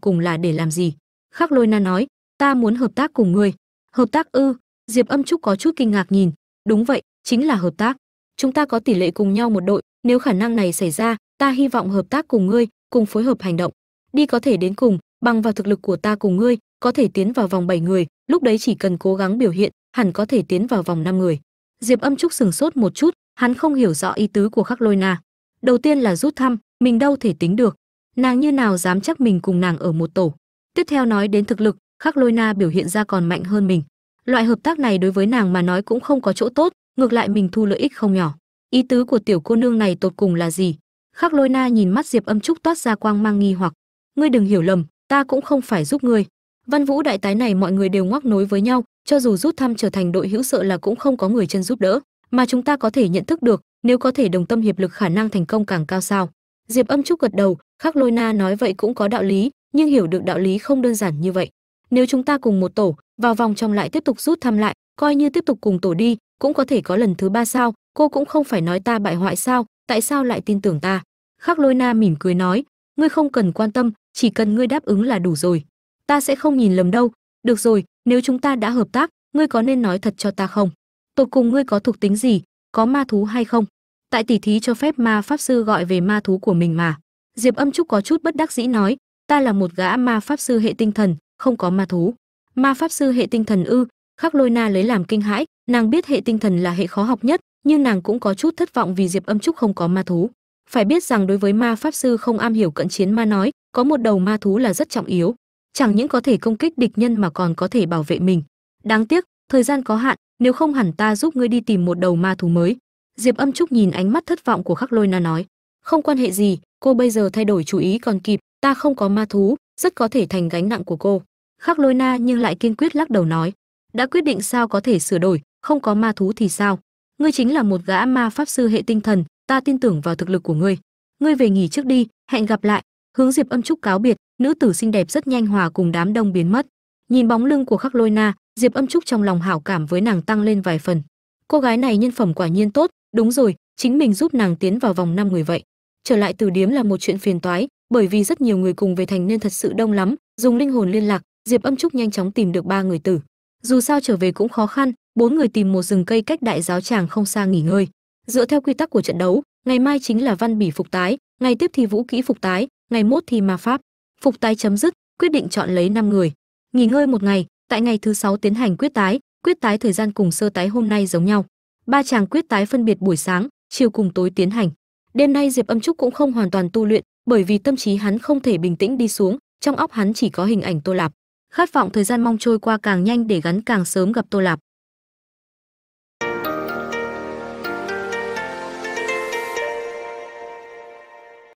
cùng là để làm gì? Khắc lôi na nói, ta muốn hợp tác cùng ngươi. Hợp tác ư? Diệp âm trúc có chút kinh ngạc nhìn, đúng vậy, chính là hợp tác. Chúng ta có tỷ lệ cùng nhau một đội, nếu khả năng này xảy ra, ta hy vọng hợp tác cùng ngươi, cùng phối hợp hành động đi có thể đến cùng, bằng vào thực lực của ta cùng ngươi, có thể tiến vào vòng 7 người, lúc đấy chỉ cần cố gắng biểu hiện, hẳn có thể tiến vào vòng 5 người. Diệp âm trúc sừng sốt một chút, hắn không hiểu rõ ý tứ của khắc lôi na. Đầu tiên là rút thăm, mình đâu thể tính được. Nàng như nào dám chắc mình cùng nàng ở một tổ. Tiếp theo nói đến thực lực, khắc lôi na biểu hiện ra còn mạnh hơn mình. Loại hợp tác này đối với nàng mà nói cũng không có chỗ tốt, ngược lại mình thu lợi ích không nhỏ. Ý tứ của tiểu cô nương này tột cùng là gì? Khắc lôi na nhìn mắt diệp âm trúc toát ra quang mang nghi hoặc ngươi đừng hiểu lầm, ta cũng không phải giúp ngươi. Văn vũ đại tái này mọi người đều ngoắc nối với nhau, cho dù rút thăm trở thành đội hữu sợ là cũng không có người chân giúp đỡ, mà chúng ta có thể nhận thức được, nếu có thể đồng tâm hiệp lực khả năng thành công càng cao sao. Diệp âm trúc gật đầu, khắc lôi na nói vậy cũng có đạo lý, nhưng hiểu được đạo lý không đơn giản như vậy. Nếu chúng ta cùng một tổ, vào vòng trong lại tiếp tục rút thăm lại, coi như tiếp tục cùng tổ đi, cũng có thể có lần thứ ba sao, cô cũng không phải nói ta bại hoại sao, tại sao lại tin tưởng ta? Khắc lôi na mỉm cười nói ngươi không cần quan tâm, chỉ cần ngươi đáp ứng là đủ rồi. Ta sẽ không nhìn lầm đâu. Được rồi, nếu chúng ta đã hợp tác, ngươi có nên nói thật cho ta không? Tột cùng ngươi có thuộc tính gì? Có ma thú hay không? Tại tỷ thí cho phép ma pháp sư gọi về ma thú của mình mà. Diệp âm trúc có chút bất đắc dĩ nói, ta là một gã ma pháp sư hệ tinh thần, không có ma thú. Ma pháp sư hệ tinh thần ư? Khắc lôi na lấy làm kinh hãi, nàng biết hệ tinh thần là hệ khó học nhất, nhưng nàng cũng có chút thất vọng vì diệp âm trúc không có ma thú phải biết rằng đối với ma pháp sư không am hiểu cận chiến ma nói, có một đầu ma thú là rất trọng yếu. Chẳng những có thể công kích địch nhân mà còn có thể bảo vệ mình. Đáng tiếc, thời gian có hạn, nếu không hẳn ta giúp ngươi đi tìm một đầu ma thú mới. Diệp âm trúc nhìn ánh mắt thất vọng của khắc lôi na nói, không quan hệ gì, cô bây giờ thay đổi chủ ý còn kịp, ta không có ma thú, rất có thể thành gánh nặng của cô. Khắc lôi na nhưng lại kiên quyết lắc đầu nói, đã quyết định sao có thể sửa đổi, không có ma thú thì sao? Ngươi chính là một gã ma pháp sư hệ tinh thần ta tin tưởng vào thực lực của ngươi. Ngươi về nghỉ trước đi, hẹn gặp lại. Hướng diệp âm trúc cáo biệt, nữ tử xinh đẹp rất nhanh hòa cùng đám đông biến mất. Nhìn bóng lưng của khắc lôi na, diệp âm trúc trong lòng hảo cảm với nàng tăng lên vài phần. Cô gái này nhân phẩm quả nhiên tốt, đúng rồi, chính mình giúp nàng tiến vào vòng năm người vậy. Trở lại từ điếm là một chuyện phiền toái, bởi vì rất nhiều người cùng về thành nên thật sự đông lắm, dùng linh hồn liên lạc, diệp âm trúc nhanh chóng tìm được ba người tử. Dù sao trở về cũng khó khăn, bốn người tìm một rừng cây cách đại giáo tràng không xa nghỉ ngơi dựa theo quy tắc của trận đấu, ngày mai chính là văn bỉ phục tái, ngày tiếp thì vũ kỹ phục tái, ngày mốt thì ma pháp. Phục tái chấm dứt, quyết định chọn lấy 5 người. Nghỉ ngơi một ngày, tại ngày thứ sáu tiến hành quyết tái quyết tái thời gian cùng sơ tái hôm nay giống nhau. Ba chàng quyết tái phân biệt buổi sáng, chiều cùng tối tiến hành. Đêm nay diệp âm trúc cũng không hoàn toàn tu luyện, bởi vì tâm trí hắn không thể bình tĩnh đi xuống, trong óc hắn chỉ có hình ảnh tô lạp. Khát vọng thời gian mong trôi qua càng nhanh để gắn càng sớm gặp tô lạp.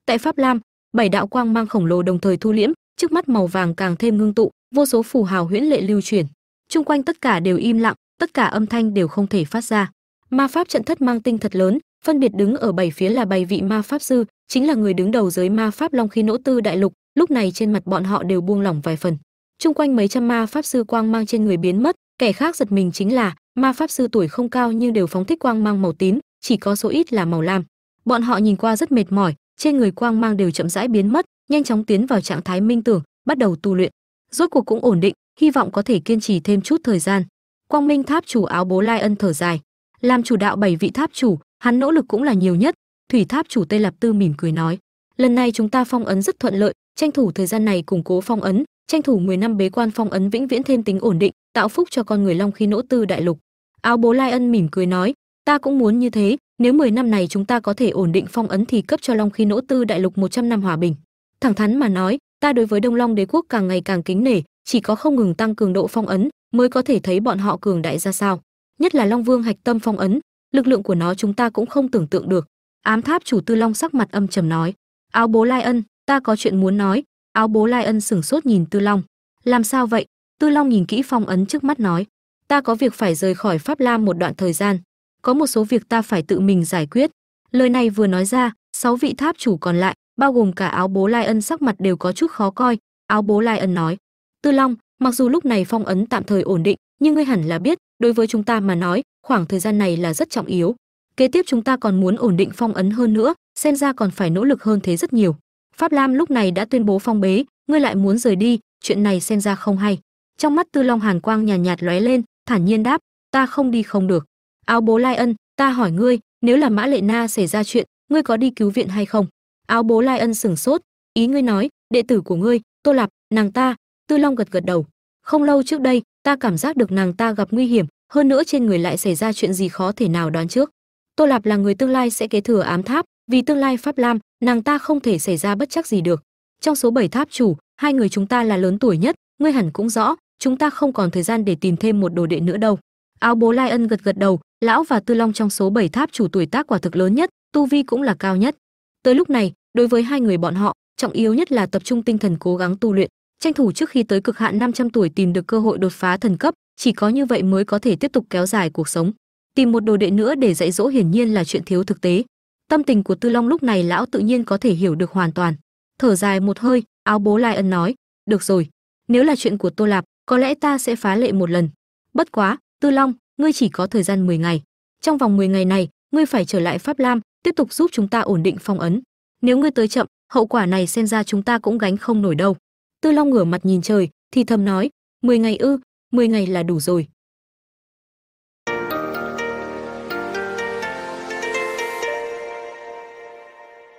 Tại pháp lam, bảy đạo quang mang khổng lồ đồng thời thu liễm, trước mắt màu vàng càng thêm ngưng tụ, vô số phù hào huyễn lệ lưu chuyển. Chung quanh tất cả đều im lặng, tất cả âm thanh đều không thể phát ra. Ma pháp trận thất mang tinh thật lớn, phân biệt đứng ở bảy phía là bảy vị ma pháp sư, chính là người đứng đầu giới ma pháp long khí nỗ tư đại lục, lúc này trên mặt bọn họ đều buông lỏng vài phần. Chung quanh mấy trăm ma pháp sư quang mang trên người biến mất, kẻ khác giật mình chính là, ma pháp sư tuổi không cao nhưng đều phóng thích quang mang màu tím, chỉ có số ít là màu lam. Bọn họ nhìn qua rất mệt mỏi trên người quang mang đều chậm rãi biến mất, nhanh chóng tiến vào trạng thái minh tưởng, bắt đầu tu luyện. Rốt cuộc cũng ổn định, hy vọng có thể kiên trì thêm chút thời gian. Quang minh tháp chủ áo bố lai ân thở dài. Làm chủ đạo bảy vị tháp chủ, hắn nỗ lực cũng là nhiều nhất. Thủy tháp chủ tây lạp tư mỉm cười nói, lần này chúng ta phong ấn rất thuận lợi, tranh thủ thời gian này củng cố phong ấn, tranh thủ 10 năm bế quan phong ấn vĩnh viễn thêm tính ổn định, tạo phúc cho con người long khí nỗ tư đại lục. Áo bố lai ân mỉm cười nói, ta cũng muốn như thế nếu 10 năm này chúng ta có thể ổn định phong ấn thì cấp cho long khí nỗ tư đại lục 100 năm hòa bình. Thẳng thắn mà nói, ta đối với đông long đế quốc càng ngày càng kính nể, chỉ có không ngừng tăng cường độ phong ấn mới có thể thấy bọn họ cường đại ra sao. Nhất là long vương hạch tâm phong ấn, lực lượng của nó chúng ta cũng không tưởng tượng được. Ám tháp chủ tư long sắc mặt âm trầm nói, áo bố lai ân, ta có chuyện muốn nói. Áo bố lai ân sửng sốt nhìn tư long. Làm sao vậy? Tư long nhìn kỹ phong ấn trước mắt nói, ta có việc phải rời khỏi pháp lam một đoạn thời gian có một số việc ta phải tự mình giải quyết. Lời này vừa nói ra sáu vị tháp chủ còn lại bao gồm cả áo bố lai ân sắc mặt đều có chút khó coi. Áo bố lai ân nói tư long mặc dù lúc này phong ấn tạm thời ổn định nhưng ngươi hẳn là biết đối với chúng ta mà nói khoảng thời gian này là rất trọng yếu. Kế tiếp chúng ta còn muốn ổn định phong ấn hơn nữa xem ra còn phải nỗ lực hơn thế rất nhiều. Pháp lam lúc này đã tuyên bố phong bế ngươi lại muốn rời đi chuyện này xem ra không hay. Trong mắt tư long hàn quang nhàn nhạt, nhạt lóe lên thản nhiên đáp ta không đi không được áo bố lai ân, ta hỏi ngươi, nếu là mã lệ na xảy ra chuyện, ngươi có đi cứu viện hay không? Áo bố lai ân sửng sốt, ý ngươi nói, đệ tử của ngươi, tô lạp, nàng ta, tư long gật gật đầu. Không lâu trước đây, ta cảm giác được nàng ta gặp nguy hiểm, hơn nữa trên người lại xảy ra chuyện gì khó thể nào đoán trước. Tô lạp là người tương lai sẽ kế thừa ám tháp, vì tương lai pháp lam, nàng ta không thể xảy ra bất chắc gì được. Trong số bảy tháp chủ, hai người chúng ta là lớn tuổi nhất, ngươi hẳn cũng rõ, chúng ta không còn thời gian để tìm thêm một đồ đệ nữa đâu áo bố lai ân gật gật đầu, lão và tư long trong số bảy tháp chủ tuổi tác quả thực lớn nhất, tu vi cũng là cao nhất. Tới lúc này, đối với hai người bọn họ, trọng yếu nhất là tập trung tinh thần cố gắng tu luyện. Tranh thủ trước khi tới cực hạn 500 tuổi tìm được cơ hội đột phá thần cấp, chỉ có như vậy mới có thể tiếp tục kéo dài cuộc sống. Tìm một đồ đệ nữa để dạy dỗ hiển nhiên là chuyện thiếu thực tế. Tâm tình của tư long lúc này lão tự nhiên có thể hiểu được hoàn toàn. Thở dài một hơi, áo bố lai ân nói, được rồi, nếu là chuyện của tô lạp, có lẽ ta sẽ phá lệ một lần. Bất quá tư long, ngươi chỉ có thời gian 10 ngày. Trong vòng 10 ngày này, ngươi phải trở lại pháp lam, tiếp tục giúp chúng ta ổn định phong ấn. Nếu ngươi tới chậm, hậu quả này xem ra chúng ta cũng gánh không nổi đâu. Tư long ngửa mặt nhìn trời, thì thầm nói 10 ngày ư 10 ngày là đủ rồi.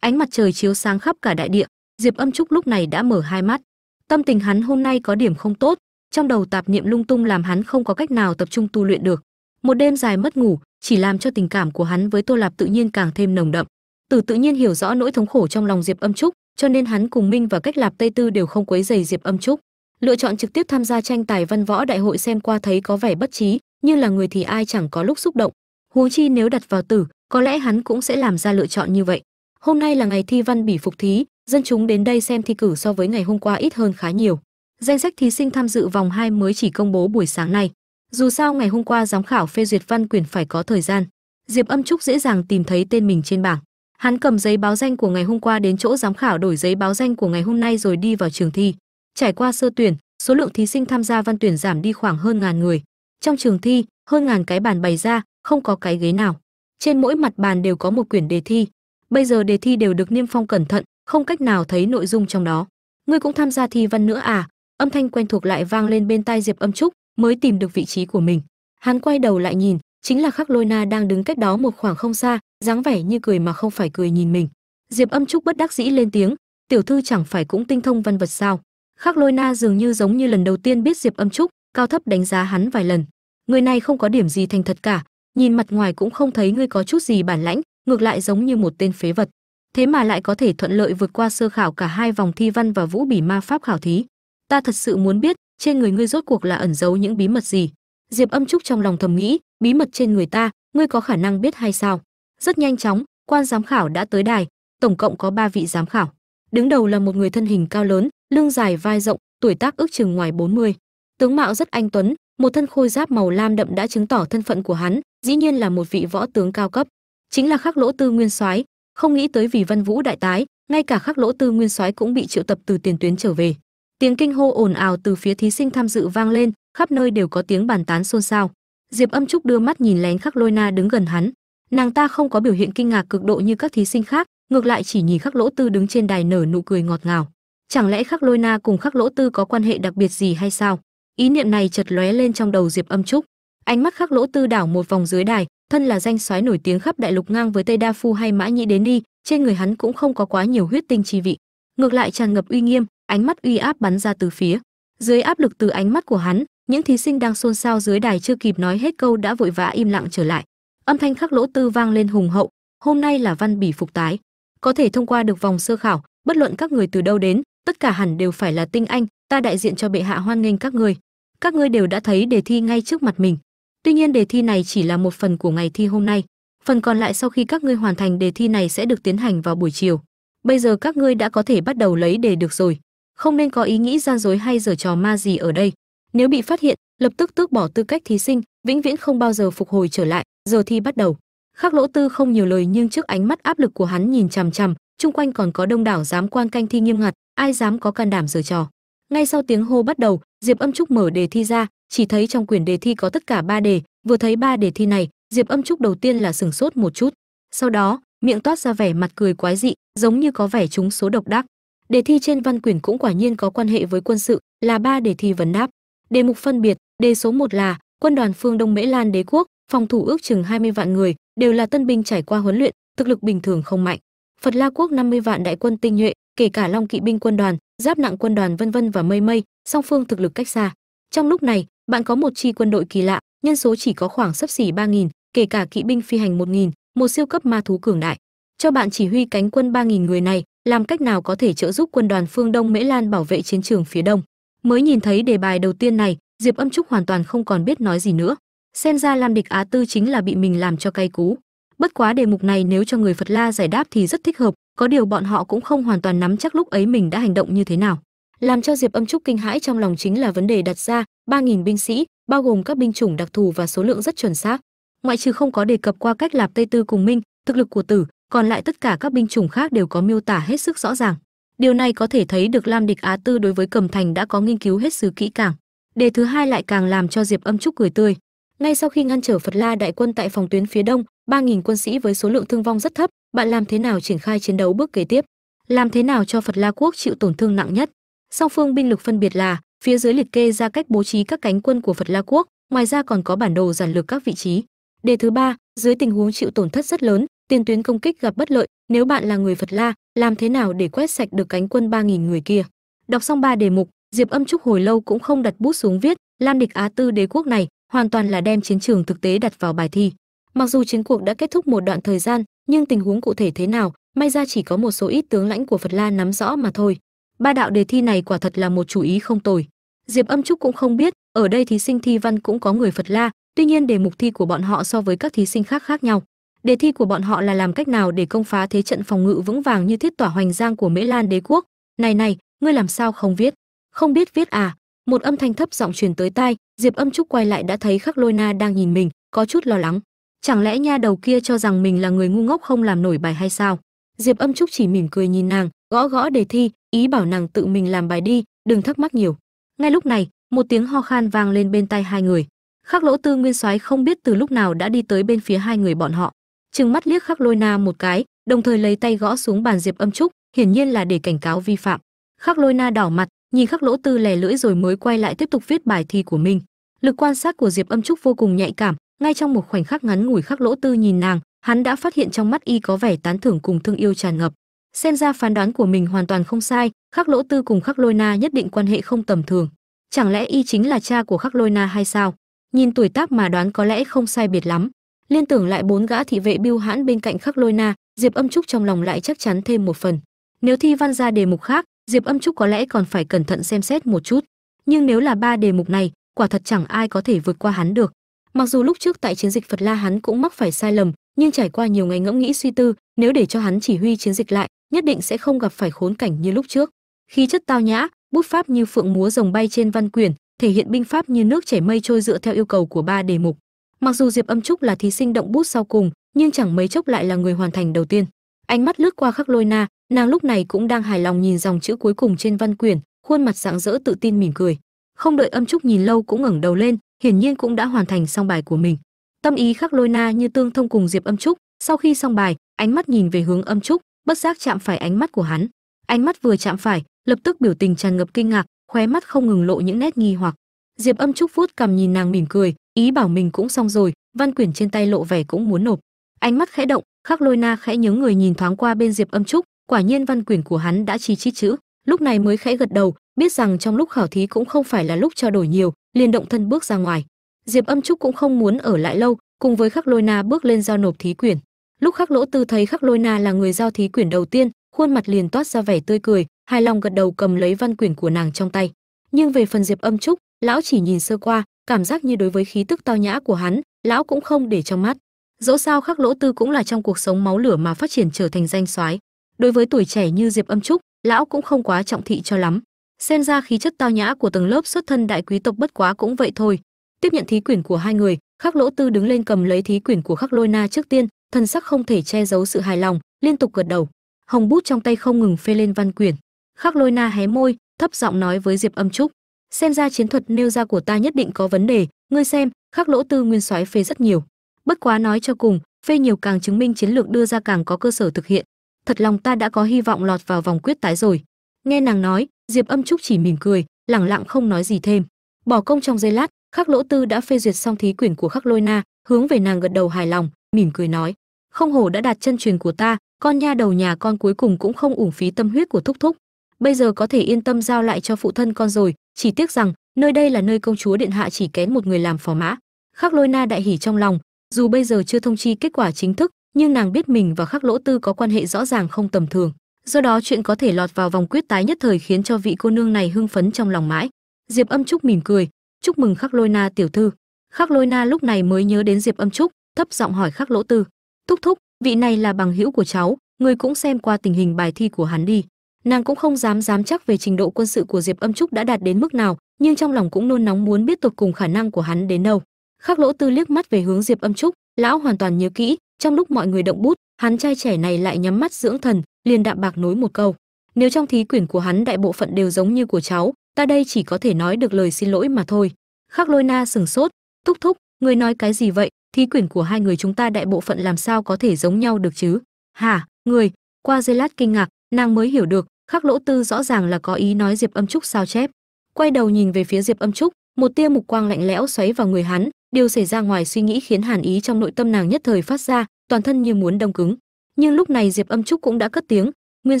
Ánh mặt trời chiếu sáng khắp cả đại địa, diệp âm trúc lúc này đã mở hai mắt. Tâm tình hắn hôm nay có điểm không tốt trong đầu tạp niệm lung tung làm hắn không có cách nào tập trung tu luyện được. Một đêm dài mất ngủ, chỉ làm cho tình cảm của hắn với tô lạp tự nhiên càng thêm nồng đậm. Tử tự nhiên hiểu rõ nỗi thống khổ trong lòng diệp âm trúc, cho nên hắn cùng minh và cách lạp tây tư đều không quấy dày diệp âm trúc. Lựa chọn trực tiếp tham gia tranh tài văn võ đại hội xem qua thấy có vẻ bất trí như là người thì ai chẳng có lúc xúc động. Huống chi nếu đặt vào tử, có lẽ hắn cũng sẽ làm ra lựa chọn như vậy. Hôm nay là ngày thi văn bỉ phục thí, dân chúng đến đây xem thi cử so với ngày hôm qua ít hơn khá nhiều danh sách thí sinh tham dự vòng 2 mới chỉ công bố buổi sáng nay. Dù sao ngày hôm qua giám khảo phê duyệt văn quyển phải có thời gian. Diệp âm trúc dễ dàng tìm thấy tên mình trên bảng. Hắn cầm giấy báo danh của ngày hôm qua đến chỗ giám khảo đổi giấy báo danh của ngày hôm nay rồi đi vào trường thi. Trải qua sơ tuyển, số lượng thí sinh tham gia văn tuyển giảm đi khoảng hơn ngàn người. Trong trường thi, hơn ngàn cái bàn bày ra, không có cái ghế nào. Trên mỗi mặt bàn đều có một quyển đề thi. Bây giờ đề thi đều được niêm phong cẩn thận, không cách nào thấy nội dung trong đó. Ngươi cũng tham gia thi văn nữa à? Âm thanh quen thuộc lại vang lên bên tai diệp âm trúc, mới tìm được vị trí của mình. Hắn quay đầu lại nhìn, chính là khắc lôi na đang đứng cách đó một khoảng không xa, dáng vẻ như cười mà không phải cười nhìn mình. Diệp âm trúc bất đắc dĩ lên tiếng, tiểu thư chẳng phải cũng tinh thông văn vật sao? Khắc lôi na dường như giống như lần đầu tiên biết diệp âm trúc cao thấp đánh giá hắn vài lần. Người này không có điểm gì thành thật cả, nhìn mặt ngoài cũng không thấy ngươi có chút gì bản lãnh, ngược lại giống như một tên phế vật. Thế mà lại có thể thuận lợi vượt qua sơ khảo cả hai vòng thi văn và vũ bỉ ma pháp khảo thí ta thật sự muốn biết, trên người ngươi rốt cuộc là ẩn giấu những bí mật gì? Diệp âm trúc trong lòng thầm nghĩ, bí mật trên người ta, ngươi có khả năng biết hay sao? Rất nhanh chóng, quan giám khảo đã tới đài, tổng cộng có ba vị giám khảo. Đứng đầu là một người thân hình cao lớn, lưng dài vai rộng, tuổi tác ước chừng ngoài 40. tướng mạo rất anh tuấn, một thân khôi giáp màu lam đậm đã chứng tỏ thân phận của hắn, dĩ nhiên là một vị võ tướng cao cấp. Chính là khắc lỗ tư nguyên soái, không nghĩ tới vì văn vũ đại tái, ngay cả khắc lỗ tư nguyên soái cũng bị triệu tập từ tiền tuyến trở về tiếng kinh hô ồn ào từ phía thí sinh tham dự vang lên, khắp nơi đều có tiếng bàn tán xôn xao. Diệp âm trúc đưa mắt nhìn lén khắc lôi na đứng gần hắn. Nàng ta không có biểu hiện kinh ngạc cực độ như các thí sinh khác, ngược lại chỉ nhìn khắc lỗ tư đứng trên đài nở nụ cười ngọt ngào. Chẳng lẽ khắc lôi na cùng khắc lỗ tư có quan hệ đặc biệt gì hay sao? Ý niệm này chợt lóe lên trong đầu diệp âm trúc. Ánh mắt khắc lỗ tư đảo một vòng dưới đài, thân là danh soái nổi tiếng khắp đại lục ngang với tây đa phu hay mã nhĩ đến đi, trên người hắn cũng không có quá nhiều huyết tinh chi vị. Ngược lại tràn ngập uy nghiêm ánh mắt uy áp bắn ra từ phía. Dưới áp lực từ ánh mắt của hắn, những thí sinh đang xôn xao dưới đài chưa kịp nói hết câu đã vội vã im lặng trở lại. Âm thanh khắc lỗ tư vang lên hùng hậu, hôm nay là văn bỉ phục tái. Có thể thông qua được vòng sơ khảo, bất luận các người từ đâu đến, tất cả hẳn đều phải là tinh anh, ta đại diện cho bệ hạ hoan nghênh các ngươi. Các ngươi đều đã thấy đề thi ngay trước mặt mình. Tuy nhiên đề thi này chỉ là một phần của ngày thi hôm nay. Phần còn lại sau khi các ngươi hoàn thành đề thi này sẽ được tiến hành vào buổi chiều. Bây giờ các ngươi đã có thể bắt đầu lấy đề được rồi không nên có ý nghĩ gian dối hay giở trò ma gì ở đây. Nếu bị phát hiện, lập tức tước bỏ tư cách thí sinh, vĩnh viễn không bao giờ phục hồi trở lại, giờ thi bắt đầu. Khắc lỗ tư không nhiều lời nhưng trước ánh mắt áp lực của hắn nhìn chằm chằm, chung quanh còn có đông đảo giám quan canh thi nghiêm ngặt, ai dám có can đảm giở trò. Ngay sau tiếng hô bắt đầu, diệp âm trúc mở đề thi ra, chỉ thấy trong quyển đề thi có tất cả ba đề, vừa thấy ba đề thi này, diệp âm trúc đầu tiên là sừng sốt một chút. Sau đó, miệng toát ra vẻ mặt cười quái dị, giống như có vẻ trúng số độc đắc đề thi trên văn quyển cũng quả nhiên có quan hệ với quân sự là ba đề thi vấn đáp. Đề mục phân biệt đề số 1 là quân đoàn phương đông mễ lan đế quốc phòng thủ ước chừng 20 vạn người đều là tân binh trải qua huấn luyện thực lực bình thường không mạnh. Phật la quốc 50 vạn đại quân tinh nhuệ kể cả long kỵ binh quân đoàn giáp nặng quân đoàn vân vân và mây mây song phương thực lực cách xa. Trong lúc này bạn có một chi quân đội kỳ lạ nhân số chỉ có khoảng sấp xỉ 3.000, kể cả kỵ binh phi hành 1.000, một siêu cấp ma thú cường đại. Cho bạn chỉ huy cánh quân 3.000 người này làm cách nào có thể trợ giúp quân đoàn phương đông mễ lan bảo vệ chiến trường phía đông? Mới nhìn thấy đề bài đầu tiên này, diệp âm trúc hoàn toàn không còn biết nói gì nữa. Xem ra lam địch á tư chính là bị mình làm cho cay cú. Bất quá đề mục này nếu cho người phật la giải đáp thì rất thích hợp, có điều bọn họ cũng không hoàn toàn nắm chắc lúc ấy mình đã hành động như thế nào. Làm cho diệp âm trúc kinh hãi trong lòng chính là vấn đề đặt ra, ba nghìn binh sĩ, bao gồm các binh chủng đặc thù và số lượng rất chuẩn xác. Ngoại trừ không có đề cập qua cách lạp tây tư cùng minh, thực lực của tử còn lại tất cả các binh chủng khác đều có miêu tả hết sức rõ ràng. Điều này có thể thấy được lam địch á tư đối với cầm thành đã có nghiên cứu hết sức kỹ càng. Đề thứ hai lại càng làm cho diệp âm trúc cười tươi. Ngay sau khi ngăn trở phật la đại quân tại phòng tuyến phía đông, ba nghìn quân sĩ với số lượng thương vong rất thấp, bạn làm thế nào triển khai chiến đấu bước kế tiếp? Làm thế nào cho phật la quốc chịu tổn thương nặng nhất? Song phương binh lực phân biệt là, phía dưới liệt kê ra cách bố trí các cánh quân của phật la quốc, ngoài ra còn có bản đồ giản lược các vị trí. Đề thứ ba, dưới tình huống chịu tổn thất rất lớn tiền tuyến công kích gặp bất lợi, nếu bạn là người phật la, làm thế nào để quét sạch được cánh quân ba nghìn người kia? Đọc xong ba đề mục, diệp âm trúc hồi lâu cũng không đặt bút xuống viết lam địch á tư đế quốc này hoàn toàn là đem chiến trường thực tế đặt vào bài thi. Mặc dù chiến cuộc đã kết thúc một đoạn thời gian, nhưng tình huống cụ thể thế nào, may ra chỉ có một số ít tướng lãnh của phật la nắm rõ mà thôi. Ba đạo đề thi này quả thật là một chủ ý không tồi. Diệp âm trúc cũng không biết, ở đây thí sinh thi văn cũng có người phật la, tuy nhiên đề mục thi của bọn họ so với các thí sinh khác khác nhau đề thi của bọn họ là làm cách nào để công phá thế trận phòng ngự vững vàng như thiết tỏa hoành giang của mễ lan đế quốc? Này này, ngươi làm sao không viết? Không biết viết à? Một âm thanh thấp giọng truyền tới tai, diệp âm trúc quay lại đã thấy khắc lôi na đang nhìn mình, có chút lo lắng. Chẳng lẽ nha đầu kia cho rằng mình là người ngu ngốc không làm nổi bài hay sao? Diệp âm trúc chỉ mỉm cười nhìn nàng, gõ gõ đề thi, ý bảo nàng tự mình làm bài đi, đừng thắc mắc nhiều. Ngay lúc này, một tiếng ho khan vang lên bên tai hai người. Khắc lỗ tư nguyên soái không biết từ lúc nào đã đi tới bên phía hai người bọn họ trừng mắt liếc khắc lôi na một cái, đồng thời lấy tay gõ xuống bàn diệp âm trúc, hiển nhiên là để cảnh cáo vi phạm. Khắc lôi na đỏ mặt, nhìn khắc lỗ tư lè lưỡi rồi mới quay lại tiếp tục viết bài thi của mình. Lực quan sát của diệp âm trúc vô cùng nhạy cảm, ngay trong một khoảnh khắc ngắn ngủi khắc lỗ tư nhìn nàng, hắn đã phát hiện trong mắt y có vẻ tán thưởng cùng thương yêu tràn ngập. Xem ra phán đoán của mình hoàn toàn không sai, khắc lỗ tư cùng khắc lôi na nhất định quan hệ không tầm thường. Chẳng lẽ y chính là cha của khắc lôi na hay sao? Nhìn tuổi tác mà đoán có lẽ không sai biệt lắm liên tưởng lại bốn gã thị vệ biêu hãn bên cạnh khắc lôi na, diệp âm trúc trong lòng lại chắc chắn thêm một phần. Nếu thi văn ra đề mục khác, diệp âm trúc có lẽ còn phải cẩn thận xem xét một chút. Nhưng nếu là ba đề mục này, quả thật chẳng ai có thể vượt qua hắn được. Mặc dù lúc trước tại chiến dịch phật la hắn cũng mắc phải sai lầm, nhưng trải qua nhiều ngày ngẫm nghĩ suy tư, nếu để cho hắn chỉ huy chiến dịch lại, nhất định sẽ không gặp phải khốn cảnh như lúc trước. Khí chất tao nhã, bút pháp như phượng múa rồng bay trên văn quyển, thể hiện binh pháp như nước chảy mây trôi dựa theo yêu cầu của ba đề mục mặc dù diệp âm trúc là thí sinh động bút sau cùng, nhưng chẳng mấy chốc lại là người hoàn thành đầu tiên. Ánh mắt lướt qua khắc lôi na, nàng lúc này cũng đang hài lòng nhìn dòng chữ cuối cùng trên văn quyển, khuôn mặt rạng rỡ tự tin mỉm cười. Không đợi âm trúc nhìn lâu cũng ngẩng đầu lên, hiển nhiên cũng đã hoàn thành xong bài của mình. Tâm ý khắc lôi na như tương thông cùng diệp âm trúc, sau khi xong bài, ánh mắt nhìn về hướng âm trúc, bất giác chạm phải ánh mắt của hắn. Ánh mắt vừa chạm phải, lập tức biểu tình tràn ngập kinh ngạc, khóe mắt không ngừng lộ những nét nghi hoặc. Diệp âm trúc vuốt cầm nhìn nàng mỉm cười ý bảo mình cũng xong rồi, văn quyển trên tay lộ vẻ cũng muốn nộp. Ánh mắt khẽ động, khắc lôi na khẽ nhớ người nhìn thoáng qua bên diệp âm trúc, quả nhiên văn quyển của hắn đã chi chít chữ. Lúc này mới khẽ gật đầu, biết rằng trong lúc khảo thí cũng không phải là lúc trao đổi nhiều, liền động thân bước ra ngoài. Diệp âm trúc cũng không muốn ở lại lâu, cùng với khắc lôi na bước lên giao nộp thí quyển. Lúc khắc lỗ tư thấy khắc lôi na là người giao thí quyển đầu tiên, khuôn mặt liền toát ra vẻ tươi cười, hài lòng gật đầu cầm lấy văn quyển của nàng trong tay. Nhưng về phần diệp âm trúc, lão chỉ nhìn sơ qua cảm giác như đối với khí tức tao nhã của hắn, lão cũng không để trong mắt. Dẫu sao khắc lỗ tư cũng là trong cuộc sống máu lửa mà phát triển trở thành danh soái. Đối với tuổi trẻ như diệp âm trúc, lão cũng không quá trọng thị cho lắm. Xem ra khí chất tao nhã của tầng lớp xuất thân đại quý tộc bất quá cũng vậy thôi. Tiếp nhận thí quyển của hai người, khắc lỗ tư đứng lên cầm lấy thí quyển của khắc lôi na trước tiên, thần sắc không thể che giấu sự hài lòng, liên tục gật đầu. Hồng bút trong tay không ngừng phê lên văn quyển. Khắc lôi na hé môi, thấp giọng nói với diệp âm trúc xem ra chiến thuật nêu ra của ta nhất định có vấn đề. Ngươi xem, khắc lỗ tư nguyên soái phê rất nhiều. Bất quá nói cho cùng, phê nhiều càng chứng minh chiến lược đưa ra càng có cơ sở thực hiện. Thật lòng ta đã có hy vọng lọt vào vòng quyết tái rồi. Nghe nàng nói, diệp âm trúc chỉ mỉm cười, lẳng lặng không nói gì thêm. Bỏ công trong giây lát, khắc lỗ tư đã phê duyệt xong thí quyển của khắc lôi na, hướng về nàng gật đầu hài lòng, mỉm cười nói, không hổ đã đạt chân truyền của ta, con nha đầu nhà con cuối cùng cũng không uổng phí tâm huyết của thúc thúc. Bây giờ có thể yên tâm giao lại cho phụ thân con rồi chỉ tiếc rằng, nơi đây là nơi công chúa điện hạ chỉ kén một người làm phò mã. Khắc lôi na đại hỉ trong lòng, dù bây giờ chưa thông chi kết quả chính thức, nhưng nàng biết mình và khắc lỗ tư có quan hệ rõ ràng không tầm thường. Do đó chuyện có thể lọt vào vòng quyết tái nhất thời khiến cho vị cô nương này hưng phấn trong lòng mãi. Diệp âm trúc mỉm cười, chúc mừng khắc lôi na tiểu thư. Khắc lôi na lúc này mới nhớ đến diệp âm trúc, thấp giọng hỏi khắc lỗ tư, thúc thúc, vị này là bằng hữu của cháu, người cũng xem qua tình hình bài thi của hắn đi nàng cũng không dám dám chắc về trình độ quân sự của diệp âm trúc đã đạt đến mức nào, nhưng trong lòng cũng nôn nóng muốn biết tột cùng khả năng của hắn đến đâu. Khắc lỗ tư liếc mắt về hướng diệp âm trúc, lão hoàn toàn nhớ kỹ, trong lúc mọi người động bút, hắn trai trẻ này lại nhắm mắt dưỡng thần, liền đạm bạc nối một câu. Nếu trong thí quyển của hắn đại bộ phận đều giống như của cháu, ta đây chỉ có thể nói được lời xin lỗi mà thôi. Khắc lôi na sừng sốt, thúc thúc người nói cái gì vậy? Thí quyển của hai người chúng ta đại bộ phận làm sao có thể giống nhau được chứ? Hả? Người qua giây lát kinh ngạc nàng mới hiểu được, khắc lỗ tư rõ ràng là có ý nói diệp âm trúc sao chép. Quay đầu nhìn về phía diệp âm trúc, một tia mục quang lạnh lẽo xoáy vào người hắn, điều xảy ra ngoài suy nghĩ khiến hàn ý trong nội tâm nàng nhất thời phát ra, toàn thân như muốn đông cứng. Nhưng lúc này diệp âm trúc cũng đã cất tiếng, nguyên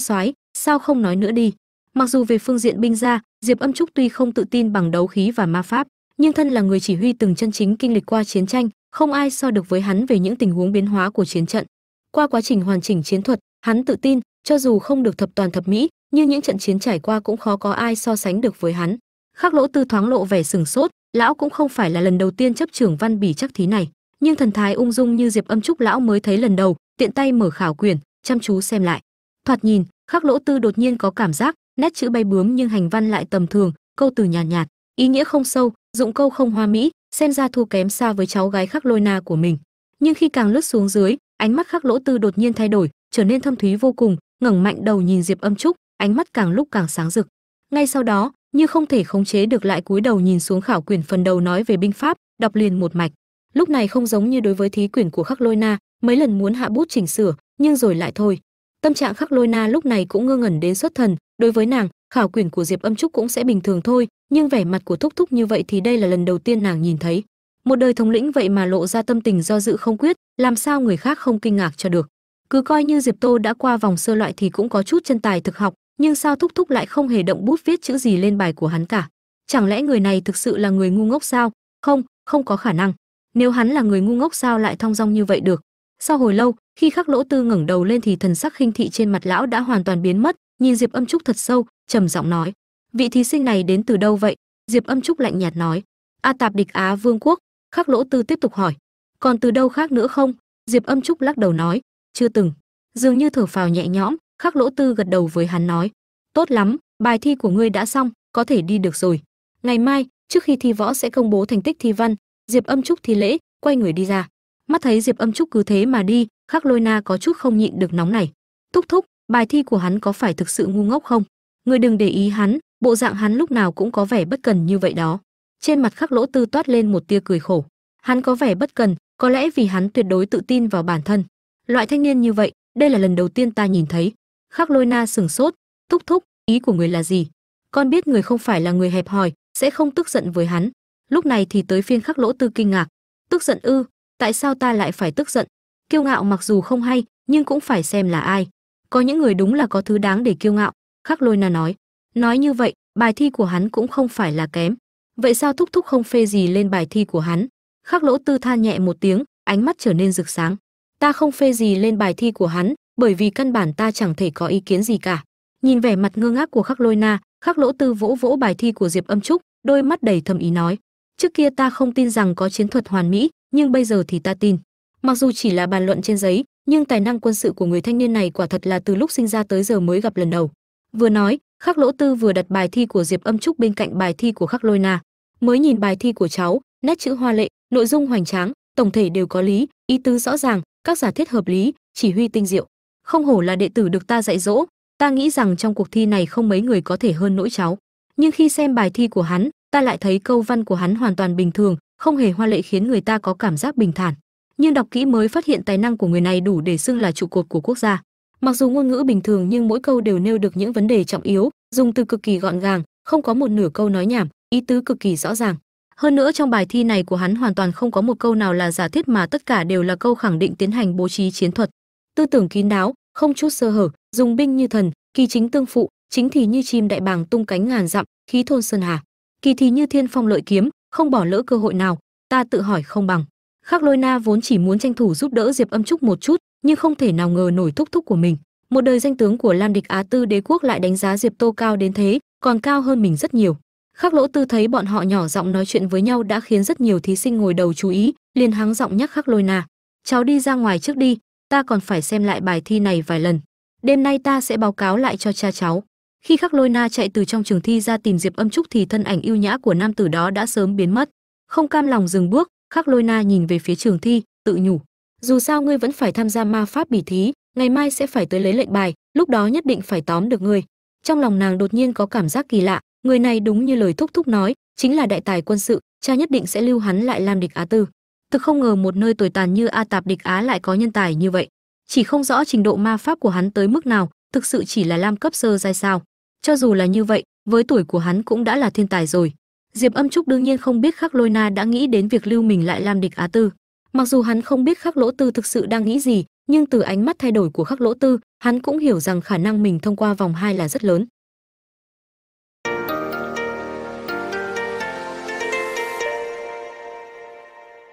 soái, sao không nói nữa đi? Mặc dù về phương diện binh gia, diệp âm trúc tuy không tự tin bằng đấu khí và ma pháp, nhưng thân là người chỉ huy từng chân chính kinh lịch qua chiến tranh, không ai so được với hắn về những tình huống biến hóa của chiến trận. Qua quá trình hoàn chỉnh chiến thuật, hắn tự tin cho dù không được thập toàn thập mỹ nhưng những trận chiến trải qua cũng khó có ai so sánh được với hắn. Khắc lỗ tư thoáng lộ vẻ sừng sốt lão cũng không phải là lần đầu tiên chấp trưởng văn bỉ chắc thí này nhưng thần thái ung dung như diệp âm trúc lão mới thấy lần đầu tiện tay mở khảo quyển chăm chú xem lại. Thoạt nhìn khắc lỗ tư đột nhiên có cảm giác nét chữ bay bướm nhưng hành văn lại tầm thường câu từ nhàn nhạt, nhạt ý nghĩa không sâu dụng câu không hoa mỹ xem ra thua kém xa với cháu gái khắc lôi na của mình. Nhưng khi càng lướt xuống dưới ánh mắt khắc lỗ tư đột nhiên thay đổi trở nên thâm thúy vô cùng ngẩng mạnh đầu nhìn diệp âm trúc, ánh mắt càng lúc càng sáng rực. Ngay sau đó, như không thể khống chế được lại cúi đầu nhìn xuống khảo quyển phần đầu nói về binh pháp, đọc liền một mạch. Lúc này không giống như đối với thí quyển của khắc lôi na, mấy lần muốn hạ bút chỉnh sửa, nhưng rồi lại thôi. Tâm trạng khắc lôi na lúc này cũng ngơ ngẩn đến xuất thần, đối với nàng, khảo quyển của diệp âm trúc cũng sẽ bình thường thôi, nhưng vẻ mặt của thúc thúc như vậy thì đây là lần đầu tiên nàng nhìn thấy. Một đời thống lĩnh vậy mà lộ ra tâm tình do dự không quyết, làm sao người khác không kinh ngạc cho được cứ coi như diệp tô đã qua vòng sơ loại thì cũng có chút chân tài thực học, nhưng sao thúc thúc lại không hề động bút viết chữ gì lên bài của hắn cả? Chẳng lẽ người này thực sự là người ngu ngốc sao? Không không có khả năng. Nếu hắn là người ngu ngốc sao lại thong dong như vậy được? Sau hồi lâu, khi khắc lỗ tư ngẩng đầu lên thì thần sắc khinh thị trên mặt lão đã hoàn toàn biến mất, nhìn diệp âm trúc thật sâu, trầm giọng nói, vị thí sinh này đến từ đâu vậy? Diệp âm trúc lạnh nhạt nói, a tạp địch á vương quốc. Khắc lỗ tư tiếp tục hỏi, còn từ đâu khác nữa không? Diệp âm trúc lắc đầu nói chưa từng. Dường như thở phào nhẹ nhõm, khắc lỗ tư gật đầu với hắn nói, tốt lắm, bài thi của ngươi đã xong, có thể đi được rồi. Ngày mai, trước khi thi võ sẽ công bố thành tích thi văn, diệp âm trúc thi lễ, quay người đi ra. Mắt thấy diệp âm trúc cứ thế mà đi, khắc lôi na có chút không nhịn được nóng này thúc thúc, bài thi của hắn có phải thực sự ngu ngốc không? Người đừng để ý hắn, bộ dạng hắn lúc nào cũng có vẻ bất cần như vậy đó. Trên mặt khắc lỗ tư toát lên một tia cười khổ. Hắn có vẻ bất cần, có lẽ vì hắn tuyệt đối tự tin vào bản thân loại thanh niên như vậy, đây là lần đầu tiên ta nhìn thấy. Khắc lôi na sừng sốt, thúc thúc, ý của người là gì? Con biết người không phải là người hẹp hòi, sẽ không tức giận với hắn. Lúc này thì tới phiên khắc lỗ tư kinh ngạc. Tức giận ư? Tại sao ta lại phải tức giận? Kiêu ngạo mặc dù không hay, nhưng cũng phải xem là ai. Có những người đúng là có thứ đáng để kiêu ngạo, khắc lôi na nói. Nói như vậy, bài thi của hắn cũng không phải là kém. Vậy sao thúc thúc không phê gì lên bài thi của hắn? Khắc lỗ tư than nhẹ một tiếng, ánh mắt trở nên rực sáng ta không phê gì lên bài thi của hắn, bởi vì căn bản ta chẳng thể có ý kiến gì cả. Nhìn vẻ mặt ngơ ngác của khắc lôi na, khắc lỗ tư vỗ vỗ bài thi của diệp âm trúc, đôi mắt đầy thầm ý nói, trước kia ta không tin rằng có chiến thuật hoàn mỹ, nhưng bây giờ thì ta tin. Mặc dù chỉ là bàn luận trên giấy, nhưng tài năng quân sự của người thanh niên này quả thật là từ lúc sinh ra tới giờ mới gặp lần đầu. Vừa nói, khắc lỗ tư vừa đặt bài thi của diệp âm trúc bên cạnh bài thi của khắc lôi na. Mới nhìn bài thi của cháu, nét chữ hoa lệ, nội dung hoành tráng, tổng thể đều có lý, ý tứ rõ ràng các giả thiết hợp lý, chỉ huy tinh diệu. Không hổ là đệ tử được ta dạy dỗ, ta nghĩ rằng trong cuộc thi này không mấy người có thể hơn nỗi cháu. Nhưng khi xem bài thi của hắn, ta lại thấy câu văn của hắn hoàn toàn bình thường, không hề hoa lệ khiến người ta có cảm giác bình thản. Nhưng đọc kỹ mới phát hiện tài năng của người này đủ để xưng là trụ cột của quốc gia. Mặc dù ngôn ngữ bình thường nhưng mỗi câu đều nêu được những vấn đề trọng yếu, dùng từ cực kỳ gọn gàng, không có một nửa câu nói nhảm, ý tứ cực kỳ rõ ràng hơn nữa trong bài thi này của hắn hoàn toàn không có một câu nào là giả thiết mà tất cả đều là câu khẳng định tiến hành bố trí chiến thuật. Tư tưởng kín đáo, không chút sơ hở, dùng binh như thần, kỳ chính tương phụ, chính thì như chim đại bàng tung cánh ngàn dặm, khí thôn sơn hà. Kỳ thì như thiên phong lợi kiếm, không bỏ lỡ cơ hội nào, ta tự hỏi không bằng. Khắc lôi na vốn chỉ muốn tranh thủ giúp đỡ diệp âm trúc một chút, nhưng không thể nào ngờ nổi thúc thúc của mình. Một đời danh tướng của lam địch á tư đế quốc lại đánh giá diệp tô cao đến thế, còn cao hơn mình rất nhiều khắc lỗ tư thấy bọn họ nhỏ giọng nói chuyện với nhau đã khiến rất nhiều thí sinh ngồi đầu chú ý, liền hắng giọng nhắc khắc lôi na cháu đi ra ngoài trước đi, ta còn phải xem lại bài thi này vài lần. Đêm nay ta sẽ báo cáo lại cho cha cháu. Khi khắc lôi na chạy từ trong trường thi ra tìm diệp âm trúc thì thân ảnh yêu nhã của nam tử đó đã sớm biến mất. Không cam lòng dừng bước, khắc lôi na nhìn về phía trường thi, tự nhủ, dù sao ngươi vẫn phải tham gia ma pháp bỉ thí, ngày mai sẽ phải tới lấy lệnh bài, lúc đó nhất định phải tóm được ngươi. Trong lòng nàng đột nhiên có cảm giác kỳ lạ người này đúng như lời thúc thúc nói, chính là đại tài quân sự, cha nhất định sẽ lưu hắn lại làm địch á tư. Thực không ngờ một nơi tồi tàn như a tạp địch á lại có nhân tài như vậy. Chỉ không rõ trình độ ma pháp của hắn tới mức nào, thực sự chỉ là lam cấp sơ giai sao. Cho dù là như vậy, với tuổi của hắn cũng đã là thiên tài rồi. Diệp âm trúc đương nhiên không biết khắc lôi na đã nghĩ đến việc lưu mình lại lam địch á tư. Mặc dù hắn không biết khắc lỗ tư thực sự đang nghĩ gì, nhưng từ ánh mắt thay đổi của khắc lỗ tư, hắn cũng hiểu rằng khả năng mình thông qua vòng hai là rất lớn.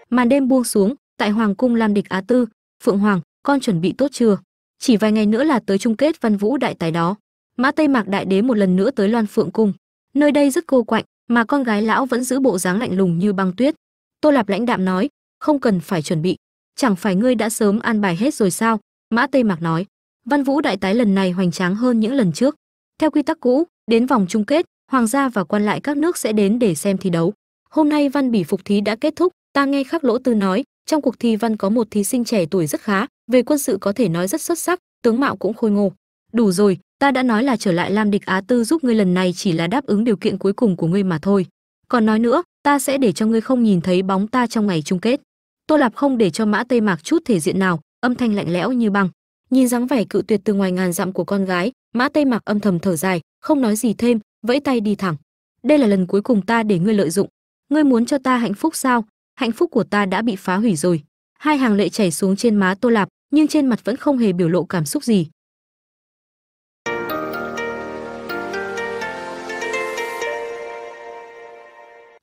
Màn đêm buông xuống, tại hoàng cung lam địch á tư, phượng hoàng, con chuẩn bị tốt chưa? Chỉ vài ngày nữa là tới chung kết văn vũ đại tài đó. Mã tây mạc đại đế một lần nữa tới loan phượng cung. Nơi đây rất cô quạnh, mà con gái lão vẫn giữ bộ dáng lạnh lùng như băng tuyết. Tô lạp lãnh đạm nói, không cần phải chuẩn bị. Chẳng phải ngươi đã sớm an bài hết rồi sao? Mã tây mạc nói, văn vũ đại tái lần này hoành tráng hơn những lần trước. Theo quy tắc cũ, đến vòng chung kết, hoàng gia và quan lại các nước sẽ đến để xem thi đấu. Hôm nay văn bỉ phục thí đã kết thúc ta nghe khắc lỗ tư nói, trong cuộc thi văn có một thí sinh trẻ tuổi rất khá, về quân sự có thể nói rất xuất sắc, tướng mạo cũng khôi ngô. Đủ rồi, ta đã nói là trở lại lam địch á tư giúp ngươi lần này chỉ là đáp ứng điều kiện cuối cùng của ngươi mà thôi. Còn nói nữa, ta sẽ để cho ngươi không nhìn thấy bóng ta trong ngày chung kết. Tô lạp không để cho mã tây mạc chút thể diện nào, âm thanh lạnh lẽo như băng. Nhìn dáng vẻ cự tuyệt từ ngoài ngàn dặm của con gái, mã tây mạc âm thầm thở dài, không nói gì thêm, vẫy tay đi thẳng. Đây là lần cuối cùng ta để ngươi lợi dụng. Ngươi muốn cho ta hạnh phúc sao? Hạnh phúc của ta đã bị phá hủy rồi hai hàng lệ chảy xuống trên má tô lạp nhưng trên mặt vẫn không hề biểu lộ cảm xúc gì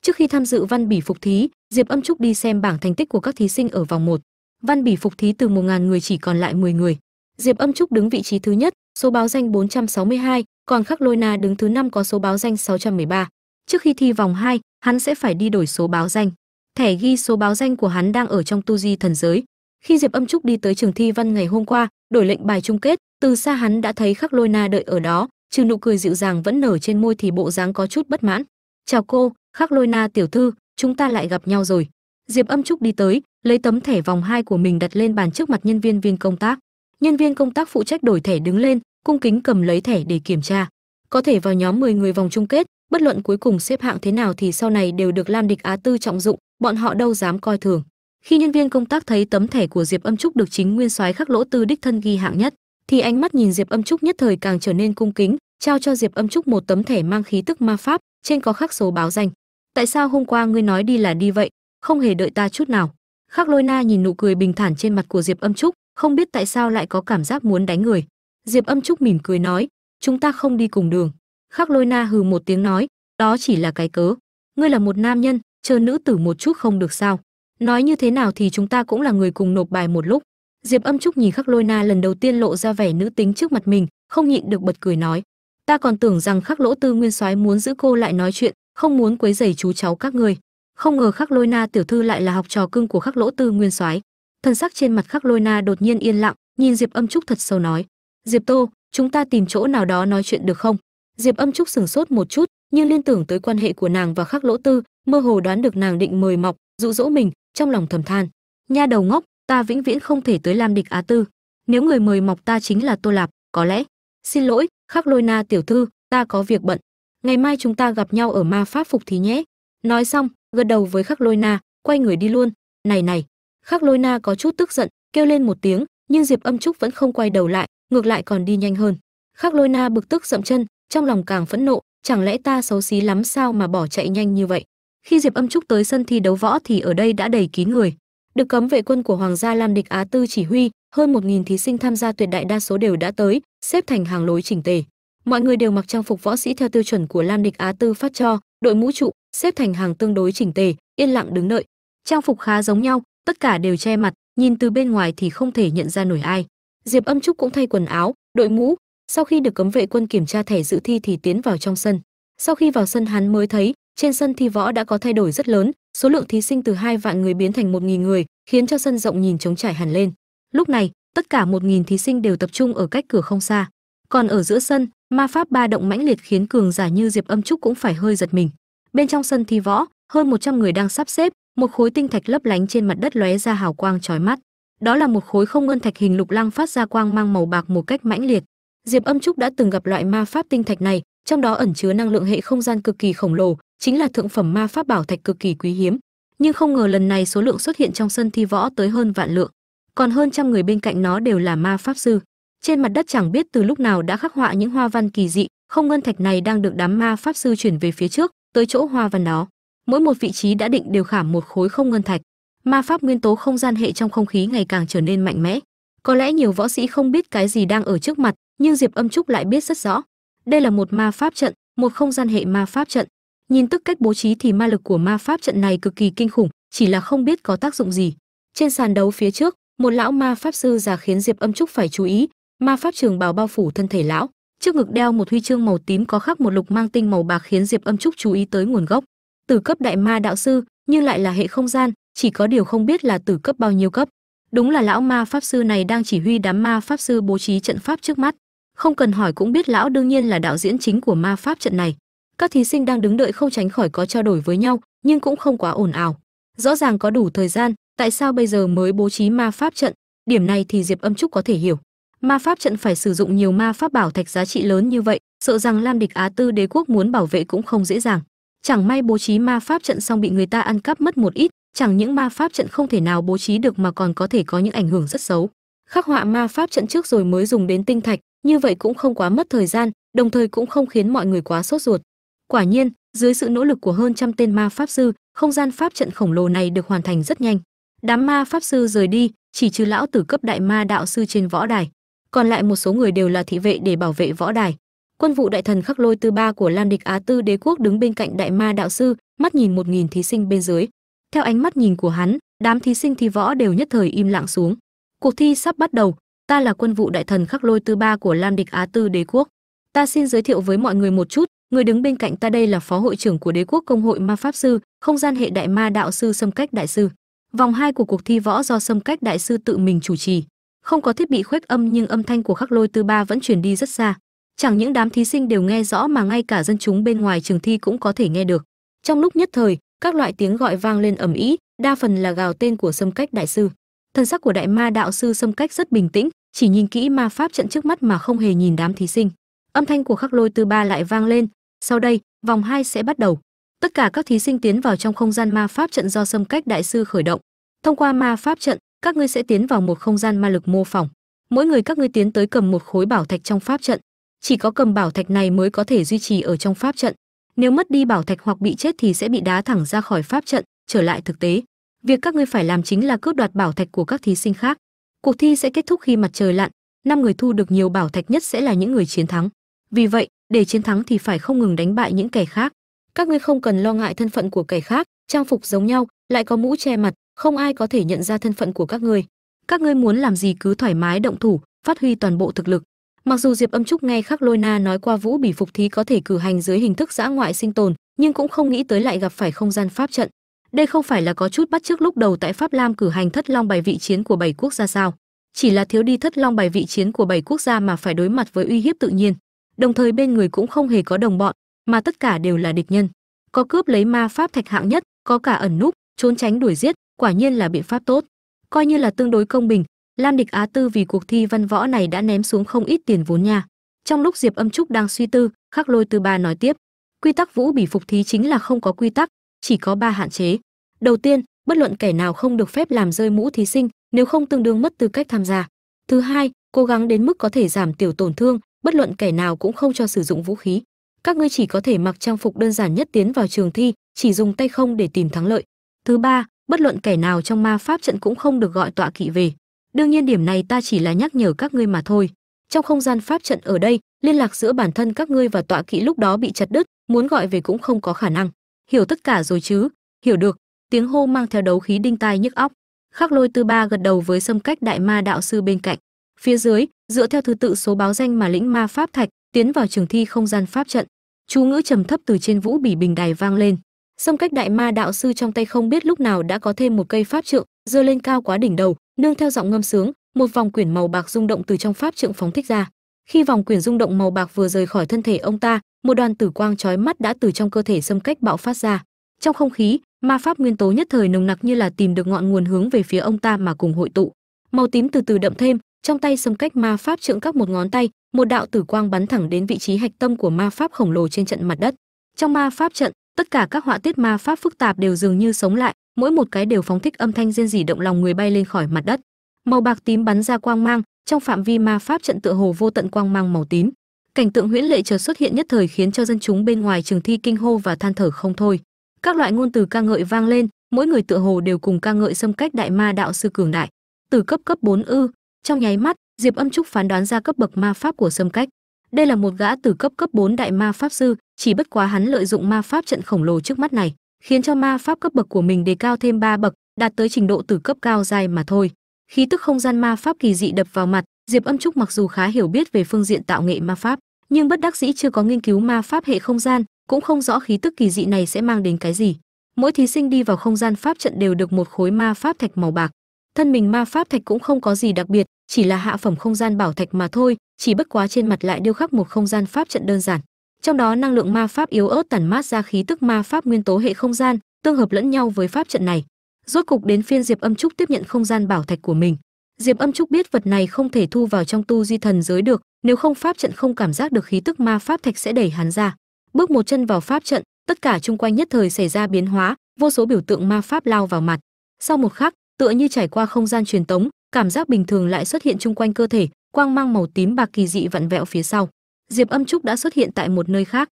Trước khi tham dự văn bỉ phục thí, Diệp Âm Trúc đi xem bảng thành tích của các thí sinh ở vòng 1. Văn bỉ phục thí từ 1000 người chỉ còn lại 10 người. Diệp Âm Trúc đứng vị trí thứ nhất, số báo danh 462, còn Khắc Lôi Na đứng thứ năm có số báo danh 613. Trước khi thi vòng 2, hắn sẽ phải đi đổi số báo danh. Thẻ ghi số báo danh của hắn đang ở trong tu di thần giới. Khi Diệp Âm Trúc đi tới trường thi văn ngày hôm qua, đổi lệnh bài chung kết, từ xa hắn đã thấy Khắc Lôi Na đợi ở đó, trừ nụ cười dịu dàng vẫn nở trên môi thì bộ dáng có chút bất mãn. "Chào cô, khắc lôi na tiểu thư chúng ta lại gặp nhau rồi diệp âm trúc đi tới lấy tấm thẻ vòng hai của mình đặt lên bàn trước mặt nhân viên viên công tác nhân viên công tác phụ trách đổi thẻ đứng lên cung kính cầm lấy thẻ để kiểm tra có thể vào nhóm 10 người vòng chung kết bất luận cuối cùng xếp hạng thế nào thì sau này đều được lam địch á tư trọng dụng bọn họ đâu dám coi thường. Khi nhân viên công tác thấy tấm thẻ của diệp âm trúc được chính nguyên soái khắc lỗ tư đích thân ghi hạng nhất, thì ánh mắt nhìn diệp âm trúc nhất thời càng trở nên cung kính, trao cho diệp âm trúc một tấm thẻ mang khí tức ma pháp, trên có khắc số báo danh. Tại sao hôm qua ngươi nói đi là đi vậy? Không hề đợi ta chút nào. Khắc lôi na nhìn nụ cười bình thản trên mặt của diệp âm trúc, không biết tại sao lại có cảm giác muốn đánh người. Diệp âm trúc mỉm cười nói, chúng ta không đi cùng đường. Khắc lôi na hừ một tiếng nói, đó chỉ là cái cớ. Ngươi là một nam nhân chờ nữ tử một chút không được sao? Nói như thế nào thì chúng ta cũng là người cùng nộp bài một lúc. Diệp âm trúc nhìn khắc lôi na lần đầu tiên lộ ra vẻ nữ tính trước mặt mình, không nhịn được bật cười nói, ta còn tưởng rằng khắc lỗ tư nguyên soái muốn giữ cô lại nói chuyện, không muốn quấy rầy chú cháu các ngươi. Không ngờ khắc lôi na tiểu thư lại là học trò cưng của khắc lỗ tư nguyên soái. Thân sắc trên mặt khắc lôi na đột nhiên yên lặng, nhìn diệp âm trúc thật sâu nói, diệp tô, chúng ta tìm chỗ nào đó nói chuyện được không? Diệp âm trúc sửng sốt một chút, nhưng liên tưởng tới quan hệ của nàng và khắc lỗ tư mơ hồ đoán được nàng định mời mọc, dụ dỗ mình, trong lòng thầm than. Nha đầu ngốc, ta vĩnh viễn không thể tới lam địch á tư. Nếu người mời mọc ta chính là tô lạp, có lẽ. Xin lỗi, khắc lôi na tiểu thư, ta có việc bận. Ngày mai chúng ta gặp nhau ở ma pháp phục thì nhé. Nói xong, gật đầu với khắc lôi na, quay người đi luôn. Này này, khắc lôi na có chút tức giận, kêu lên một tiếng, nhưng diệp âm trúc vẫn không quay đầu lại, ngược lại còn đi nhanh hơn. Khắc lôi na bực tức dậm chân, trong lòng càng phẫn nộ, chẳng lẽ ta xấu xí lắm sao mà bỏ chạy nhanh như vậy? Khi diệp âm trúc tới sân thi đấu võ thì ở đây đã đầy kín người. Được cấm vệ quân của hoàng gia lam địch á tư chỉ huy, hơn một nghìn thí sinh tham gia tuyệt đại đa số đều đã tới, xếp thành hàng lối chỉnh tề. Mọi người đều mặc trang phục võ sĩ theo tiêu chuẩn của lam địch á tư phát cho, đội mũ trụ, xếp thành hàng tương đối chỉnh tề, yên lặng đứng đợi. Trang phục khá giống nhau, tất cả đều che mặt, nhìn từ bên ngoài thì không thể nhận ra nổi ai. Diệp âm trúc cũng thay quần áo, đội mũ. Sau khi được cấm vệ quân kiểm tra thẻ dự thi thì tiến vào trong sân. Sau khi vào sân hắn mới thấy trên sân thi võ đã có thay đổi rất lớn, số lượng thí sinh từ hai vạn người biến thành một nghìn người, khiến cho sân rộng nhìn trống trải hẳn lên. Lúc này, tất cả một nghìn thí sinh đều tập trung ở cách cửa không xa. Còn ở giữa sân, ma pháp ba động mãnh liệt khiến cường giả như diệp âm trúc cũng phải hơi giật mình. Bên trong sân thi võ, hơn 100 người đang sắp xếp, một khối tinh thạch lấp lánh trên mặt đất lóe ra hào quang chói mắt. Đó là một khối không ngân thạch hình lục lăng phát ra quang mang màu bạc một cách mãnh liệt. Diệp âm trúc đã từng gặp loại ma pháp tinh thạch này, trong đó ẩn chứa năng lượng hệ không gian cực kỳ khổng lồ chính là thượng phẩm ma pháp bảo thạch cực kỳ quý hiếm, nhưng không ngờ lần này số lượng xuất hiện trong sân thi võ tới hơn vạn lượng. Còn hơn trăm người bên cạnh nó đều là ma pháp sư. Trên mặt đất chẳng biết từ lúc nào đã khắc họa những hoa văn kỳ dị, không ngân thạch này đang được đám ma pháp sư chuyển về phía trước, tới chỗ hoa văn đó. Mỗi một vị trí đã định đều khảm một khối không ngân thạch. Ma pháp nguyên tố không gian hệ trong không khí ngày càng trở nên mạnh mẽ. Có lẽ nhiều võ sĩ không biết cái gì đang ở trước mặt, nhưng diệp âm trúc lại biết rất rõ. Đây là một ma pháp trận, một không gian hệ ma pháp trận nhìn tức cách bố trí thì ma lực của ma pháp trận này cực kỳ kinh khủng, chỉ là không biết có tác dụng gì. Trên sàn đấu phía trước, một lão ma pháp sư già khiến diệp âm trúc phải chú ý. Ma pháp trường bào bao phủ thân thể lão. Trước ngực đeo một huy chương màu tím có khắc một lục mang tinh màu bạc khiến diệp âm trúc chú ý tới nguồn gốc. Từ cấp đại ma đạo sư, nhưng lại là hệ không gian, chỉ có điều không biết là từ cấp bao nhiêu cấp. Đúng là lão ma pháp sư này đang chỉ huy đám ma pháp sư bố trí trận pháp trước mắt. Không cần hỏi cũng biết lão đương nhiên là đạo diễn chính của ma pháp trận này các thí sinh đang đứng đợi không tránh khỏi có trao đổi với nhau, nhưng cũng không quá ồn ào. Rõ ràng có đủ thời gian, tại sao bây giờ mới bố trí ma pháp trận? Điểm này thì diệp âm trúc có thể hiểu. Ma pháp trận phải sử dụng nhiều ma pháp bảo thạch giá trị lớn như vậy, sợ rằng lam địch á tư đế quốc muốn bảo vệ cũng không dễ dàng. Chẳng may bố trí ma pháp trận xong bị người ta ăn cắp mất một ít, chẳng những ma pháp trận không thể nào bố trí được mà còn có thể có những ảnh hưởng rất xấu. Khắc họa ma pháp trận trước rồi mới dùng đến tinh thạch, như vậy cũng không quá mất thời gian, đồng thời cũng không khiến mọi người quá sốt ruột quả nhiên, dưới sự nỗ lực của hơn trăm tên ma pháp sư, không gian pháp trận khổng lồ này được hoàn thành rất nhanh. Đám ma pháp sư rời đi, chỉ trừ lão tử cấp đại ma đạo sư trên võ đài. Còn lại một số người đều là thị vệ để bảo vệ võ đài. Quân vụ đại thần khắc lôi tư ba của lan địch á tư đế quốc đứng bên cạnh đại ma đạo sư, mắt nhìn một nghìn thí sinh bên dưới. Theo ánh mắt nhìn của hắn, đám thí sinh thi võ đều nhất thời im lặng xuống. Cuộc thi sắp bắt đầu, ta là quân vụ đại thần khắc lôi tư ba của lan địch á tư đế quốc. Ta xin giới thiệu với mọi người một chút người đứng bên cạnh ta đây là phó hội trưởng của đế quốc công hội ma pháp sư, không gian hệ đại ma đạo sư xâm cách đại sư. Vòng hai của cuộc thi võ do xâm cách đại sư tự mình chủ trì. Không có thiết bị khuếch âm nhưng âm thanh của khắc lôi tư ba vẫn truyền đi rất xa. Chẳng những đám thí sinh đều nghe rõ mà ngay cả dân chúng bên ngoài trường thi cũng có thể nghe được. Trong lúc nhất thời, các loại tiếng gọi vang lên ầm ĩ, đa phần là gào tên của xâm cách đại sư. Thân sắc của đại ma đạo sư xâm cách rất bình tĩnh, chỉ nhìn kỹ ma pháp trận trước mắt mà không hề nhìn đám thí sinh. Âm thanh của khắc lôi tư ba lại vang lên sau đây, vòng 2 sẽ bắt đầu. Tất cả các thí sinh tiến vào trong không gian ma pháp trận do xâm cách đại sư khởi động. Thông qua ma pháp trận, các ngươi sẽ tiến vào một không gian ma lực mô phỏng. Mỗi người các ngươi tiến tới cầm một khối bảo thạch trong pháp trận. Chỉ có cầm bảo thạch này mới có thể duy trì ở trong pháp trận. Nếu mất đi bảo thạch hoặc bị chết thì sẽ bị đá thẳng ra khỏi pháp trận, trở lại thực tế. Việc các ngươi phải làm chính là cướp đoạt bảo thạch của các thí sinh khác. Cuộc thi sẽ kết thúc khi mặt trời lặn. Năm người thu được nhiều bảo thạch nhất sẽ là những người chiến thắng. Vì vậy để chiến thắng thì phải không ngừng đánh bại những kẻ khác. Các ngươi không cần lo ngại thân phận của kẻ khác, trang phục giống nhau, lại có mũ che mặt, không ai có thể nhận ra thân phận của các ngươi. Các ngươi muốn làm gì cứ thoải mái động thủ, phát huy toàn bộ thực lực. Mặc dù diệp âm trúc nghe khắc lôi na nói qua vũ bỉ phục thí có thể cử hành dưới hình thức giã ngoại sinh tồn, nhưng cũng không nghĩ tới lại gặp phải không gian pháp trận. Đây không phải là có chút bắt trước lúc đầu tại pháp lam cử hành thất long bài vị chiến của bảy quốc gia sao? Chỉ là thiếu đi thất long bài vị chiến của bảy quốc gia mà phải đối mặt với uy hiếp tự nhiên đồng thời bên người cũng không hề có đồng bọn, mà tất cả đều là địch nhân. Có cướp lấy ma pháp thạch hạng nhất, có cả ẩn núp, trốn tránh đuổi giết, quả nhiên là biện pháp tốt. Coi như là tương đối công bình, lam địch á tư vì cuộc thi văn võ này đã ném xuống không ít tiền vốn nha. Trong lúc diệp âm trúc đang suy tư, khắc lôi tư ba nói tiếp, quy tắc vũ bỉ phục thí chính là không có quy tắc, chỉ có ba hạn chế. Đầu tiên, bất luận kẻ nào không được phép làm rơi mũ thí sinh, nếu không tương đương mất tư cách tham gia. Thứ hai, cố gắng đến mức có thể giảm tiểu tổn thương bất luận kẻ nào cũng không cho sử dụng vũ khí. Các ngươi chỉ có thể mặc trang phục đơn giản nhất tiến vào trường thi, chỉ dùng tay không để tìm thắng lợi. Thứ ba, bất luận kẻ nào trong ma pháp trận cũng không được gọi tọa kỵ về. Đương nhiên điểm này ta chỉ là nhắc nhở các ngươi mà thôi. Trong không gian pháp trận ở đây, liên lạc giữa bản thân các ngươi và tọa kỵ lúc đó bị chặt đứt, muốn gọi về cũng không có khả năng. Hiểu tất cả rồi chứ? Hiểu được. Tiếng hô mang theo đấu khí đinh tai nhức óc. Khắc lôi tư ba gật đầu với xâm cách đại ma đạo sư bên cạnh. Phía dưới dựa theo thứ tự số báo danh mà lĩnh ma pháp thạch, tiến vào trường thi không gian pháp trận, chú ngữ trầm thấp từ trên vũ bỉ bình đài vang lên. Xâm cách đại ma đạo sư trong tay không biết lúc nào đã có thêm một cây pháp trượng, giơ lên cao quá đỉnh đầu, nương theo giọng ngâm sướng, một vòng quyển màu bạc rung động từ trong pháp trượng phóng thích ra. Khi vòng quyển rung động màu bạc vừa rời khỏi thân thể ông ta, một đoàn tử quang chói mắt đã từ trong cơ thể xâm cách bạo phát ra. Trong không khí, ma pháp nguyên tố nhất thời nồng nặc như là tìm được ngọn nguồn hướng về phía ông ta mà cùng hội tụ. Màu tím từ từ đậm thêm trong tay xâm cách ma pháp trượng các một ngón tay, một đạo tử quang bắn thẳng đến vị trí hạch tâm của ma pháp khổng lồ trên trận mặt đất. Trong ma pháp trận, tất cả các họa tiết ma pháp phức tạp đều dường như sống lại, mỗi một cái đều phóng thích âm thanh riêng rỉ động lòng người bay lên khỏi mặt đất. Màu bạc tím bắn ra quang mang, trong phạm vi ma pháp trận tựa hồ vô tận quang mang màu tím. Cảnh tượng huyễn lệ chợt xuất hiện nhất thời khiến cho dân chúng bên ngoài trường thi kinh hô và than thở không thôi. Các loại ngôn từ ca ngợi vang lên, mỗi người tựa hồ đều cùng ca ngợi xâm cách đại ma đạo sư cường đại. Từ cấp cấp 4 ư trong nháy mắt, diệp âm trúc phán đoán ra cấp bậc ma pháp của sâm cách. Đây là một gã từ cấp cấp 4 đại ma pháp sư, chỉ bất quá hắn lợi dụng ma pháp trận khổng lồ trước mắt này, khiến cho ma pháp cấp bậc của mình đề cao thêm 3 bậc, đạt tới trình độ từ cấp cao dài mà thôi. Khí tức không gian ma pháp kỳ dị đập vào mặt, diệp âm trúc mặc dù khá hiểu biết về phương diện tạo nghệ ma pháp, nhưng bất đắc dĩ chưa có nghiên cứu ma pháp hệ không gian, cũng không rõ khí tức kỳ dị này sẽ mang đến cái gì. Mỗi thí sinh đi vào không gian pháp trận đều được một khối ma pháp thạch màu bạc. Thân mình ma pháp thạch cũng không có gì đặc biệt chỉ là hạ phẩm không gian bảo thạch mà thôi, chỉ bất quá trên mặt lại điêu khắc một không gian pháp trận đơn giản. Trong đó năng lượng ma pháp yếu ớt tản mát ra khí tức ma pháp nguyên tố hệ không gian, tương hợp lẫn nhau với pháp trận này. Rốt cục đến phiên diệp âm trúc tiếp nhận không gian bảo thạch của mình. Diệp âm trúc biết vật này không thể thu vào trong tu di thần giới được, nếu không pháp trận không cảm giác được khí tức ma pháp thạch sẽ đẩy hắn ra. Bước một chân vào pháp trận, tất cả chung quanh nhất thời xảy ra biến hóa, vô số biểu tượng ma pháp lao vào mặt. Sau một khắc, tựa như trải qua không gian truyền tống cảm giác bình thường lại xuất hiện chung quanh cơ thể, quang mang màu tím bạc kỳ dị vặn vẹo phía sau. Diệp âm trúc đã xuất hiện tại một nơi khác.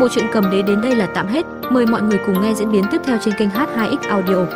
Bộ truyện cầm đế đến đây là tạm hết. Mời mọi người cùng nghe diễn biến tiếp theo trên kênh h 2 x audio.